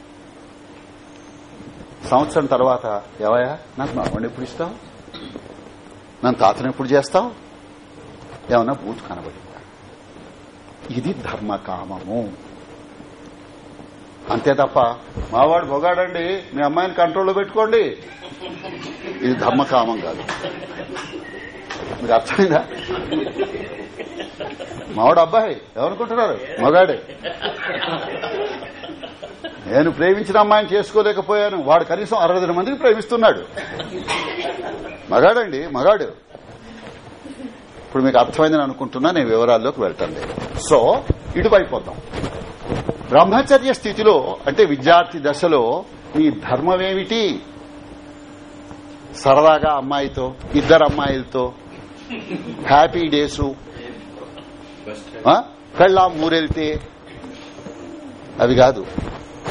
సంవత్సరం తర్వాత ఏవయా నాకు మా ఆవిడ ఎప్పుడు ఇస్తావు? నన్ను తాతను ఎప్పుడు చేస్తావు? ఏమైనా బూత్ కనబడిందా? ఇది ధర్మకామము. అంతే తప్ప మావాడు బొగాడండి మీ అమ్మాయిని కంట్రోల్లో పెట్టుకోండి. ఇది ధర్మకామం కాదు. మీరు అర్థమైందా? మావాడు అబ్బాయి ఎవరనుకుంటున్నారు? మగాడే. నేను ప్రేమించిన అమ్మాయిని చేసుకోలేకపోయాను. వాడు కనీసం అరవై మందిని ప్రేమిస్తున్నాడు. మగాడండి మగాడు. ఇప్పుడు మీకు అర్థమైందని అనుకుంటున్నా నేను వివరాల్లోకి వెళ్తాను. లేదు సో ఇటువైపోతాం బ్రహ్మచర్య స్థితిలో అంటే విద్యార్థి దశలో నీ ధర్మమేమిటి? సరదాగా అమ్మాయితో ఇద్దరు అమ్మాయిలతో హ్యాపీ డేసు. పెళ్ళాం ఊరెళ్తే అవి కాదు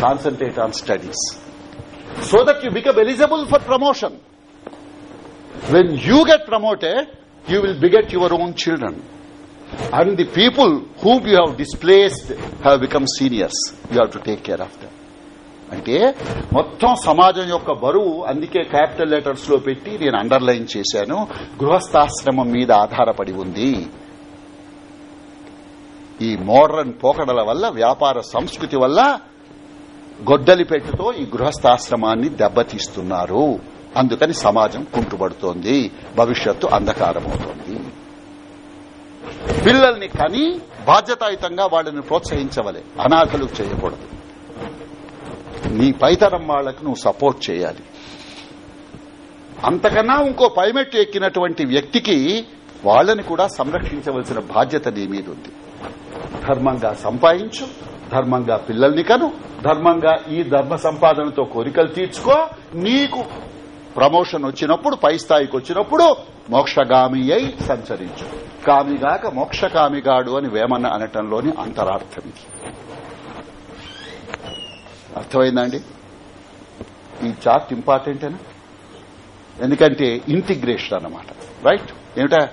concentrate on studies so that you become eligible for promotion when you get promoted you will beget your own children and the people whom you have displaced have become seniors. You have to take care of them. అంటే మొత్తం సమాజం యొక్క బరువు అందుకే capital లెటర్స్లో పెట్టి నేను underline చేశాను. గృహస్థాశ్రమం మీద ఆధారపడి ఉంది. ఈ మోడర్న్ పోకడల వల్ల వ్యాపార సంస్కృతి వల్ల గొడ్డలి పెట్టుతో ఈ గృహస్థాశ్రమాన్ని దెబ్బతీస్తున్నారు. అందుకని సమాజం కుంటుపడుతోంది. భవిష్యత్తు అంధకారమవుతోంది. పిల్లల్ని కని బాధ్యతాయుతంగా వాళ్ళని ప్రోత్సహించవలే. అనాథలు చేయకూడదు. నీ పైతరం వాళ్ళకు నువ్వు సపోర్ట్ చేయాలి. అంతకన్నా ఇంకో పైమెట్టు ఎక్కినటువంటి వ్యక్తికి వాళ్ళని కూడా సంరక్షించవలసిన బాధ్యత నీ మీద ఉంది. ధర్మంగా సంపాదించు ధర్మంగా పిల్లల్ని కను ధర్మంగా ఈ ధర్మ సంపాదనతో కోరికలు తీర్చుకో. నీకు ప్రమోషన్ వచ్చినప్పుడు పై స్థాయికి వచ్చినప్పుడు మోక్షగామి అయి సంచరించు. కామిగాక మోక్షకామిగాడు అని వేమన్న అనటంలోని అంతరార్థం ఇది. అర్థమైందండి? ఈ చార్ట్ ఇంపార్టెంటేనా ఎందుకంటే ఇంటిగ్రేషన్ అన్నమాట. రైట్ ఏమిటా?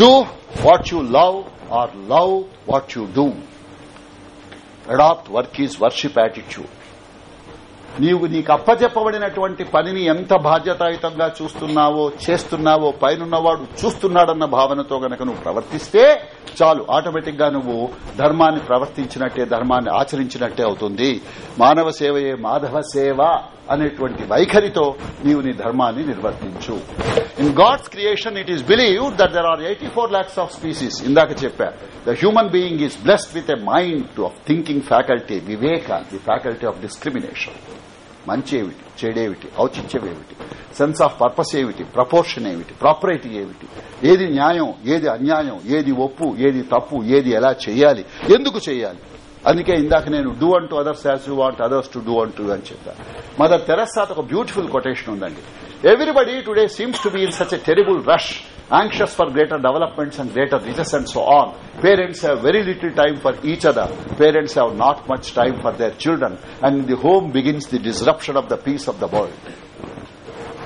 Do what you love or love what you do adopt work is worship attitude నీవు నీకు అప్పచెప్పబడినటువంటి పనిని ఎంత బాధ్యతాయుతంగా చూస్తున్నావో చేస్తున్నావో పైనున్నవాడు చూస్తున్నాడన్న భావనతో గనక నువ్వు ప్రవర్తిస్తే చాలు. ఆటోమేటిక్గా నువ్వు ధర్మాన్ని ప్రవర్తించినట్టే ధర్మాన్ని ఆచరించినట్టే అవుతుంది. మానవ సేవయే మాధవ సేవ. అనేటువంటి వైఖరితో నీవు నీ ధర్మాన్ని నిర్వర్తించు. In God's creation it is believe that there are eighty four lakhs of species ఇందాక చెప్పా the human being is blessed with a mind of thinking faculty Viveka the faculty of discrimination మంచి ఏమిటి చెడేమిటి? ఔచిత్యమేమిటి? సెన్స్ ఆఫ్ పర్పస్ ఏమిటి? Proportion ఏమిటి? Propriety ఏమిటి? ఏది న్యాయం? ఏది అన్యాయం? ఏది ఒప్పు? ఏది తప్పు? ఏది ఎలా చేయాలి? ఎందుకు చేయాలి? అందుకే ఇందాక నేను do unto others as you want others to do unto అని చెప్పాను మదర్ తెరస్సాత్ ఒక బ్యూటిఫుల్ కొటేషన్ ఉందండి. Everybody today seems to be in such a terrible rush anxious for greater developments and greater riches and so on parents have very little time for each other parents have not much time for their children and the home begins the disruption of the peace of the world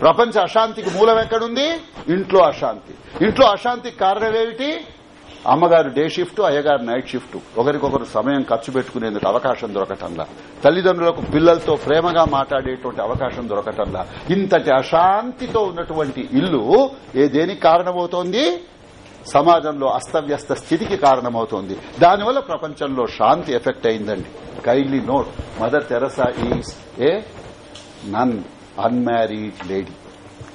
ప్రపంచ అశాంతికి మూలం ఎక్కడుంది? ఇంట్లో అశాంతి. ఇంట్లో అశాంతికి కారణం ఏమిటి? అమ్మగారు డే షిఫ్ట్ అయ్యగారు నైట్ షిఫ్ట్. ఒకరికొకరు సమయం ఖర్చు పెట్టుకునేందుకు అవకాశం దొరకటంలా. తల్లిదండ్రులకు పిల్లలతో ప్రేమగా మాట్లాడేటువంటి అవకాశం దొరకటంలా. ఇంతటి అశాంతితో ఉన్నటువంటి ఇల్లు ఏ దేనికి కారణమవుతోంది? సమాజంలో అస్తవ్యస్త స్థితికి కారణమవుతోంది. దానివల్ల ప్రపంచంలో శాంతి ఎఫెక్ట్ అయిందండి. Kindly note mother Teresa is a nun unmarried lady.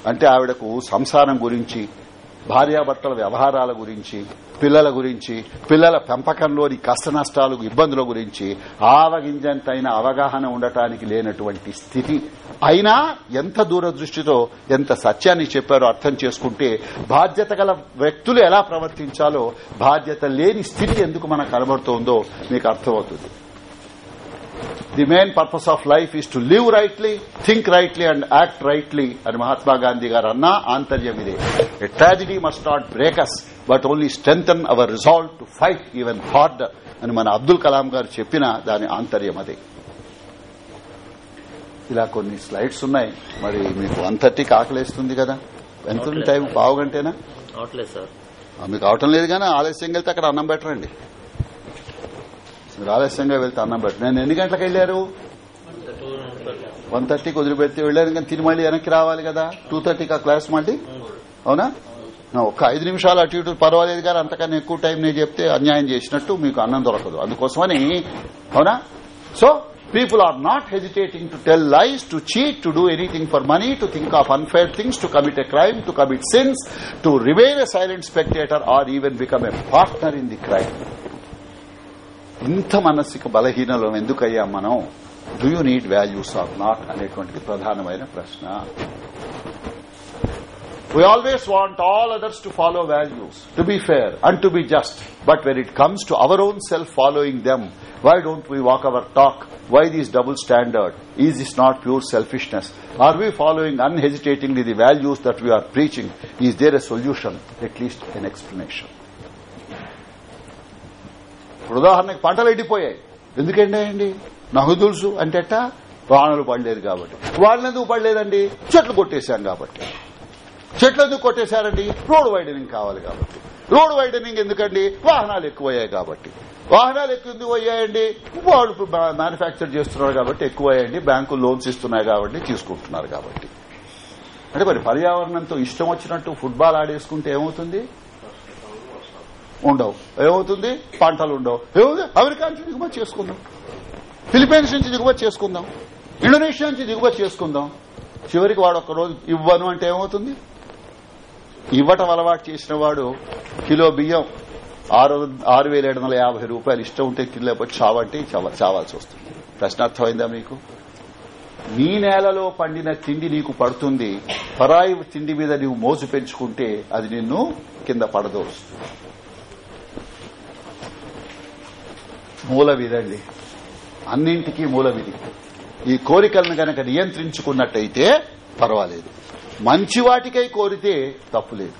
అంటే ఆవిడకు సంసారం గురించి భార్యాభర్తల వ్యవహారాల గురించి పిల్లల గురించి పిల్లల పెంపకంలోని కష్ట నష్టాలు ఇబ్బందుల గురించి ఆవగింజంతైన అవగాహన ఉండటానికి లేనటువంటి స్థితి. అయినా ఎంత దూరదృష్టితో ఎంత సత్యాన్ని చెప్పారో అర్థం చేసుకుంటే బాధ్యత గల వ్యక్తులు ఎలా ప్రవర్తించాలో బాధ్యత లేని స్థితి ఎందుకు మనకు కనబడుతోందో మీకు అర్థమవుతుంది. The main purpose of life is to live rightly think rightly and act rightly అని మహాత్మా గాంధీ గారు అన్నా ఆంతర్యం ఇదే. A tragedy must not break us but only strengthen our resolve to fight even harder అని మన అబ్దుల్ కలాం గారు చెప్పిన దాని ఆంతర్యం అదే. ఇలా కొన్ని స్లైడ్స్ ఉన్నాయి. మరి మీకు వన్ థర్టీకి ఆకలేస్తుంది కదా ఎంత టైం? పావు గంటేనా? మీకు అవటం లేదు కానీ ఆలస్యంగా వెళ్తే అక్కడ అన్నం పెట్టరండి. మీరు ఆలస్యంగా వెళ్తే అన్నం పెట్టరు నేను ఎన్ని గంటలకు వెళ్ళారు? వన్ థర్టీకి వదిలిపెడితే వెళ్ళాను కానీ తిని మళ్ళీ వెనక్కి రావాలి కదా. టూ థర్టీకి ఆ క్లాస్ మళ్ళీ? అవునా? ఆ, ఒక్క ఐదు నిమిషాలు అటు ఇటు పర్వాలేదు కానీ అంతకన్నా ఎక్కువ టైం నేను చెప్తే అన్యాయం చేసినట్టు మీకు అన్నం దొరకదు. అందుకోసమని అవునా? So people are not hesitating to tell lies to cheat to do anything for money to think of unfair things to commit a crime to commit sins to remain a silent spectator or even become a partner in the crime ఇంత మానసిక బలహీనలో ఎందుకయ్యాం మనం do you need values or not అనేటువంటిది ప్రధానమైన ప్రశ్న We always want all others to follow values, to be fair and to be just. But when it comes to our own self following them, why don't we walk our talk? Why this double standard? Is this not pure selfishness? Are we following unhesitatingly the values that we are preaching? Is there a solution? At least an explanation. ఇప్పుడు ఉదాహరణకి పంటలు ఎండిపోయాయి. ఎందుకండి నాకు తెలుసు. అంటేట వానలు పడలేదు కాబట్టి. వానలు ఎందుకు పడలేదండి? చెట్లు కొట్టేశాం కాబట్టి. చెట్లు ఎందుకు కొట్టేశారండి? రోడ్ వైడనింగ్ కావాలి కాబట్టి. రోడ్ వైడనింగ్ ఎందుకండి? వాహనాలు ఎక్కువయ్యాయి కాబట్టి. వాహనాలు ఎక్కువ ఎందుకు అయ్యాయండి? వాళ్ళు మ్యానుఫ్యాక్చర్ చేస్తున్నారు కాబట్టి ఎక్కువయ్యాయండి బ్యాంకులు లోన్స్ ఇస్తున్నాయి కాబట్టి తీసుకుంటున్నారు కాబట్టి. అంటే మరి పర్యావరణంతో ఇష్టం వచ్చినట్టు ఫుట్బాల్ ఆడేసుకుంటే ఏమవుతుంది? ఉండవు. ఏమవుతుంది? పంటలు ఉండవు. ఏమవుతుంది? అమెరికా నుంచి దిగుమతి చేసుకుందాం. ఫిలిపైన్స్ నుంచి దిగుమతి చేసుకుందాం. ఇండోనేషియా నుంచి దిగుమతి చేసుకుందాం. చివరికి వాడు ఒక్క రోజు ఇవ్వను అంటే ఏమవుతుంది? ఇవ్వటం అలవాటు చేసిన వాడు కిలో బియ్యం ఆరు ఆరు వేల ఏడు వందల యాభై రూపాయలు. ఇష్టం ఉంటే తినలేకపోతే చావంటే చావాల్సి వస్తుంది. ప్రశ్న అర్థమైందా మీకు? నీ నేలలో పండిన తిండి నీకు పడుతుంది. పరాయి తిండి మీద నీవు మోజు పెంచుకుంటే అది నిన్ను కింద పడదోస్తుంది. మూల విధండి అన్నింటికీ మూల విధి ఈ కోరికలను గనక నియంత్రించుకున్నట్టయితే పర్వాలేదు. మంచి వాటికై కోరితే తప్పులేదు.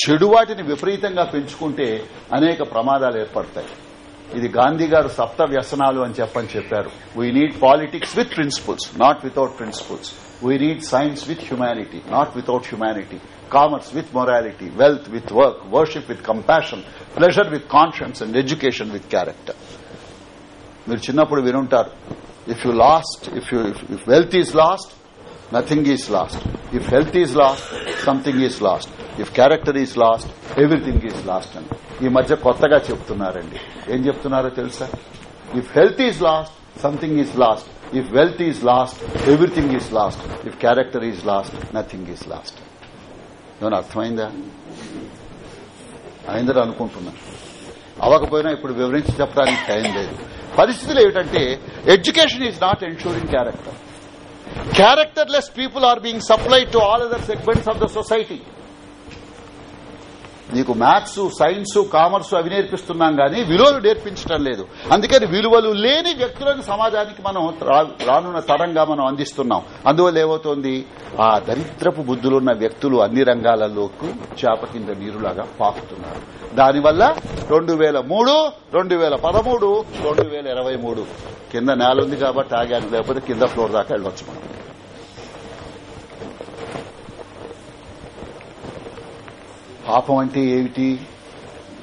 చెడు వాటిని విపరీతంగా పెంచుకుంటే అనేక ప్రమాదాలు ఏర్పడతాయి. ఇది గాంధీ గారు సప్త వ్యసనాలు అని చెప్పని చెప్పారు. We need politics with principles not without principles we need science with humanity not without humanity commerce with morality wealth with work worship with compassion pleasure with conscience and education with character మీరు చిన్నప్పుడు వినుంటారు. If you lost if you if wealth is lost nothing is lost if health is lost something is lost if character is lost everything is lost అని. ఈ మధ్య కొత్తగా చెప్తున్నారండి. ఏం చెప్తున్నారో తెలుసా? If health is lost something is lost if wealth is lost everything is lost if character is lost nothing is lost ఏమైనా అర్థమైందా? అయిందని అనుకుంటున్నా. అవ్వకపోయినా ఇప్పుడు వివరించి చెప్పడానికి టైం లేదు. పరిస్థితులు ఏమిటంటే education is not ensuring character characterless people are being supplied to all other segments of the society నీకు మ్యాథ్స్ సైన్స్ కామర్స్ అవి నేర్పిస్తున్నాం గానీ విలువలు నేర్పించడం లేదు. అందుకని విలువలు లేని వ్యక్తులను సమాజానికి మనం రా- రానున్న తరంగా మనం అందిస్తున్నాం. అందువల్ల ఏమవుతోంది? ఆ దరిద్రపు బుద్ధులున్న వ్యక్తులు అన్ని రంగాలలోకి చేప కింద నీరులాగా పాకుతున్నారు. దానివల్ల రెండు వేల మూడు రెండు వేల పదమూడు రెండు వేల ఇరవై మూడు కింద నేల ఉంది కాబట్టి ఆగాను లేకపోతే కింద ఫ్లోర్ దాకా వెళ్ళొచ్చు మనం పాపం అంటే ఏమిటి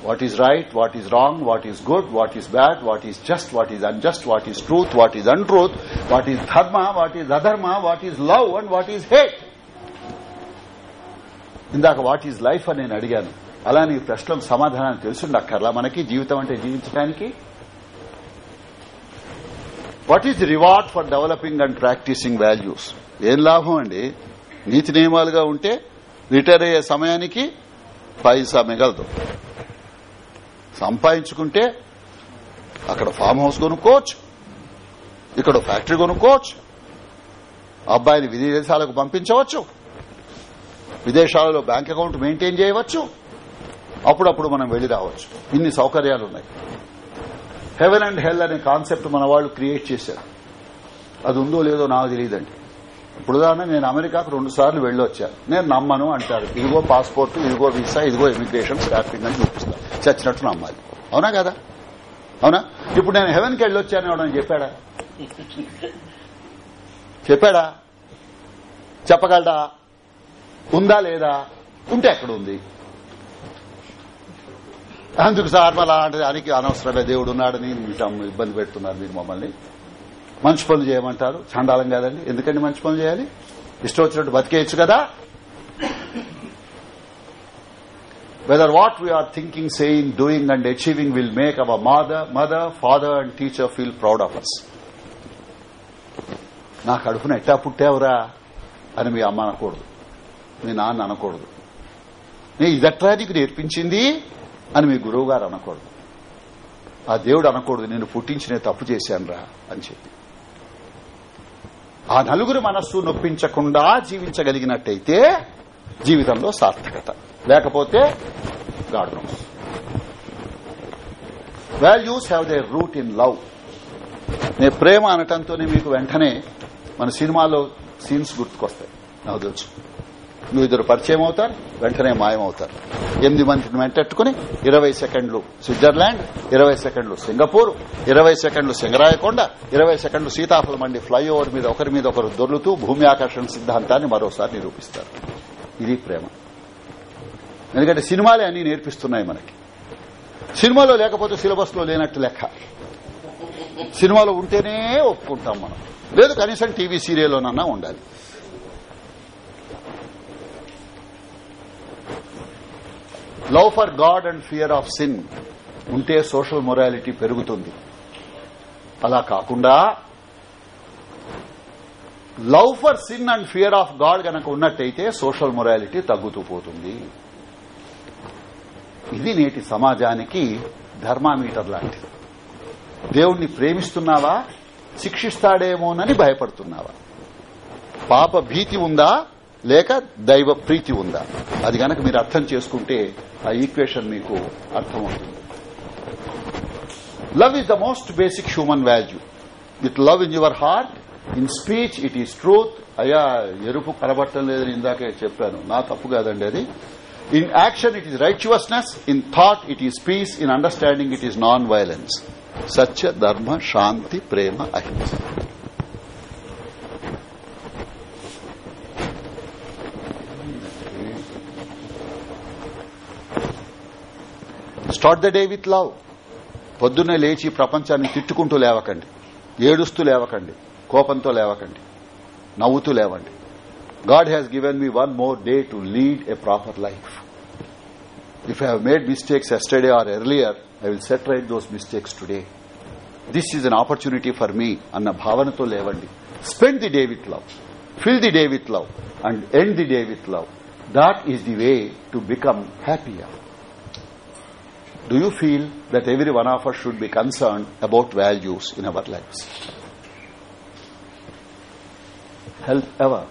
what is right what is wrong what is good what is bad what is just what is unjust what is truth what is untruth what is dharma what is adharma what is love and what is hate ఇందాక what is life అని నేను అడిగాను అలా నీ ప్రశ్నలకు తెలుసుండి తెలుసుండక్కర్లా మనకి జీవితం అంటే జీవించడానికి? What is reward for developing and practicing values ఏం లాభం అండి? నీతి నియమాలుగా ఉంటే రిటైర్ అయ్యే సమయానికి పైసా మిగలదు. సంపాదించుకుంటే అక్కడ ఫామ్ హౌస్ కొనుక్కోవచ్చు. ఇక్కడ ఫ్యాక్టరీ కొనుక్కోవచ్చు. అబ్బాయిని విదేశాలకు పంపించవచ్చు. విదేశాలలో బ్యాంక్ అకౌంట్ మెయింటైన్ చేయవచ్చు. అప్పుడప్పుడు మనం వెళ్ళి రావచ్చు. ఇన్ని సౌకర్యాలు ఉన్నాయి హెవెన్ అండ్ హెల్ అనే కాన్సెప్ట్ మన వాళ్ళు క్రియేట్ చేశారు. అది ఉందో లేదో నాకు తెలియదండి. ఇప్పుడు దాని నేను అమెరికాకు రెండు సార్లు వెళ్ళొచ్చాను నేను నమ్మను అంటారు. ఇదిగో పాస్పోర్ట్ ఇదిగో వీసా ఇదిగో ఇమిగ్రేషన్ స్టాఫింగ్ అని చూపిస్తాను చచ్చినట్టు నమ్మాలి. అవునా కదా? అవునా? ఇప్పుడు నేను హెవెన్కి వెళ్ళొచ్చాను ఎవడని చెప్పాడా? చెప్పాడా? చెప్పగలడా? ఉందా లేదా? ఉంటే ఎక్కడ ఉంది అందుకు సార్ మళ్ళా అంటే దానికి అనవసరంగా దేవుడు ఉన్నాడని మీకు ఇబ్బంది పెడుతున్నారు మీరు మమ్మల్ని. మంచి పనులు చేయమంటారు చండాలం కాదండి. ఎందుకండి మంచి పనులు చేయాలి? ఇష్టం వచ్చినట్టు బతికేయచ్చు కదా. Whether what we are thinking saying doing and achieving will make our mother mother father and teacher feel proud of us నా కడుపున ఎట్టా పుట్టావురా అని మీ అమ్మ అనకూడదు. మీ నాన్న అనకూడదు. నీ ఇదట్రా నీకు నేర్పించింది అని మీ గురువు గారు అనకూడదు. ఆ దేవుడు అనకూడదు నేను పుట్టించిన తప్పు చేశానురా అని చెప్పి. ఆ నలుగురు మనస్సు నొప్పించకుండా జీవించగలిగినట్టయితే జీవితంలో సార్థకత. లేకపోతే God knows values have their root in love నేను ప్రేమ అనటంతోనే మీకు వెంటనే మన సినిమాలో సీన్స్ గుర్తుకొస్తాయి. నాకు తెలుసు. నువ్వు ఇద్దరు పరిచయం అవుతారు వెంటనే మాయమవుతారు ఎనిమిది మందిని వెంటెట్టుకుని ఇరవై సెకండ్లు స్విట్జర్లాండ్ ఇరవై సెకండ్లు సింగపూర్ ఇరవై సెకండ్లు సింగరాయకొండ ఇరవై సెకండ్లు సీతాఫలం మండి ఫ్లైఓవర్ మీద ఒకరి మీద ఒకరు దొర్లుతూ భూమి ఆకర్షణ సిద్ధాంతాన్ని మరోసారి నిరూపిస్తారు. ఇది ప్రేమ. ఎందుకంటే సినిమాలే అన్ని నేర్పిస్తున్నాయి మనకి. సినిమాలో లేకపోతే సిలబస్లో లేనట్టు లెక్క. సినిమాలో ఉంటేనే ఒప్పుకుంటాం మనం. లేదు కనీసం టీవీ సీరియల్లోనన్నా ఉండాలి. Love for God and fear of sin ఉంటే సోషల్ మొరాలిటీ పెరుగుతుంది. అలా కాకుండా love for sin and fear of God గనక ఉన్నట్టయితే సోషల్ మొరాలిటీ తగ్గుతూ పోతుంది. ఇది నేటి సమాజానికి ధర్మామీటర్ లాంటిది. దేవుణ్ణి ప్రేమిస్తున్నావా? శిక్షిస్తాడేమోనని భయపడుతున్నావా? పాప భీతి ఉందా? లేక దైవ ప్రీతి ఉందా? అది గనక మీరు అర్థం చేసుకుంటే ఆ ఈక్వేషన్ మీకు అర్థమవుతుంది. Love is the most basic human value with love in your heart in speech it is truth అయ్యా ఎరుపు కనబట్టం లేదని ఇందాకే చెప్పాను. నా తప్పు కాదండి అది. In action it is righteousness in thought it is peace in understanding it is nonviolence సత్య ధర్మ శాంతి ప్రేమ అహింస. Start the day with love. పొద్దున్నే లేచి ప్రపంచాన్ని తిట్టుకుంటూ లేవకండి. ఏడుస్తూ లేవకండి. కోపంతో లేవకండి. నవ్వుతూ లేవండి. God has given me one more day to lead a proper life. If I have made mistakes yesterday or earlier I will set right those mistakes today. This is an opportunity for me అన్న భావనతో లేవండి. Spend the day with love. Fill the day with love. And end the day with love. That is the way to become happier. do you feel that every one of us should be concerned about values in our lives? Help ever,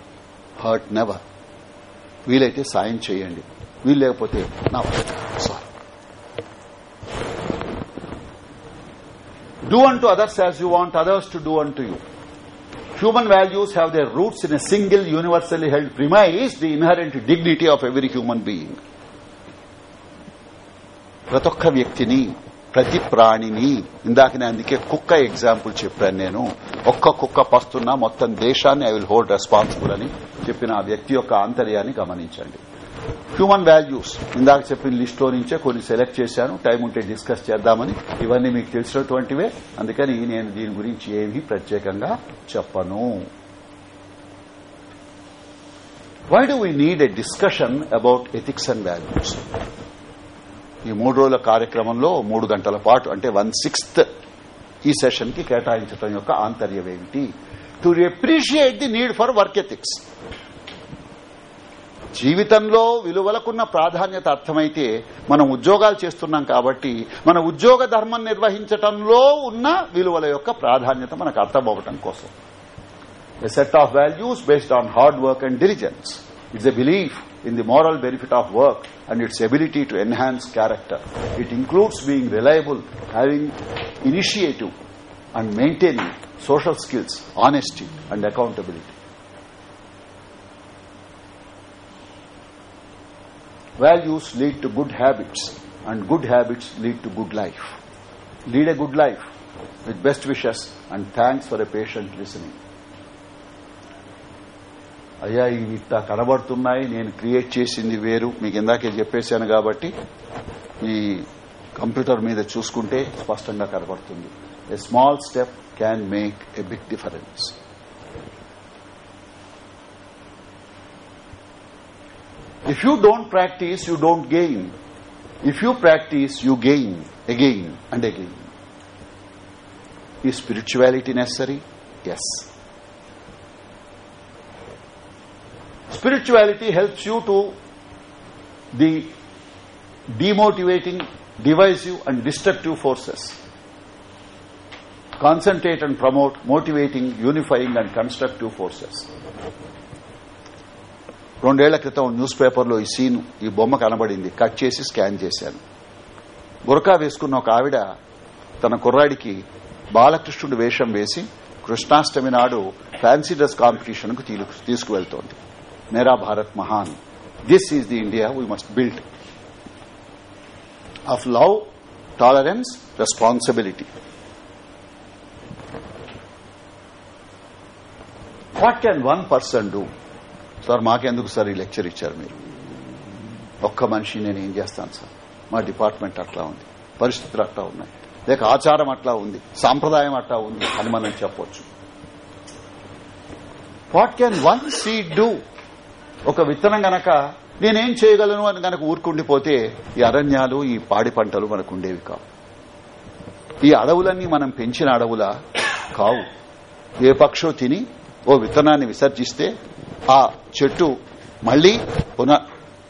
hurt never. వీలైతే సాయం చేయండి వీలు లేకపోతే నా sorry do unto others as you want others to do unto you human values have their roots in a single universally held premise, the inherent dignity of every human being. ప్రతి ఒక్క వ్యక్తిని ప్రతి ప్రాణిని ఇందాకనే అందుకే కుక్క ఎగ్జాంపుల్ చెప్పాను నేను. ఒక్క కుక్క పస్తున్నా మొత్తం దేశాన్ని ఐ విల్ హోల్డ్ రెస్పాన్సిబుల్ అని చెప్పిన ఆ వ్యక్తి యొక్క ఆంతర్యాన్ని గమనించండి. హ్యూమన్ వాల్యూస్ ఇందాక చెప్పిన లిస్టులో నుంచే కొన్ని సెలెక్ట్ చేశాను. టైం ఉంటే డిస్కస్ చేద్దామని ఇవన్నీ మీకు తెలిసినటువంటివే. అందుకని నేను దీని గురించి ఏమీ ప్రత్యేకంగా చెప్పను. Why do we need a discussion about ethics and values ఈ మూడు రోజుల కార్యక్రమంలో మూడు గంటల పాటు అంటే వన్ సిక్స్త్ ఈ సెషన్కి కేటాయించడం యొక్క ఆంతర్యం ఏమిటి? To appreciate the need for work ethics జీవితంలో విలువలకున్న ప్రాధాన్యత అర్థమైతే మనం ఉద్యోగాలు చేస్తున్నాం కాబట్టి మన ఉద్యోగ ధర్మం నిర్వహించటంలో ఉన్న విలువల యొక్క ప్రాధాన్యత మనకు అర్థమవటం కోసం. A set of values based on hard work and diligence it's a belief in the moral benefit of work and its ability to enhance character. It includes being reliable, having initiative, and maintaining social skills, honesty, and accountability. Values lead to good habits, and good habits lead to good life. Lead a good life with best wishes and thanks for a patient listening. అయ్యా ఇవి ఇట్లా కనబడుతున్నాయి నేను create చేసింది వేరు. మీకు ఇందాకే చెప్పేశాను కాబట్టి ఈ కంప్యూటర్ మీద చూసుకుంటే స్పష్టంగా కనబడుతుంది. A small step can make a big difference if you don't practice you don't gain if you practice you gain again and again ఈ spirituality necessary yes spirituality helps you to the demotivating divisive and destructive forces concentrate and promote motivating unifying and constructive forces రెండేళ్ళ క్రితం news పేపర్లో ఈ scene ఈ బొమ్మ కనబడింది. Cut చేసి scan చేశాను. గురకా వేసుకున్న ఒక ఆవిడ తన కుర్రాడికి బాలకృష్ణుడు వేషం వేసి కృష్ణాష్టమి నాడు ఫ్యాన్సీ డ్రెస్ కాంపిటీషన్కు తీసుకువెళ్తోంది. మేరా భారత్ మహాన్ this is the India we must build of love tolerance responsibility what can one person do sir మాకెందుకు సార్ ఈ లెక్చర్ ఇచ్చారు మీరు? ఒక్క మనిషి నేను ఏం చేస్తాను సార్ మా డిపార్ట్మెంట్ అట్లా ఉంది. పరిస్థితులు అట్లా ఉన్నాయి. లేక ఆచారం అట్లా ఉంది. సాంప్రదాయం అట్లా ఉంది అని మనం చెప్పొచ్చు. What can one seed do ఒక విత్తనం గనక నేనేం చేయగలను అని గనక ఊరుకుండిపోతే ఈ అరణ్యాలు ఈ పాడి పంటలు మనకు ఉండేవి కావు. ఈ అడవులన్నీ మనం పెంచిన అడవులా కావు. ఏ పక్షో తిని ఓ విత్తనాన్ని విసర్జిస్తే ఆ చెట్టు మళ్ళీ పునః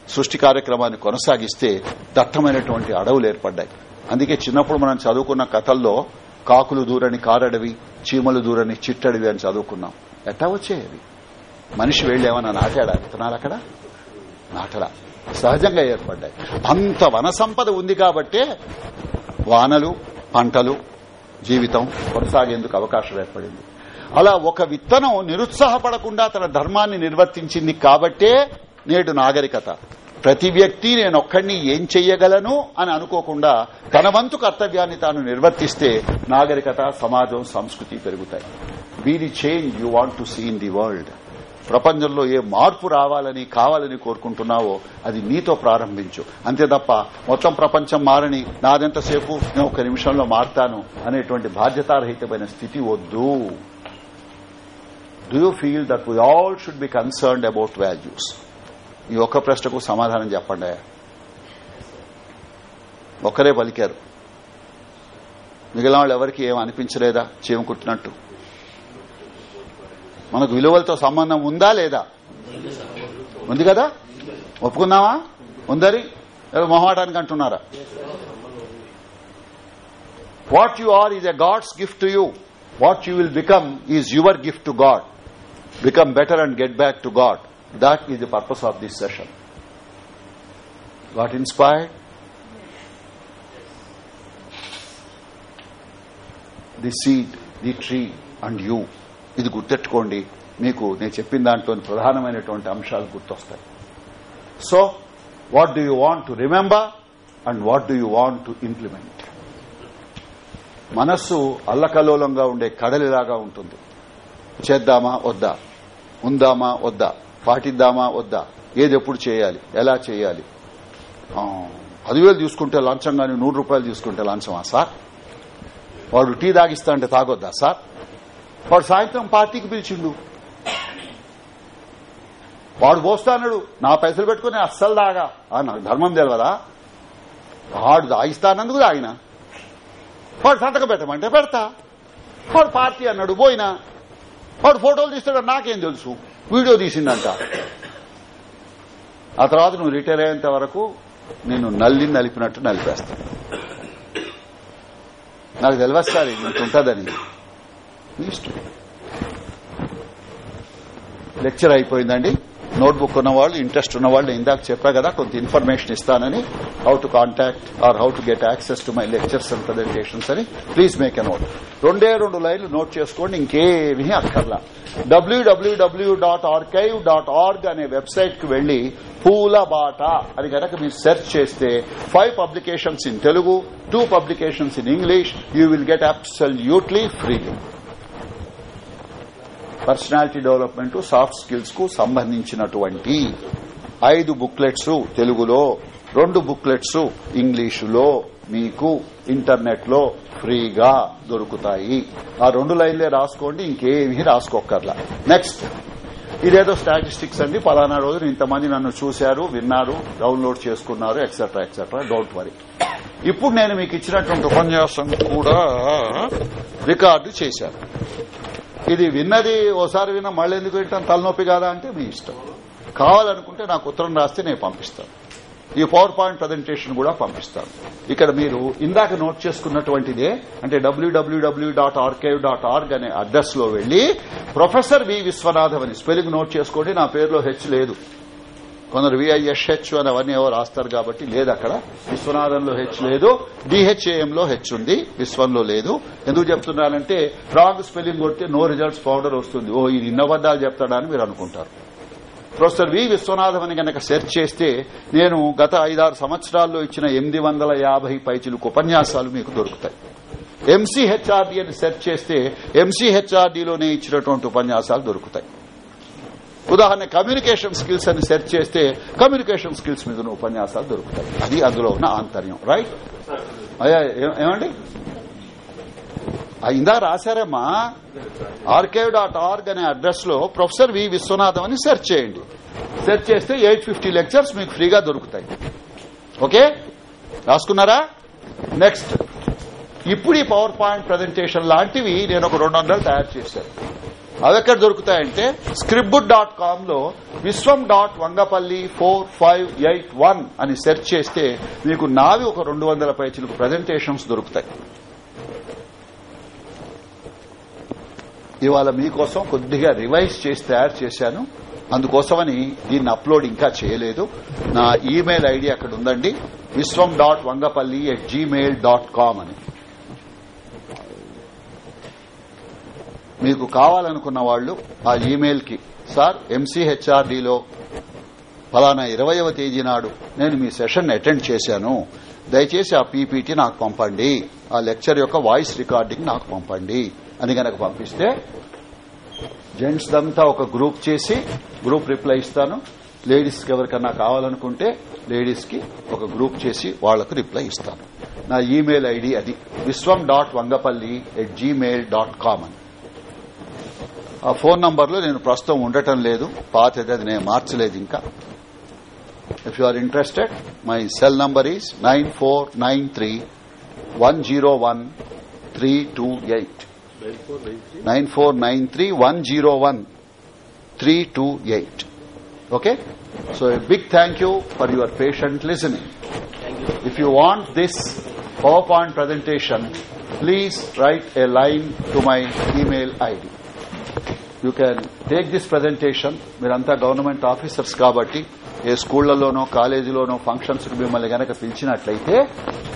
సృష్టి కార్యక్రమాన్ని కొనసాగిస్తే దట్టమైనటువంటి అడవులు ఏర్పడ్డాయి. అందుకే చిన్నప్పుడు మనం చదువుకున్న కథల్లో కాకులు దూరని కారడవి చీమలు దూరని చిట్టడివి అని చదువుకున్నాం. ఎట్టా వచ్చాయి మనిషి వెళ్ళేమన్నా నాటాడా విత్తనాలు అక్కడ? నాటలా. సహజంగా ఏర్పడ్డాయి. అంత వన సంపద ఉంది కాబట్టే వానలు పంటలు జీవితం కొనసాగేందుకు అవకాశం ఏర్పడింది. అలా ఒక విత్తనం నిరుత్సాహపడకుండా తన ధర్మాన్ని నిర్వర్తించింది కాబట్టే నేడు నాగరికత. ప్రతి వ్యక్తి నేనొక్కడిని ఏం చెయ్యగలను అని అనుకోకుండా తన వంతు కర్తవ్యాన్ని తాను నిర్వర్తిస్తే నాగరికత సమాజం సంస్కృతి పెరుగుతాయి. Be the change you want to see in the world ప్రపంచంలో ఏ మార్పు రావాలని కావాలని కోరుకుంటున్నావో అది నీతో ప్రారంభించు. అంతే తప్ప మొత్తం ప్రపంచం మారని నాదెంతసేపు నేను ఒక నిమిషంలో మారుతాను అనేటువంటి బాధ్యతారహితమైన స్థితి వద్దు. Do you feel that we all should be concerned about values ఈ ఒక్క ప్రశ్నకు సమాధానం చెప్పండి. ఒక్కరే పలికారు. మిగిలిన వాళ్ళు ఎవరికి ఏం అనిపించలేదా? చీమ కుట్టినట్టు. మనకు విలువలతో సంబంధం ఉందా లేదా? ఉంది కదా? ఒప్పుకుందామా? ఉందరి? మొహమాటానికి అంటున్నారా? What you are is a God's gift to you what you will become is your gift to God become better and get back to God that is the purpose of this session got inspired the seed the tree and you ఇది గుర్తెట్టుకోండి. మీకు నేను చెప్పిన దాంట్లోని ప్రధానమైనటువంటి అంశాలు గుర్తొస్తాయి. So what do you want to remember and what do you want to implement మనస్సు అల్లకల్లోలంగా ఉండే కడలిలాగా ఉంటుంది. చేద్దామా వద్దా? ఉందామా వద్దా? పాటిద్దామా వద్దా? ఏది ఎప్పుడు చేయాలి? ఎలా చేయాలి? పదివేలు తీసుకుంటే లంచం కానీ నూరు రూపాయలు తీసుకుంటే లంచమా సార్? వాడు టీ తాగిస్తా అంటే తాగొద్దా సార్? వాడు సాయంత్రం పార్టీకి పిలిచిండు. వాడు పోస్తానడు నా పైసలు పెట్టుకుని అస్సలు దాగా నాకు ధర్మం తెలియదా వాడు దాగిస్తానందుకు దాగిన వాడు సంతకం పెట్టమంటే పెడతా. వాడు పార్టీ అన్నాడు పోయినా. వాడు ఫోటోలు తీస్తాడు నాకేం తెలుసు. వీడియో తీసిందంట. ఆ తర్వాత నువ్వు రిటైర్ అయ్యేంత వరకు నేను నల్లి నలిపినట్టు నలిపేస్తాను నాకు తెలియదు సార్ ఇంత ఉంటుందని. లెక్చర్ అయిపోయిందండి. నోట్బుక్ ఉన్నవాళ్ళు ఇంట్రెస్ట్ ఉన్నవాళ్ళు ఇందాక చెప్పా కదా కొంత ఇన్ఫర్మేషన్ ఇస్తానని. How to contact or how to get access to my lectures and presentations అని. ప్లీజ్ మేక్ ఎ నోట్ రెండే రెండు లైన్లు నోట్ చేసుకోండి ఇంకేమీ అక్కర్లా. WWW dot archive dot org అనే వెబ్సైట్కు వెళ్ళి పూల బాట అని కనుక మీరు సెర్చ్ చేస్తే five publications in Telugu two publications in English you will get absolutely freely personality development soft స్కిల్స్కు సంబంధించినటువంటి ఐదు బుక్లెట్స్ తెలుగులో రెండు బుక్లెట్స్ ఇంగ్లీషులో మీకు ఇంటర్నెట్లో ఫ్రీగా దొరుకుతాయి. ఆ రెండు లైన్లే రాసుకోండి ఇంకేమీ రాసుకోకర్లా నెక్స్ట్ ఇదేదో స్టాటిస్టిక్స్ అండి పలానా రోజు ఇంతమంది నన్ను చూశారు విన్నారు డౌన్లోడ్ చేసుకున్నారు ఎక్సెట్రా ఎక్సెట్రా డోంట్ వరీ ఇప్పుడు నేను మీకు ఇచ్చినటువంటి ఉపన్యాసం కూడా రికార్డు చేశాను. ఇది విన్నది ఓసారి విన్నా మళ్ళీ ఎందుకు వింటాం? తలనొప్పి కాదా అంటే మీ ఇష్టం. కావాలనుకుంటే నాకు ఉత్తరం రాస్తే నేను పంపిస్తాను. ఈ పవర్ పాయింట్ ప్రజెంటేషన్ కూడా పంపిస్తాను. ఇక్కడ మీరు ఇందాక నోట్ చేసుకున్నటువంటిదే అంటే WWW dot archive dot org అనే అడ్రస్లో వెళ్ళి ప్రొఫెసర్ వి విశ్వనాథం అని స్పెల్లింగ్ నోట్ చేసుకోండి నా పేరులో హెచ్ లేదు. కొందరు విఐఎస్హెచ్ అని అవన్నీ ఎవరు రాస్తారు కాబట్టి లేదు అక్కడ. విశ్వనాథంలో హెచ్ లేదు. డిహెచ్ఏఎంలో హెచ్ ఉంది. విశ్వంలో లేదు. ఎందుకు చెప్తున్నానంటే రాంగ్ స్పెల్లింగ్ కొడితే నో రిజల్ట్స్ పౌడర్ వస్తుంది. ఓ ఇది ఇన్నబద్దాలు చెప్తాడా అని మీరు అనుకుంటారు. ప్రొఫెసర్ వి విశ్వనాథం అని గనక సెర్చ్ చేస్తే నేను గత ఐదారు సంవత్సరాల్లో ఇచ్చిన ఎనిమిది వందల యాభై పైచిలకు ఉపన్యాసాలు మీకు దొరుకుతాయి. ఎంసీహెచ్ఆర్డీ అని సెర్చ్ చేస్తే ఎంసీహెచ్ఆర్డీలోనే ఇచ్చినటువంటి ఉపన్యాసాలు దొరుకుతాయి. ఉదాహరణ కమ్యూనికేషన్ స్కిల్స్ అని సెర్చ్ చేస్తే కమ్యూనికేషన్ స్కిల్స్ మీద ఉన్న ఉపన్యాసాలు దొరుకుతాయి. అది అందులో ఉన్న ఆంతర్యం. రైట్ అయ్యా ఏ- ఏమండి? ఇందా రాశారమ్మా? ఆర్కేవ్ డాట్ ఆర్గ్ అనే అడ్రస్లో ప్రొఫెసర్ వి విశ్వనాథం అని సెర్చ్ చేయండి. సెర్చ్ చేస్తే ఎయిట్ ఫిఫ్టీ లెక్చర్స్ మీకు ఫ్రీగా దొరుకుతాయి. ఓకే? రాసుకున్నారా? నెక్స్ట్. ఇప్పుడు ఈ పవర్ పాయింట్ ప్రజెంటేషన్ లాంటివి నేను ఒక రెండు వందలు తయారు చేశాను. అవి ఎక్కడ దొరుకుతాయంటే స్క్రిప్బుడ్ dot కామ్లో Vishwam dot Vangapalli four five eight one అని సెర్చ్ చేస్తే మీకు నావి ఒక రెండు వందల పైచిలకు ప్రజెంటేషన్స్ దొరుకుతాయి. ఇవాళ మీకోసం కొద్దిగా రివైజ్ చేసి తయారు చేశాను. అందుకోసమని దీన్ని అప్లోడ్ ఇంకా చేయలేదు. నా ఈమెయిల్ ఐడి అక్కడ ఉందండి. Vishwam dot Vangapalli at Gmail dot com అని. మీకు కావాలనుకున్న వాళ్ళు ఆ ఇమెయిల్కి సార్ ఎంసీహెచ్ఆర్డీలో ఫలానా ఇరవయవ తేదీ నాడు నేను మీ సెషన్ అటెండ్ చేశాను. దయచేసి ఆ పీపీటీ నాకు పంపండి. ఆ లెక్చర్ యొక్క వాయిస్ రికార్డింగ్ నాకు పంపండి. అని గనక పంపిస్తే జెంట్స్ దంతా ఒక గ్రూప్ చేసి గ్రూప్ రిప్లై ఇస్తాను. లేడీస్కి ఎవరికన్నా కావాలనుకుంటే లేడీస్కి ఒక గ్రూప్ చేసి వాళ్ళకు రిప్లై ఇస్తాను. నా ఈమెయిల్ ఐడి అది Vishwam dot Vangapalli at Gmail dot com అని. ఆ ఫోన్ నంబర్లో నేను ప్రస్తుతం ఉండటం లేదు పాతది అది నేను మార్చలేదు ఇంకా if you are interested my cell number is nine four nine three one zero one three two eight nine four nine three one zero one three two eight okay so a big thank you for your patient listening if you want this powerpoint presentation please write a line to my email id you can take this presentation మీరంతా government officers కాబట్టి ఏ స్కూళ్ళలోనో కాలేజీలోనో functions మిమ్మల్ని గనక పిలిచినట్లయితే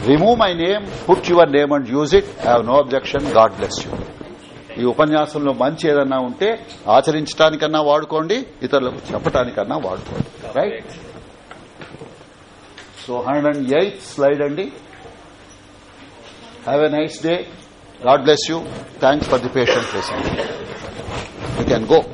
remove my name put your name and use it have no objection God bless you ఈ ఉపన్యాసంలో మంచి ఏదన్నా ఉంటే ఆచరించడానికన్నా వాడుకోండి ఇతరులకు చెప్పడానికన్నా వాడుకోండి. Right so hundred and eighth slide అండి. Have a nice day God bless you. Thanks for the patient listening. You can go.